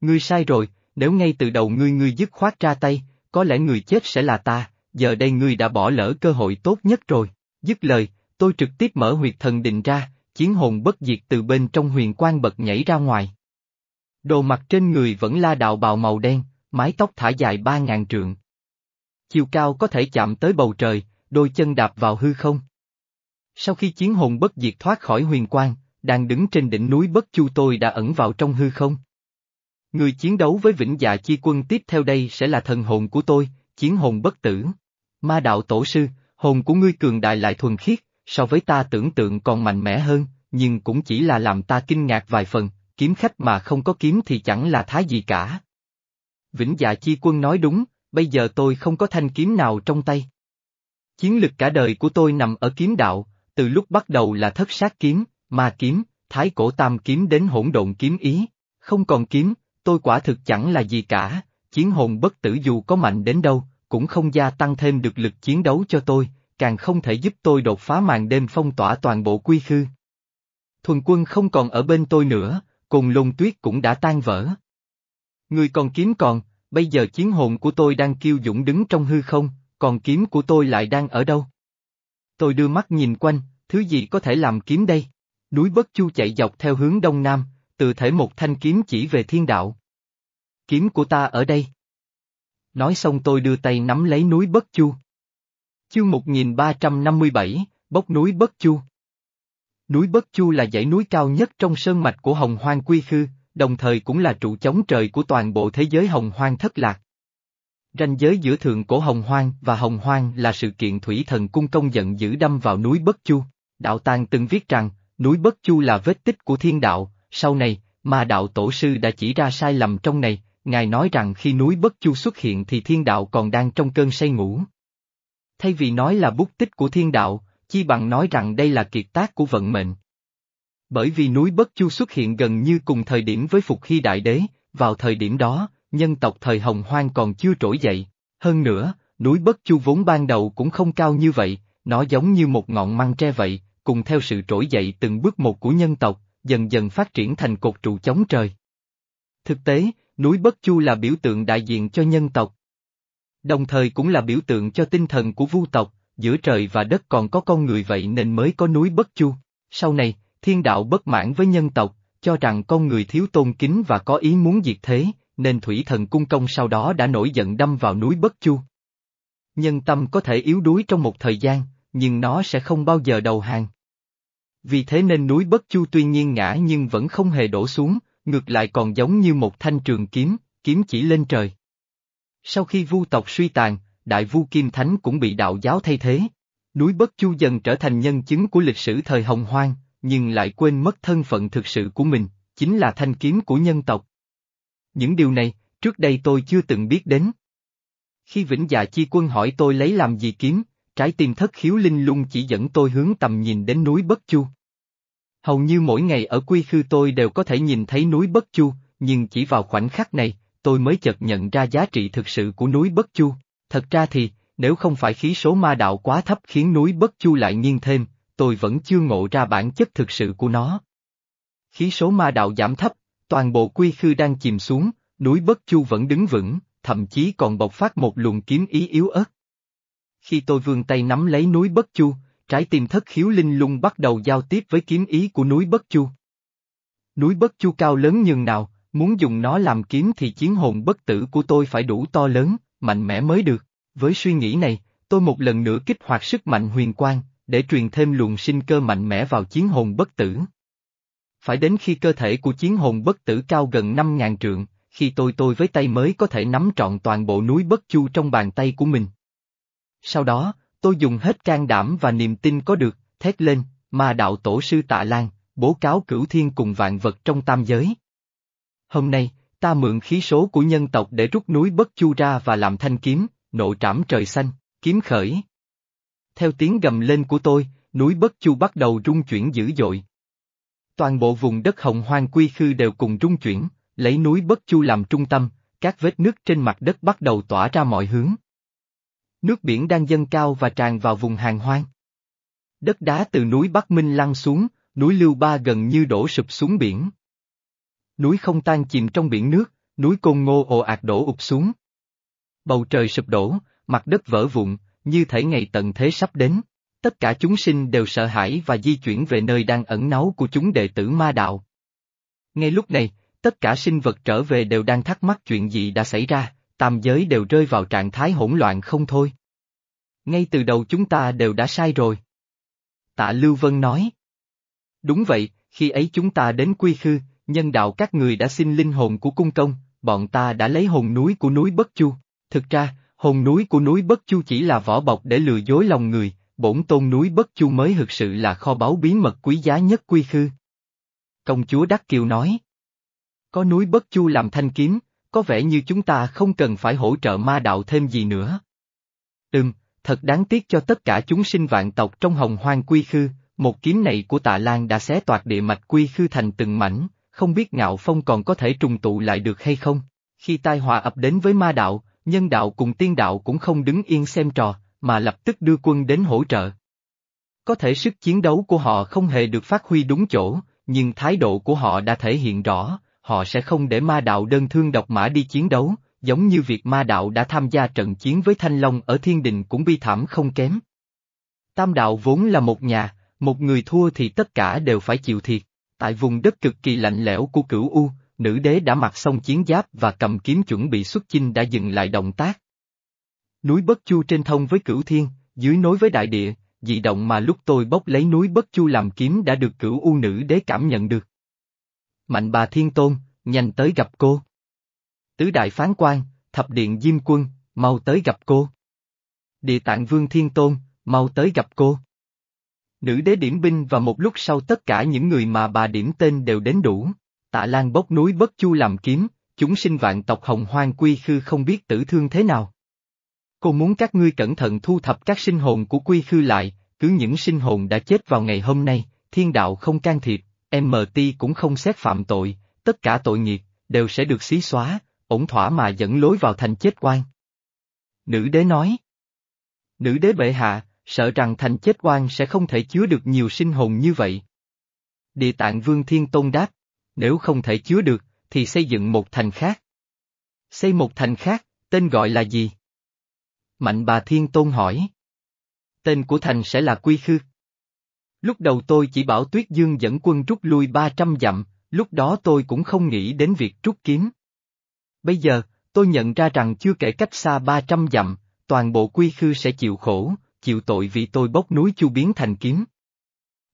Ngươi sai rồi, nếu ngay từ đầu ngươi ngươi dứt khoát ra tay, có lẽ người chết sẽ là ta, giờ đây ngươi đã bỏ lỡ cơ hội tốt nhất rồi. Dứt lời, tôi trực tiếp mở huyệt thần định ra, chiến hồn bất diệt từ bên trong huyền quang bật nhảy ra ngoài. Đồ mặt trên người vẫn la đạo bào màu đen, mái tóc thả dài ba ngàn trượng. Chiều cao có thể chạm tới bầu trời, đôi chân đạp vào hư không. Sau khi chiến hồn bất diệt thoát khỏi huyền quang, đang đứng trên đỉnh núi bất chu tôi đã ẩn vào trong hư không. Người chiến đấu với vĩnh dạ chi quân tiếp theo đây sẽ là thần hồn của tôi, chiến hồn bất tử. Ma đạo tổ sư, hồn của ngươi cường đại lại thuần khiết, so với ta tưởng tượng còn mạnh mẽ hơn, nhưng cũng chỉ là làm ta kinh ngạc vài phần, kiếm khách mà không có kiếm thì chẳng là thái gì cả. Vĩnh dạ chi quân nói đúng, bây giờ tôi không có thanh kiếm nào trong tay. Chiến lực cả đời của tôi nằm ở kiếm đạo, từ lúc bắt đầu là thất sát kiếm, ma kiếm, thái cổ tam kiếm đến hỗn độn kiếm ý, không còn kiếm, tôi quả thực chẳng là gì cả, chiến hồn bất tử dù có mạnh đến đâu, cũng không gia tăng thêm được lực chiến đấu cho tôi, càng không thể giúp tôi đột phá màn đêm phong tỏa toàn bộ quy khư. Thuần quân không còn ở bên tôi nữa, cùng lùng tuyết cũng đã tan vỡ. Người còn kiếm còn, bây giờ chiến hồn của tôi đang kiêu dũng đứng trong hư không, còn kiếm của tôi lại đang ở đâu? Tôi đưa mắt nhìn quanh, thứ gì có thể làm kiếm đây? Núi Bất Chu chạy dọc theo hướng đông nam, từ thể một thanh kiếm chỉ về thiên đạo. Kiếm của ta ở đây. Nói xong tôi đưa tay nắm lấy núi Bất Chu. Chương 1357, bốc núi Bất Chu. Núi Bất Chu là dãy núi cao nhất trong sơn mạch của Hồng Hoang Quy Khư, đồng thời cũng là trụ chống trời của toàn bộ thế giới Hồng Hoang thất lạc. Ranh giới giữa thượng cổ Hồng Hoang và Hồng Hoang là sự kiện thủy thần cung công giận dữ đâm vào núi Bất Chu. Đạo Tàng từng viết rằng, núi Bất Chu là vết tích của thiên đạo, sau này, mà đạo tổ sư đã chỉ ra sai lầm trong này, ngài nói rằng khi núi Bất Chu xuất hiện thì thiên đạo còn đang trong cơn say ngủ. Thay vì nói là bút tích của thiên đạo, chi bằng nói rằng đây là kiệt tác của vận mệnh. Bởi vì núi Bất Chu xuất hiện gần như cùng thời điểm với Phục Hy Đại Đế, vào thời điểm đó, nhân tộc thời Hồng Hoang còn chưa trỗi dậy. Hơn nữa, núi Bất Chu vốn ban đầu cũng không cao như vậy, nó giống như một ngọn măng tre vậy, cùng theo sự trỗi dậy từng bước một của nhân tộc, dần dần phát triển thành cột trụ chống trời. Thực tế, núi Bất Chu là biểu tượng đại diện cho nhân tộc. Đồng thời cũng là biểu tượng cho tinh thần của vu tộc, giữa trời và đất còn có con người vậy nên mới có núi Bất Chu. Sau này, thiên đạo bất mãn với nhân tộc, cho rằng con người thiếu tôn kính và có ý muốn diệt thế, nên thủy thần cung công sau đó đã nổi giận đâm vào núi Bất Chu. Nhân tâm có thể yếu đuối trong một thời gian, nhưng nó sẽ không bao giờ đầu hàng. Vì thế nên núi Bất Chu tuy nhiên ngã nhưng vẫn không hề đổ xuống, ngược lại còn giống như một thanh trường kiếm, kiếm chỉ lên trời. Sau khi vu tộc suy tàn, đại vu Kim Thánh cũng bị đạo giáo thay thế. Núi Bất Chu dần trở thành nhân chứng của lịch sử thời Hồng Hoang, nhưng lại quên mất thân phận thực sự của mình, chính là thanh kiếm của nhân tộc. Những điều này, trước đây tôi chưa từng biết đến. Khi Vĩnh Dạ Chi Quân hỏi tôi lấy làm gì kiếm, trái tim thất khiếu linh lung chỉ dẫn tôi hướng tầm nhìn đến núi Bất Chu. Hầu như mỗi ngày ở quy khư tôi đều có thể nhìn thấy núi Bất Chu, nhưng chỉ vào khoảnh khắc này, tôi mới chợt nhận ra giá trị thực sự của núi Bất Chu. Thật ra thì, nếu không phải khí số ma đạo quá thấp khiến núi Bất Chu lại nghiêng thêm, tôi vẫn chưa ngộ ra bản chất thực sự của nó. Khí số ma đạo giảm thấp, toàn bộ quy khư đang chìm xuống, núi Bất Chu vẫn đứng vững, thậm chí còn bộc phát một luồng kiếm ý yếu ớt. Khi tôi vươn tay nắm lấy núi Bất Chu, trái tim thất khiếu linh lung bắt đầu giao tiếp với kiếm ý của núi Bất Chu. Núi Bất Chu cao lớn nhường nào, muốn dùng nó làm kiếm thì chiến hồn bất tử của tôi phải đủ to lớn, mạnh mẽ mới được. Với suy nghĩ này, tôi một lần nữa kích hoạt sức mạnh huyền quang, để truyền thêm luồng sinh cơ mạnh mẽ vào chiến hồn bất tử. Phải đến khi cơ thể của chiến hồn bất tử cao gần 5.000 trượng, khi tôi tôi với tay mới có thể nắm trọn toàn bộ núi bất chu trong bàn tay của mình. Sau đó, tôi dùng hết can đảm và niềm tin có được, thét lên, mà đạo tổ sư tạ lan, bố cáo cửu thiên cùng vạn vật trong tam giới. Hôm nay, ta mượn khí số của nhân tộc để rút núi bất chu ra và làm thanh kiếm, nộ trảm trời xanh, kiếm khởi. Theo tiếng gầm lên của tôi, núi bất chu bắt đầu rung chuyển dữ dội. Toàn bộ vùng đất hồng hoang quy khư đều cùng rung chuyển, lấy núi bất chu làm trung tâm, các vết nước trên mặt đất bắt đầu tỏa ra mọi hướng. Nước biển đang dâng cao và tràn vào vùng hàng hoang. Đất đá từ núi Bắc Minh lăn xuống, núi Lưu Ba gần như đổ sụp xuống biển. Núi không tan chìm trong biển nước, núi Côn Ngô ồ ạt đổ ụp xuống. Bầu trời sụp đổ, mặt đất vỡ vụn, như thể ngày tận thế sắp đến. Tất cả chúng sinh đều sợ hãi và di chuyển về nơi đang ẩn náu của chúng đệ tử ma đạo. Ngay lúc này, tất cả sinh vật trở về đều đang thắc mắc chuyện gì đã xảy ra, tam giới đều rơi vào trạng thái hỗn loạn không thôi. Ngay từ đầu chúng ta đều đã sai rồi. Tạ Lưu Vân nói. Đúng vậy, khi ấy chúng ta đến quy khư, nhân đạo các người đã xin linh hồn của cung công, bọn ta đã lấy hồn núi của núi Bất Chu. Thực ra, hồn núi của núi Bất Chu chỉ là vỏ bọc để lừa dối lòng người, bổn tôn núi Bất Chu mới thực sự là kho báu bí mật quý giá nhất quy khư. Công chúa Đắc Kiều nói. Có núi Bất Chu làm thanh kiếm, có vẻ như chúng ta không cần phải hỗ trợ ma đạo thêm gì nữa. Ừm, thật đáng tiếc cho tất cả chúng sinh vạn tộc trong hồng hoang quy khư, một kiếm này của tạ Lan đã xé toạc địa mạch quy khư thành từng mảnh, không biết ngạo phong còn có thể trùng tụ lại được hay không. Khi tai họa ập đến với ma đạo, nhân đạo cùng tiên đạo cũng không đứng yên xem trò, mà lập tức đưa quân đến hỗ trợ. Có thể sức chiến đấu của họ không hề được phát huy đúng chỗ, nhưng thái độ của họ đã thể hiện rõ, họ sẽ không để ma đạo đơn thương độc mã đi chiến đấu, giống như việc ma đạo đã tham gia trận chiến với Thanh Long ở Thiên Đình cũng bi thảm không kém. Tam đạo vốn là một nhà, một người thua thì tất cả đều phải chịu thiệt. Tại vùng đất cực kỳ lạnh lẽo của cửu U, nữ đế đã mặc xong chiến giáp và cầm kiếm chuẩn bị xuất chinh đã dừng lại động tác. Núi Bất Chu trên thông với cửu thiên, dưới nối với đại địa, dị động mà lúc tôi bốc lấy núi Bất Chu làm kiếm đã được cửu U nữ đế cảm nhận được. Mạnh bà thiên tôn, nhanh tới gặp cô. Tứ đại phán quan, thập điện diêm quân, mau tới gặp cô. Địa tạng vương thiên tôn, mau tới gặp cô. Nữ đế điểm binh và một lúc sau tất cả những người mà bà điểm tên đều đến đủ. Tạ Lan bốc núi bất chu làm kiếm, chúng sinh vạn tộc hồng hoang quy khư không biết tử thương thế nào. Cô muốn các ngươi cẩn thận thu thập các sinh hồn của quy khư lại, cứ những sinh hồn đã chết vào ngày hôm nay, thiên đạo không can thiệp, MT cũng không xét phạm tội, tất cả tội nghiệp, đều sẽ được xí xóa, ổn thỏa mà dẫn lối vào thành chết quan. Nữ đế nói. Nữ đế bệ hạ, sợ rằng thành chết quan sẽ không thể chứa được nhiều sinh hồn như vậy. Địa tạng vương thiên tôn đáp, nếu không thể chứa được, thì xây dựng một thành khác. Xây một thành khác, tên gọi là gì? Mạnh bà thiên tôn hỏi. Tên của thành sẽ là Quy Khư. Lúc đầu tôi chỉ bảo Tuyết Dương dẫn quân rút lui 300 dặm, lúc đó tôi cũng không nghĩ đến việc rút kiếm. Bây giờ, tôi nhận ra rằng chưa kể cách xa 300 dặm, toàn bộ Quy Khư sẽ chịu khổ, chịu tội vì tôi bốc núi chu biến thành kiếm.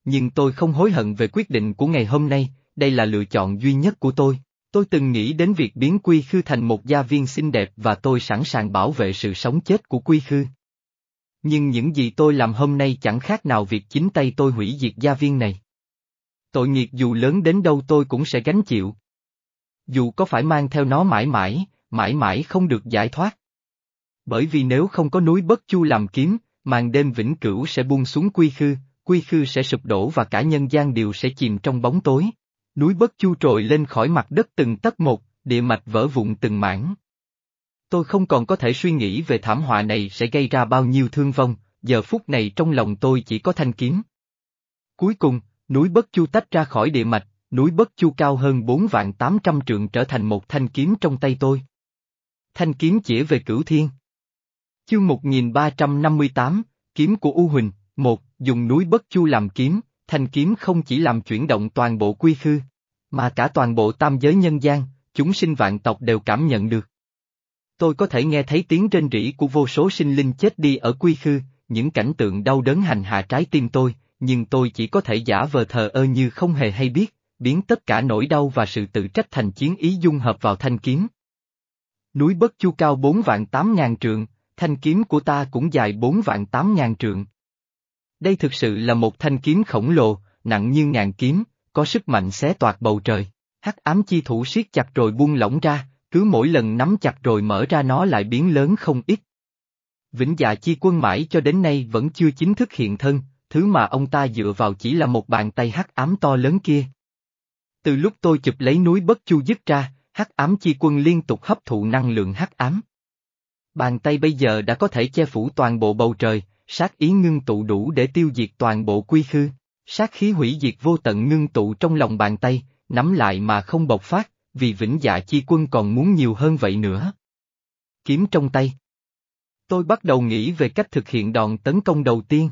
Nhưng tôi không hối hận về quyết định của ngày hôm nay, đây là lựa chọn duy nhất của tôi. Tôi từng nghĩ đến việc biến Quy Khư thành một gia viên xinh đẹp và tôi sẵn sàng bảo vệ sự sống chết của Quy Khư. Nhưng những gì tôi làm hôm nay chẳng khác nào việc chính tay tôi hủy diệt gia viên này. Tội nghiệp dù lớn đến đâu tôi cũng sẽ gánh chịu. Dù có phải mang theo nó mãi mãi, mãi mãi không được giải thoát. Bởi vì nếu không có núi bất chu làm kiếm, màn đêm vĩnh cửu sẽ buông xuống quy khư, quy khư sẽ sụp đổ và cả nhân gian đều sẽ chìm trong bóng tối. Núi bất chu trồi lên khỏi mặt đất từng tấc một, địa mạch vỡ vụn từng mảng. Tôi không còn có thể suy nghĩ về thảm họa này sẽ gây ra bao nhiêu thương vong, giờ phút này trong lòng tôi chỉ có thanh kiếm. Cuối cùng, núi bất chu tách ra khỏi địa mạch, núi bất chu cao hơn 4 vạn 800 trượng trở thành một thanh kiếm trong tay tôi. Thanh kiếm chỉ về cửu thiên. Chương 1358, Kiếm của U Huỳnh, một, dùng núi bất chu làm kiếm, thanh kiếm không chỉ làm chuyển động toàn bộ quy khư, mà cả toàn bộ tam giới nhân gian, chúng sinh vạn tộc đều cảm nhận được. Tôi có thể nghe thấy tiếng rên rỉ của vô số sinh linh chết đi ở quy khư, những cảnh tượng đau đớn hành hạ trái tim tôi, nhưng tôi chỉ có thể giả vờ thờ ơ như không hề hay biết, biến tất cả nỗi đau và sự tự trách thành chiến ý dung hợp vào thanh kiếm. Núi Bất Chu cao 4 vạn 8 ngàn trượng, thanh kiếm của ta cũng dài 4 vạn 8 ngàn trượng. Đây thực sự là một thanh kiếm khổng lồ, nặng như ngàn kiếm, có sức mạnh xé toạc bầu trời. Hắc ám chi thủ siết chặt rồi buông lỏng ra, cứ mỗi lần nắm chặt rồi mở ra nó lại biến lớn không ít. Vĩnh dạ chi quân mãi cho đến nay vẫn chưa chính thức hiện thân, thứ mà ông ta dựa vào chỉ là một bàn tay hắc ám to lớn kia. Từ lúc tôi chụp lấy núi bất chu dứt ra, hắc ám chi quân liên tục hấp thụ năng lượng hắc ám. Bàn tay bây giờ đã có thể che phủ toàn bộ bầu trời, sát ý ngưng tụ đủ để tiêu diệt toàn bộ quy khư, sát khí hủy diệt vô tận ngưng tụ trong lòng bàn tay, nắm lại mà không bộc phát, vì vĩnh dạ chi quân còn muốn nhiều hơn vậy nữa. Kiếm trong tay. Tôi bắt đầu nghĩ về cách thực hiện đòn tấn công đầu tiên.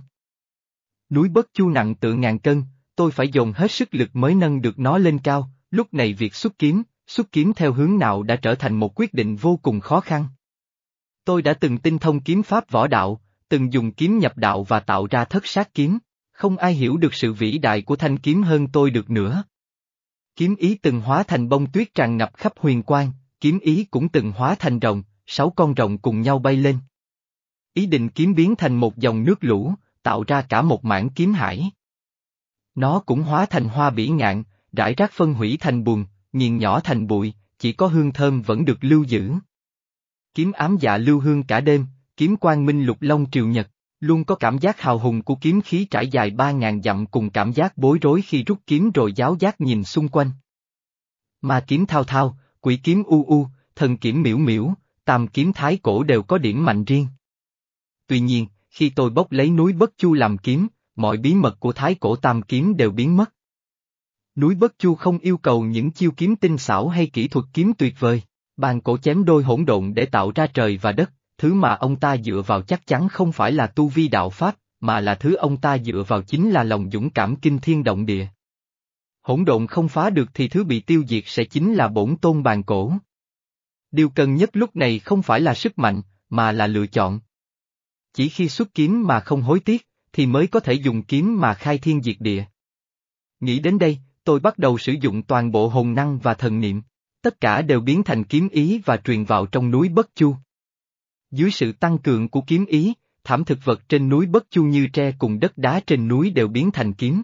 Núi bất chu nặng tự ngàn cân, tôi phải dồn hết sức lực mới nâng được nó lên cao, lúc này việc xuất kiếm, xuất kiếm theo hướng nào đã trở thành một quyết định vô cùng khó khăn. Tôi đã từng tinh thông kiếm pháp võ đạo, từng dùng kiếm nhập đạo và tạo ra thất sát kiếm, không ai hiểu được sự vĩ đại của thanh kiếm hơn tôi được nữa. Kiếm ý từng hóa thành bông tuyết tràn ngập khắp huyền quang, kiếm ý cũng từng hóa thành rồng, sáu con rồng cùng nhau bay lên. Ý định kiếm biến thành một dòng nước lũ, tạo ra cả một mảng kiếm hải. Nó cũng hóa thành hoa bỉ ngạn, rải rác phân hủy thành buồn, nghiền nhỏ thành bụi, chỉ có hương thơm vẫn được lưu giữ. Kiếm ám dạ lưu hương cả đêm, kiếm quang minh lục long triều nhật, luôn có cảm giác hào hùng của kiếm khí trải dài ba ngàn dặm cùng cảm giác bối rối khi rút kiếm rồi giáo giác nhìn xung quanh. Mà kiếm thao thao, quỷ kiếm u u, thần kiếm miễu miễu, tam kiếm thái cổ đều có điểm mạnh riêng. Tuy nhiên, khi tôi bốc lấy núi Bất Chu làm kiếm, mọi bí mật của thái cổ tam kiếm đều biến mất. Núi Bất Chu không yêu cầu những chiêu kiếm tinh xảo hay kỹ thuật kiếm tuyệt vời, bàn cổ chém đôi hỗn độn để tạo ra trời và đất, thứ mà ông ta dựa vào chắc chắn không phải là tu vi đạo pháp, mà là thứ ông ta dựa vào chính là lòng dũng cảm kinh thiên động địa. Hỗn độn không phá được thì thứ bị tiêu diệt sẽ chính là bổn tôn bàn cổ. Điều cần nhất lúc này không phải là sức mạnh, mà là lựa chọn. Chỉ khi xuất kiếm mà không hối tiếc, thì mới có thể dùng kiếm mà khai thiên diệt địa. Nghĩ đến đây, tôi bắt đầu sử dụng toàn bộ hồn năng và thần niệm. Tất cả đều biến thành kiếm ý và truyền vào trong núi Bất Chu. Dưới sự tăng cường của kiếm ý, thảm thực vật trên núi Bất Chu như tre cùng đất đá trên núi đều biến thành kiếm.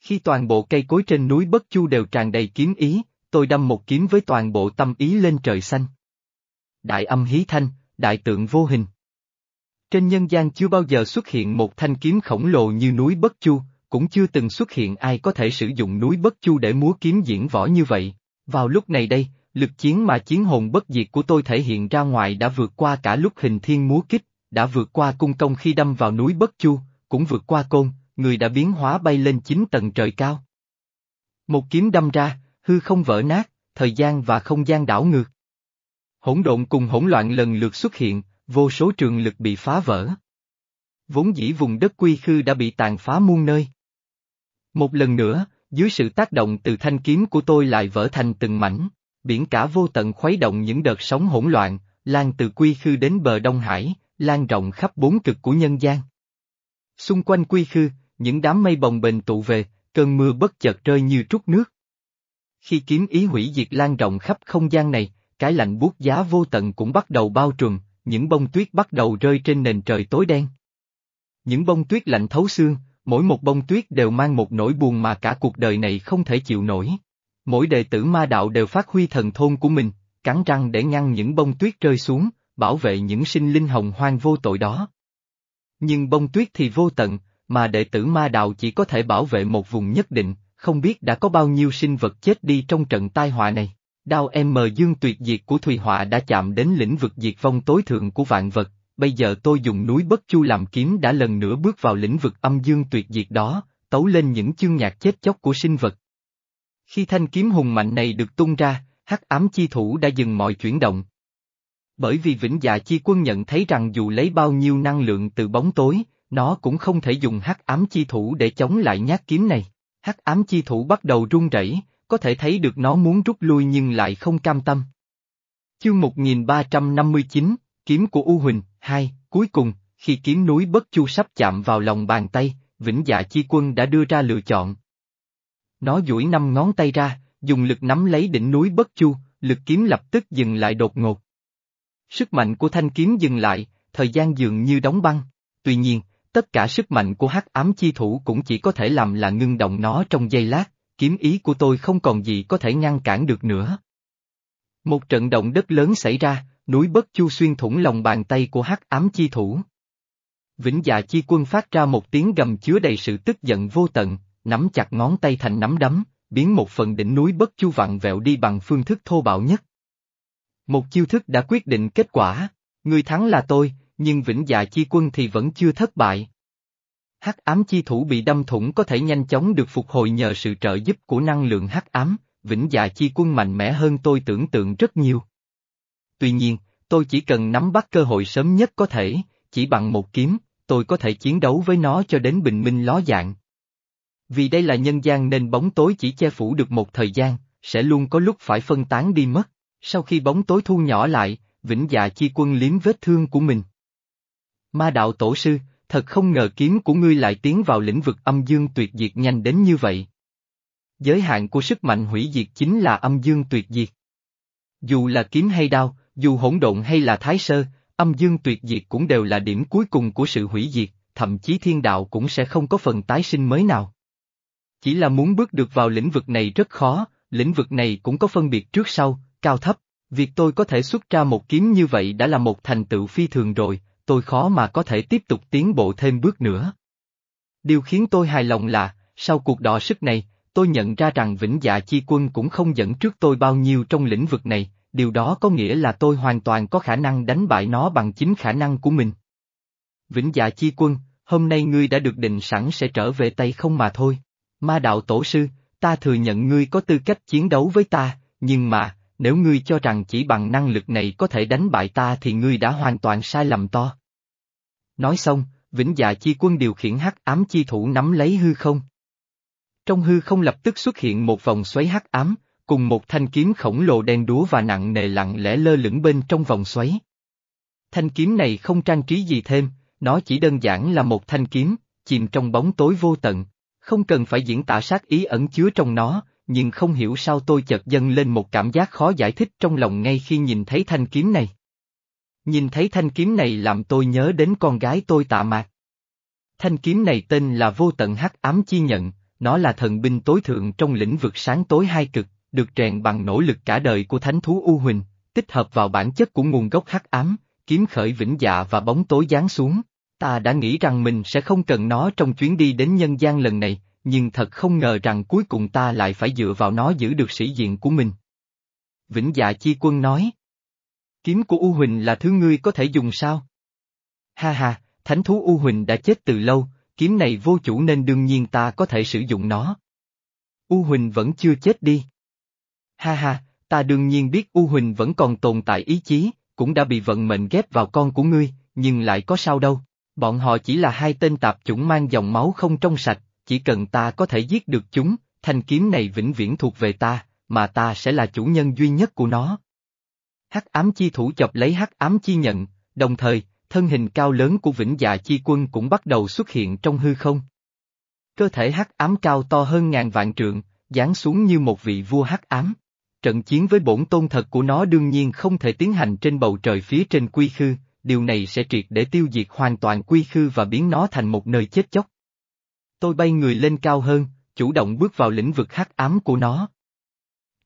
Khi toàn bộ cây cối trên núi Bất Chu đều tràn đầy kiếm ý, tôi đâm một kiếm với toàn bộ tâm ý lên trời xanh. Đại âm hí thanh, đại tượng vô hình. Trên nhân gian chưa bao giờ xuất hiện một thanh kiếm khổng lồ như núi Bất Chu, cũng chưa từng xuất hiện ai có thể sử dụng núi Bất Chu để múa kiếm diễn võ như vậy. Vào lúc này đây, lực chiến mà chiến hồn bất diệt của tôi thể hiện ra ngoài đã vượt qua cả lúc hình thiên múa kích, đã vượt qua cung công khi đâm vào núi Bất Chu, cũng vượt qua côn, người đã biến hóa bay lên chín tầng trời cao. Một kiếm đâm ra, hư không vỡ nát, thời gian và không gian đảo ngược. Hỗn độn cùng hỗn loạn lần lượt xuất hiện, vô số trường lực bị phá vỡ. Vốn dĩ vùng đất quy khư đã bị tàn phá muôn nơi. Một lần nữa, dưới sự tác động từ thanh kiếm của tôi lại vỡ thành từng mảnh, biển cả vô tận khuấy động những đợt sóng hỗn loạn, lan từ quy khư đến bờ Đông Hải, lan rộng khắp bốn cực của nhân gian. Xung quanh quy khư, những đám mây bồng bềnh tụ về, cơn mưa bất chợt rơi như trút nước. Khi kiếm ý hủy diệt lan rộng khắp không gian này, cái lạnh buốt giá vô tận cũng bắt đầu bao trùm, những bông tuyết bắt đầu rơi trên nền trời tối đen. Những bông tuyết lạnh thấu xương, mỗi một bông tuyết đều mang một nỗi buồn mà cả cuộc đời này không thể chịu nổi. Mỗi đệ tử ma đạo đều phát huy thần thôn của mình, cắn răng để ngăn những bông tuyết rơi xuống, bảo vệ những sinh linh hồng hoang vô tội đó. Nhưng bông tuyết thì vô tận, mà đệ tử ma đạo chỉ có thể bảo vệ một vùng nhất định, không biết đã có bao nhiêu sinh vật chết đi trong trận tai họa này. Đao em mờ dương tuyệt diệt của Thùy Họa đã chạm đến lĩnh vực diệt vong tối thượng của vạn vật, bây giờ tôi dùng núi bất chu làm kiếm đã lần nữa bước vào lĩnh vực âm dương tuyệt diệt đó, tấu lên những chương nhạc chết chóc của sinh vật. Khi thanh kiếm hùng mạnh này được tung ra, hắc ám chi thủ đã dừng mọi chuyển động. Bởi vì vĩnh dạ chi quân nhận thấy rằng dù lấy bao nhiêu năng lượng từ bóng tối, nó cũng không thể dùng hắc ám chi thủ để chống lại nhát kiếm này. Hắc ám chi thủ bắt đầu run rẩy, có thể thấy được nó muốn rút lui nhưng lại không cam tâm. Chương 1359, Kiếm của U Huỳnh, 2, cuối cùng, khi kiếm núi Bất Chu sắp chạm vào lòng bàn tay, Vĩnh Dạ Chi Quân đã đưa ra lựa chọn. Nó duỗi năm ngón tay ra, dùng lực nắm lấy đỉnh núi Bất Chu, lực kiếm lập tức dừng lại đột ngột. Sức mạnh của thanh kiếm dừng lại, thời gian dường như đóng băng. Tuy nhiên, tất cả sức mạnh của hắc ám chi thủ cũng chỉ có thể làm là ngưng động nó trong giây lát, kiếm ý của tôi không còn gì có thể ngăn cản được nữa. Một trận động đất lớn xảy ra, núi Bất Chu xuyên thủng lòng bàn tay của hắc ám chi thủ. Vĩnh dạ chi quân phát ra một tiếng gầm chứa đầy sự tức giận vô tận, nắm chặt ngón tay thành nắm đấm, biến một phần đỉnh núi Bất Chu vặn vẹo đi bằng phương thức thô bạo nhất. Một chiêu thức đã quyết định kết quả, người thắng là tôi, nhưng vĩnh dạ chi quân thì vẫn chưa thất bại. Hắc ám chi thủ bị đâm thủng có thể nhanh chóng được phục hồi nhờ sự trợ giúp của năng lượng hắc ám, vĩnh dạ chi quân mạnh mẽ hơn tôi tưởng tượng rất nhiều. Tuy nhiên, tôi chỉ cần nắm bắt cơ hội sớm nhất có thể, chỉ bằng một kiếm, tôi có thể chiến đấu với nó cho đến bình minh ló dạng. Vì đây là nhân gian nên bóng tối chỉ che phủ được một thời gian, sẽ luôn có lúc phải phân tán đi mất. Sau khi bóng tối thu nhỏ lại, vĩnh dạ chi quân liếm vết thương của mình. Ma đạo tổ sư, thật không ngờ kiếm của ngươi lại tiến vào lĩnh vực âm dương tuyệt diệt nhanh đến như vậy. Giới hạn của sức mạnh hủy diệt chính là âm dương tuyệt diệt. Dù là kiếm hay đao, dù hỗn độn hay là thái sơ, âm dương tuyệt diệt cũng đều là điểm cuối cùng của sự hủy diệt, thậm chí thiên đạo cũng sẽ không có phần tái sinh mới nào. Chỉ là muốn bước được vào lĩnh vực này rất khó, lĩnh vực này cũng có phân biệt trước sau, cao thấp, việc tôi có thể xuất ra một kiếm như vậy đã là một thành tựu phi thường rồi, tôi khó mà có thể tiếp tục tiến bộ thêm bước nữa. Điều khiến tôi hài lòng là, sau cuộc đọ sức này, tôi nhận ra rằng Vĩnh Dạ Chi Quân cũng không dẫn trước tôi bao nhiêu trong lĩnh vực này, điều đó có nghĩa là tôi hoàn toàn có khả năng đánh bại nó bằng chính khả năng của mình. Vĩnh Dạ Chi Quân, hôm nay ngươi đã được định sẵn sẽ trở về tay không mà thôi. Ma đạo tổ sư, ta thừa nhận ngươi có tư cách chiến đấu với ta, nhưng mà, nếu ngươi cho rằng chỉ bằng năng lực này có thể đánh bại ta thì ngươi đã hoàn toàn sai lầm to. Nói xong, Vĩnh Dạ Chi Quân điều khiển hắc ám chi thủ nắm lấy hư không. Trong hư không lập tức xuất hiện một vòng xoáy hắc ám, cùng một thanh kiếm khổng lồ đen đúa và nặng nề lặng lẽ lơ lửng bên trong vòng xoáy. Thanh kiếm này không trang trí gì thêm, nó chỉ đơn giản là một thanh kiếm, chìm trong bóng tối vô tận, không cần phải diễn tả sát ý ẩn chứa trong nó, nhưng không hiểu sao tôi chợt dâng lên một cảm giác khó giải thích trong lòng ngay khi nhìn thấy thanh kiếm này. Nhìn thấy thanh kiếm này làm tôi nhớ đến con gái tôi tạ mạc. Thanh kiếm này tên là vô tận hắc ám chi nhận, nó là thần binh tối thượng trong lĩnh vực sáng tối hai cực, được rèn bằng nỗ lực cả đời của thánh thú U Huỳnh, tích hợp vào bản chất của nguồn gốc hắc ám, kiếm khởi vĩnh dạ và bóng tối giáng xuống. Ta đã nghĩ rằng mình sẽ không cần nó trong chuyến đi đến nhân gian lần này, nhưng thật không ngờ rằng cuối cùng ta lại phải dựa vào nó giữ được sĩ diện của mình. Vĩnh dạ chi quân nói. Kiếm của U Huỳnh là thứ ngươi có thể dùng sao? Ha ha, thánh thú U Huỳnh đã chết từ lâu, kiếm này vô chủ nên đương nhiên ta có thể sử dụng nó. U Huỳnh vẫn chưa chết đi. Ha ha, ta đương nhiên biết U Huỳnh vẫn còn tồn tại ý chí, cũng đã bị vận mệnh ghép vào con của ngươi, nhưng lại có sao đâu. Bọn họ chỉ là hai tên tạp chủng mang dòng máu không trong sạch, chỉ cần ta có thể giết được chúng, thanh kiếm này vĩnh viễn thuộc về ta, mà ta sẽ là chủ nhân duy nhất của nó. Hắc ám chi thủ chọc lấy hắc ám chi nhận, đồng thời, thân hình cao lớn của vĩnh dạ chi quân cũng bắt đầu xuất hiện trong hư không. Cơ thể hắc ám cao to hơn ngàn vạn trượng, giáng xuống như một vị vua hắc ám. Trận chiến với bổn tôn thật của nó đương nhiên không thể tiến hành trên bầu trời phía trên quy khư, điều này sẽ triệt để tiêu diệt hoàn toàn quy khư và biến nó thành một nơi chết chóc. Tôi bay người lên cao hơn, chủ động bước vào lĩnh vực hắc ám của nó.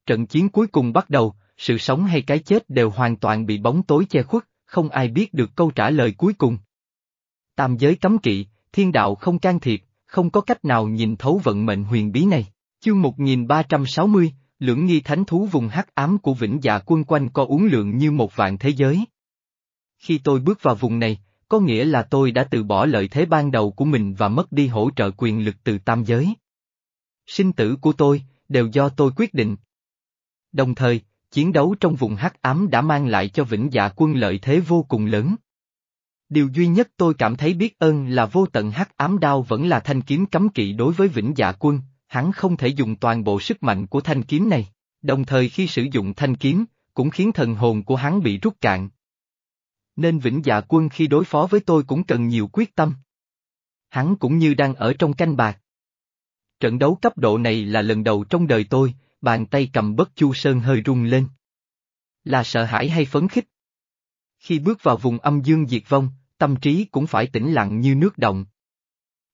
Trận chiến cuối cùng bắt đầu, sự sống hay cái chết đều hoàn toàn bị bóng tối che khuất, không ai biết được câu trả lời cuối cùng. Tam giới cấm kỵ, thiên đạo không can thiệp, không có cách nào nhìn thấu vận mệnh huyền bí này. Chương 1360, lưỡng nghi thánh thú vùng hắc ám của vĩnh dạ quân quanh co uống lượng như một vạn thế giới. Khi tôi bước vào vùng này, có nghĩa là tôi đã từ bỏ lợi thế ban đầu của mình và mất đi hỗ trợ quyền lực từ tam giới. Sinh tử của tôi, đều do tôi quyết định. Đồng thời, chiến đấu trong vùng hắc ám đã mang lại cho vĩnh dạ quân lợi thế vô cùng lớn. Điều duy nhất tôi cảm thấy biết ơn là vô tận hắc ám đao vẫn là thanh kiếm cấm kỵ đối với vĩnh dạ quân, hắn không thể dùng toàn bộ sức mạnh của thanh kiếm này. Đồng thời khi sử dụng thanh kiếm, cũng khiến thần hồn của hắn bị rút cạn. Nên vĩnh dạ quân khi đối phó với tôi cũng cần nhiều quyết tâm. Hắn cũng như đang ở trong canh bạc. Trận đấu cấp độ này là lần đầu trong đời tôi, bàn tay cầm bất chu sơn hơi rung lên. Là sợ hãi hay phấn khích? Khi bước vào vùng âm dương diệt vong, tâm trí cũng phải tĩnh lặng như nước động.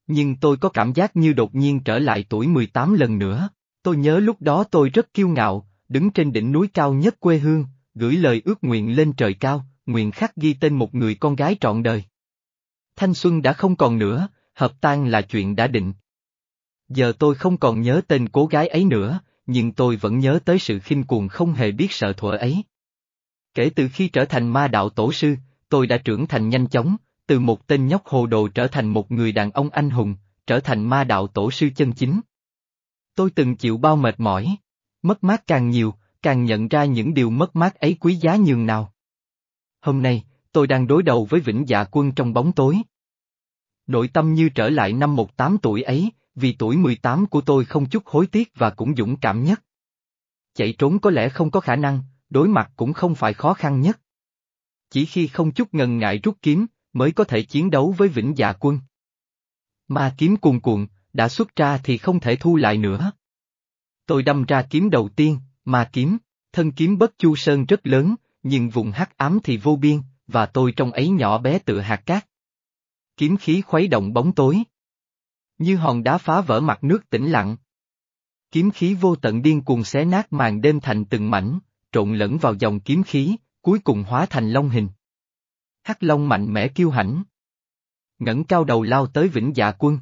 Nhưng tôi có cảm giác như đột nhiên trở lại tuổi 18 lần nữa. Tôi nhớ lúc đó tôi rất kiêu ngạo, đứng trên đỉnh núi cao nhất quê hương, gửi lời ước nguyện lên trời cao, nguyện khắc ghi tên một người con gái trọn đời. Thanh xuân đã không còn nữa, hợp tan là chuyện đã định. Giờ tôi không còn nhớ tên cô gái ấy nữa, nhưng tôi vẫn nhớ tới sự khinh cuồng không hề biết sợ thuở ấy. Kể từ khi trở thành ma đạo tổ sư, tôi đã trưởng thành nhanh chóng, từ một tên nhóc hồ đồ trở thành một người đàn ông anh hùng, trở thành ma đạo tổ sư chân chính. Tôi từng chịu bao mệt mỏi, mất mát càng nhiều, càng nhận ra những điều mất mát ấy quý giá nhường nào. Hôm nay, tôi đang đối đầu với vĩnh dạ quân trong bóng tối. Nội tâm như trở lại năm một tám tuổi ấy, vì tuổi 18 của tôi không chút hối tiếc và cũng dũng cảm nhất. Chạy trốn có lẽ không có khả năng, đối mặt cũng không phải khó khăn nhất. Chỉ khi không chút ngần ngại rút kiếm, mới có thể chiến đấu với vĩnh dạ quân. Ma kiếm cuồn cuộn, đã xuất ra thì không thể thu lại nữa. Tôi đâm ra kiếm đầu tiên, ma kiếm, thân kiếm bất chu sơn rất lớn, nhưng vùng hắc ám thì vô biên, và tôi trong ấy nhỏ bé tựa hạt cát. Kiếm khí khuấy động bóng tối. Như hòn đá phá vỡ mặt nước tĩnh lặng. Kiếm khí vô tận điên cuồng xé nát màn đêm thành từng mảnh, trộn lẫn vào dòng kiếm khí, cuối cùng hóa thành long hình. Hắc long mạnh mẽ kiêu hãnh. ngẩng cao đầu lao tới vĩnh dạ quân.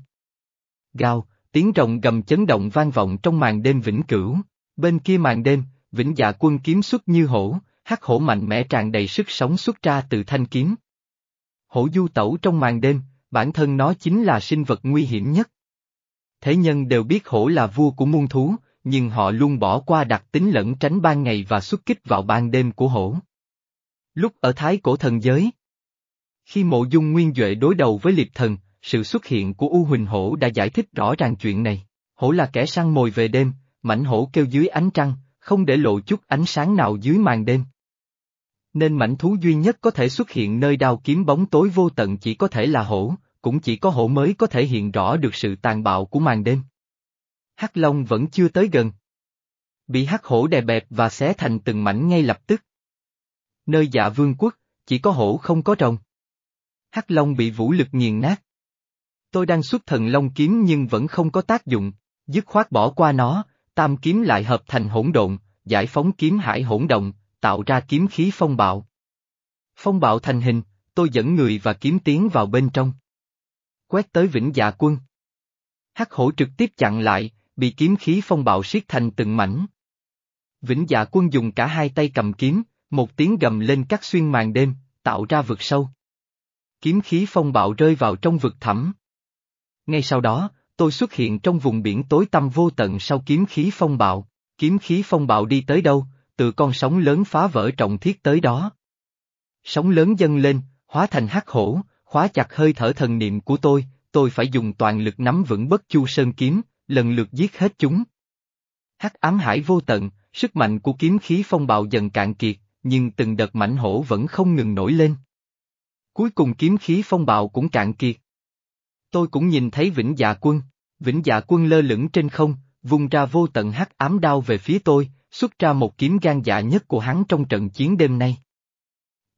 Gào, tiếng rồng gầm chấn động vang vọng trong màn đêm vĩnh cửu, bên kia màn đêm, vĩnh dạ quân kiếm xuất như hổ, hắc hổ mạnh mẽ tràn đầy sức sống xuất ra từ thanh kiếm. Hổ du tẩu trong màn đêm, bản thân nó chính là sinh vật nguy hiểm nhất. Thế nhân đều biết hổ là vua của muôn thú, nhưng họ luôn bỏ qua đặc tính lẫn tránh ban ngày và xuất kích vào ban đêm của hổ. Lúc ở Thái cổ thần giới, khi mộ dung nguyên Duệ đối đầu với liệt thần, sự xuất hiện của U Huỳnh Hổ đã giải thích rõ ràng chuyện này. Hổ là kẻ săn mồi về đêm, mảnh hổ kêu dưới ánh trăng, không để lộ chút ánh sáng nào dưới màn đêm. Nên mảnh thú duy nhất có thể xuất hiện nơi đao kiếm bóng tối vô tận chỉ có thể là hổ, cũng chỉ có hổ mới có thể hiện rõ được sự tàn bạo của màn đêm. Hắc Long vẫn chưa tới gần. Bị hắc hổ đè bẹp và xé thành từng mảnh ngay lập tức. Nơi dạ vương quốc, chỉ có hổ không có rồng. Hắc Long bị vũ lực nghiền nát. Tôi đang xuất thần Long kiếm nhưng vẫn không có tác dụng, dứt khoát bỏ qua nó, tam kiếm lại hợp thành hỗn độn, giải phóng kiếm hải hỗn động, tạo ra kiếm khí phong bạo. Phong bạo thành hình, tôi dẫn người và kiếm tiến vào bên trong. Quét tới vĩnh dạ quân. Hắc hổ trực tiếp chặn lại, bị kiếm khí phong bạo siết thành từng mảnh. Vĩnh dạ quân dùng cả hai tay cầm kiếm, một tiếng gầm lên cắt xuyên màn đêm, tạo ra vực sâu. Kiếm khí phong bạo rơi vào trong vực thẳm. Ngay sau đó, tôi xuất hiện trong vùng biển tối tăm vô tận sau kiếm khí phong bạo. Kiếm khí phong bạo đi tới đâu, từ con sóng lớn phá vỡ trọng thiết tới đó. Sóng lớn dâng lên, hóa thành hắc hổ, khóa chặt hơi thở thần niệm của tôi, tôi phải dùng toàn lực nắm vững bất chu sơn kiếm, lần lượt giết hết chúng. Hắc ám hải vô tận, sức mạnh của kiếm khí phong bạo dần cạn kiệt, nhưng từng đợt mảnh hổ vẫn không ngừng nổi lên. Cuối cùng kiếm khí phong bạo cũng cạn kiệt. Tôi cũng nhìn thấy vĩnh dạ quân, vĩnh dạ quân lơ lửng trên không, vung ra vô tận hắc ám đao về phía tôi, xuất ra một kiếm gan dạ nhất của hắn trong trận chiến đêm nay.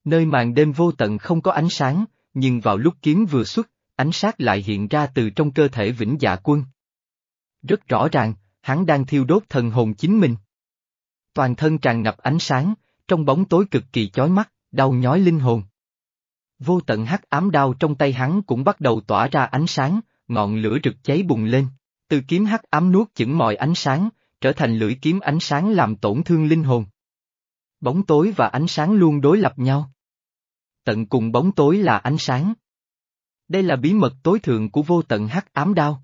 Nơi màn đêm vô tận không có ánh sáng, nhưng vào lúc kiếm vừa xuất, ánh sáng lại hiện ra từ trong cơ thể vĩnh dạ quân. Rất rõ ràng, hắn đang thiêu đốt thần hồn chính mình. Toàn thân tràn ngập ánh sáng, trong bóng tối cực kỳ chói mắt, đau nhói linh hồn. Vô tận hắc ám đao trong tay hắn cũng bắt đầu tỏa ra ánh sáng, ngọn lửa rực cháy bùng lên. Từ kiếm hắc ám nuốt chửng mọi ánh sáng, trở thành lưỡi kiếm ánh sáng làm tổn thương linh hồn. Bóng tối và ánh sáng luôn đối lập nhau. Tận cùng bóng tối là ánh sáng. Đây là bí mật tối thượng của vô tận hắc ám đao.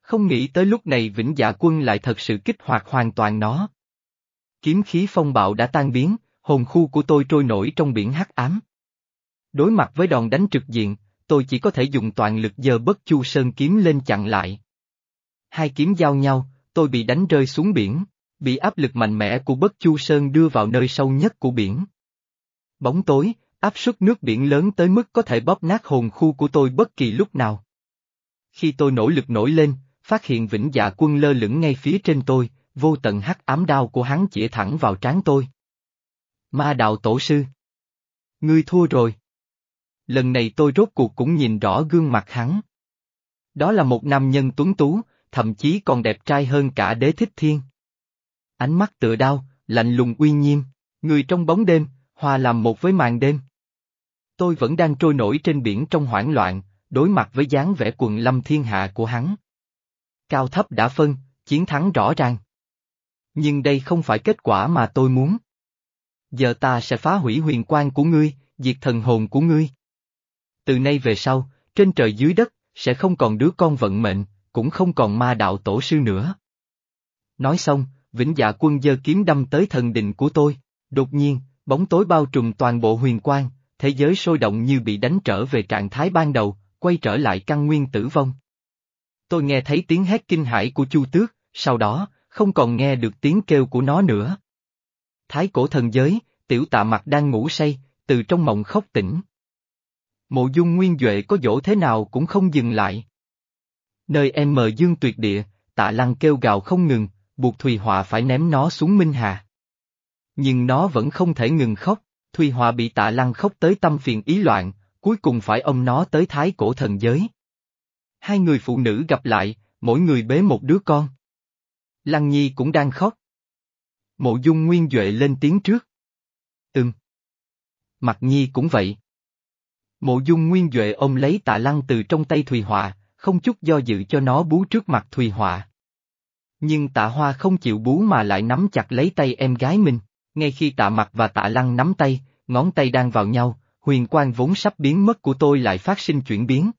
Không nghĩ tới lúc này vĩnh dạ quân lại thật sự kích hoạt hoàn toàn nó. Kiếm khí phong bạo đã tan biến, hồn khu của tôi trôi nổi trong biển hắc ám. Đối mặt với đòn đánh trực diện, tôi chỉ có thể dùng toàn lực giờ bất chu sơn kiếm lên chặn lại. Hai kiếm giao nhau, tôi bị đánh rơi xuống biển, bị áp lực mạnh mẽ của bất chu sơn đưa vào nơi sâu nhất của biển. Bóng tối, áp suất nước biển lớn tới mức có thể bóp nát hồn khu của tôi bất kỳ lúc nào. Khi tôi nỗ lực nổi lên, phát hiện vĩnh dạ quân lơ lửng ngay phía trên tôi, vô tận hắc ám đao của hắn chĩa thẳng vào trán tôi. Ma đạo tổ sư. Ngươi thua rồi. Lần này tôi rốt cuộc cũng nhìn rõ gương mặt hắn. Đó là một nam nhân tuấn tú, thậm chí còn đẹp trai hơn cả đế thích thiên. Ánh mắt tựa đau, lạnh lùng uy nghiêm, người trong bóng đêm, hòa làm một với màn đêm. Tôi vẫn đang trôi nổi trên biển trong hoảng loạn, đối mặt với dáng vẻ quần lâm thiên hạ của hắn. Cao thấp đã phân, chiến thắng rõ ràng. Nhưng đây không phải kết quả mà tôi muốn. Giờ ta sẽ phá hủy huyền quan của ngươi, diệt thần hồn của ngươi. Từ nay về sau, trên trời dưới đất, sẽ không còn đứa con vận mệnh, cũng không còn ma đạo tổ sư nữa. Nói xong, vĩnh dạ quân giơ kiếm đâm tới thần đình của tôi, đột nhiên, bóng tối bao trùm toàn bộ huyền quang, thế giới sôi động như bị đánh trở về trạng thái ban đầu, quay trở lại căn nguyên tử vong. Tôi nghe thấy tiếng hét kinh hãi của Chu Tước, sau đó, không còn nghe được tiếng kêu của nó nữa. Thái cổ thần giới, tiểu tạ mặt đang ngủ say, từ trong mộng khóc tỉnh. Mộ dung nguyên Duệ có dỗ thế nào cũng không dừng lại. Nơi em mờ dương tuyệt địa, tạ lăng kêu gào không ngừng, buộc Thùy Họa phải ném nó xuống Minh Hà. Nhưng nó vẫn không thể ngừng khóc, Thùy Họa bị tạ lăng khóc tới tâm phiền ý loạn, cuối cùng phải ôm nó tới thái cổ thần giới. Hai người phụ nữ gặp lại, mỗi người bế một đứa con. Lăng Nhi cũng đang khóc. Mộ dung nguyên Duệ lên tiếng trước. Ừm. Mặt Nhi cũng vậy. Mộ dung nguyên Duệ ôm lấy tạ lăng từ trong tay Thùy Họa, không chút do dự cho nó bú trước mặt Thùy Họa. Nhưng tạ hoa không chịu bú mà lại nắm chặt lấy tay em gái mình, ngay khi tạ mặt và tạ lăng nắm tay, ngón tay đang vào nhau, huyền quang vốn sắp biến mất của tôi lại phát sinh chuyển biến.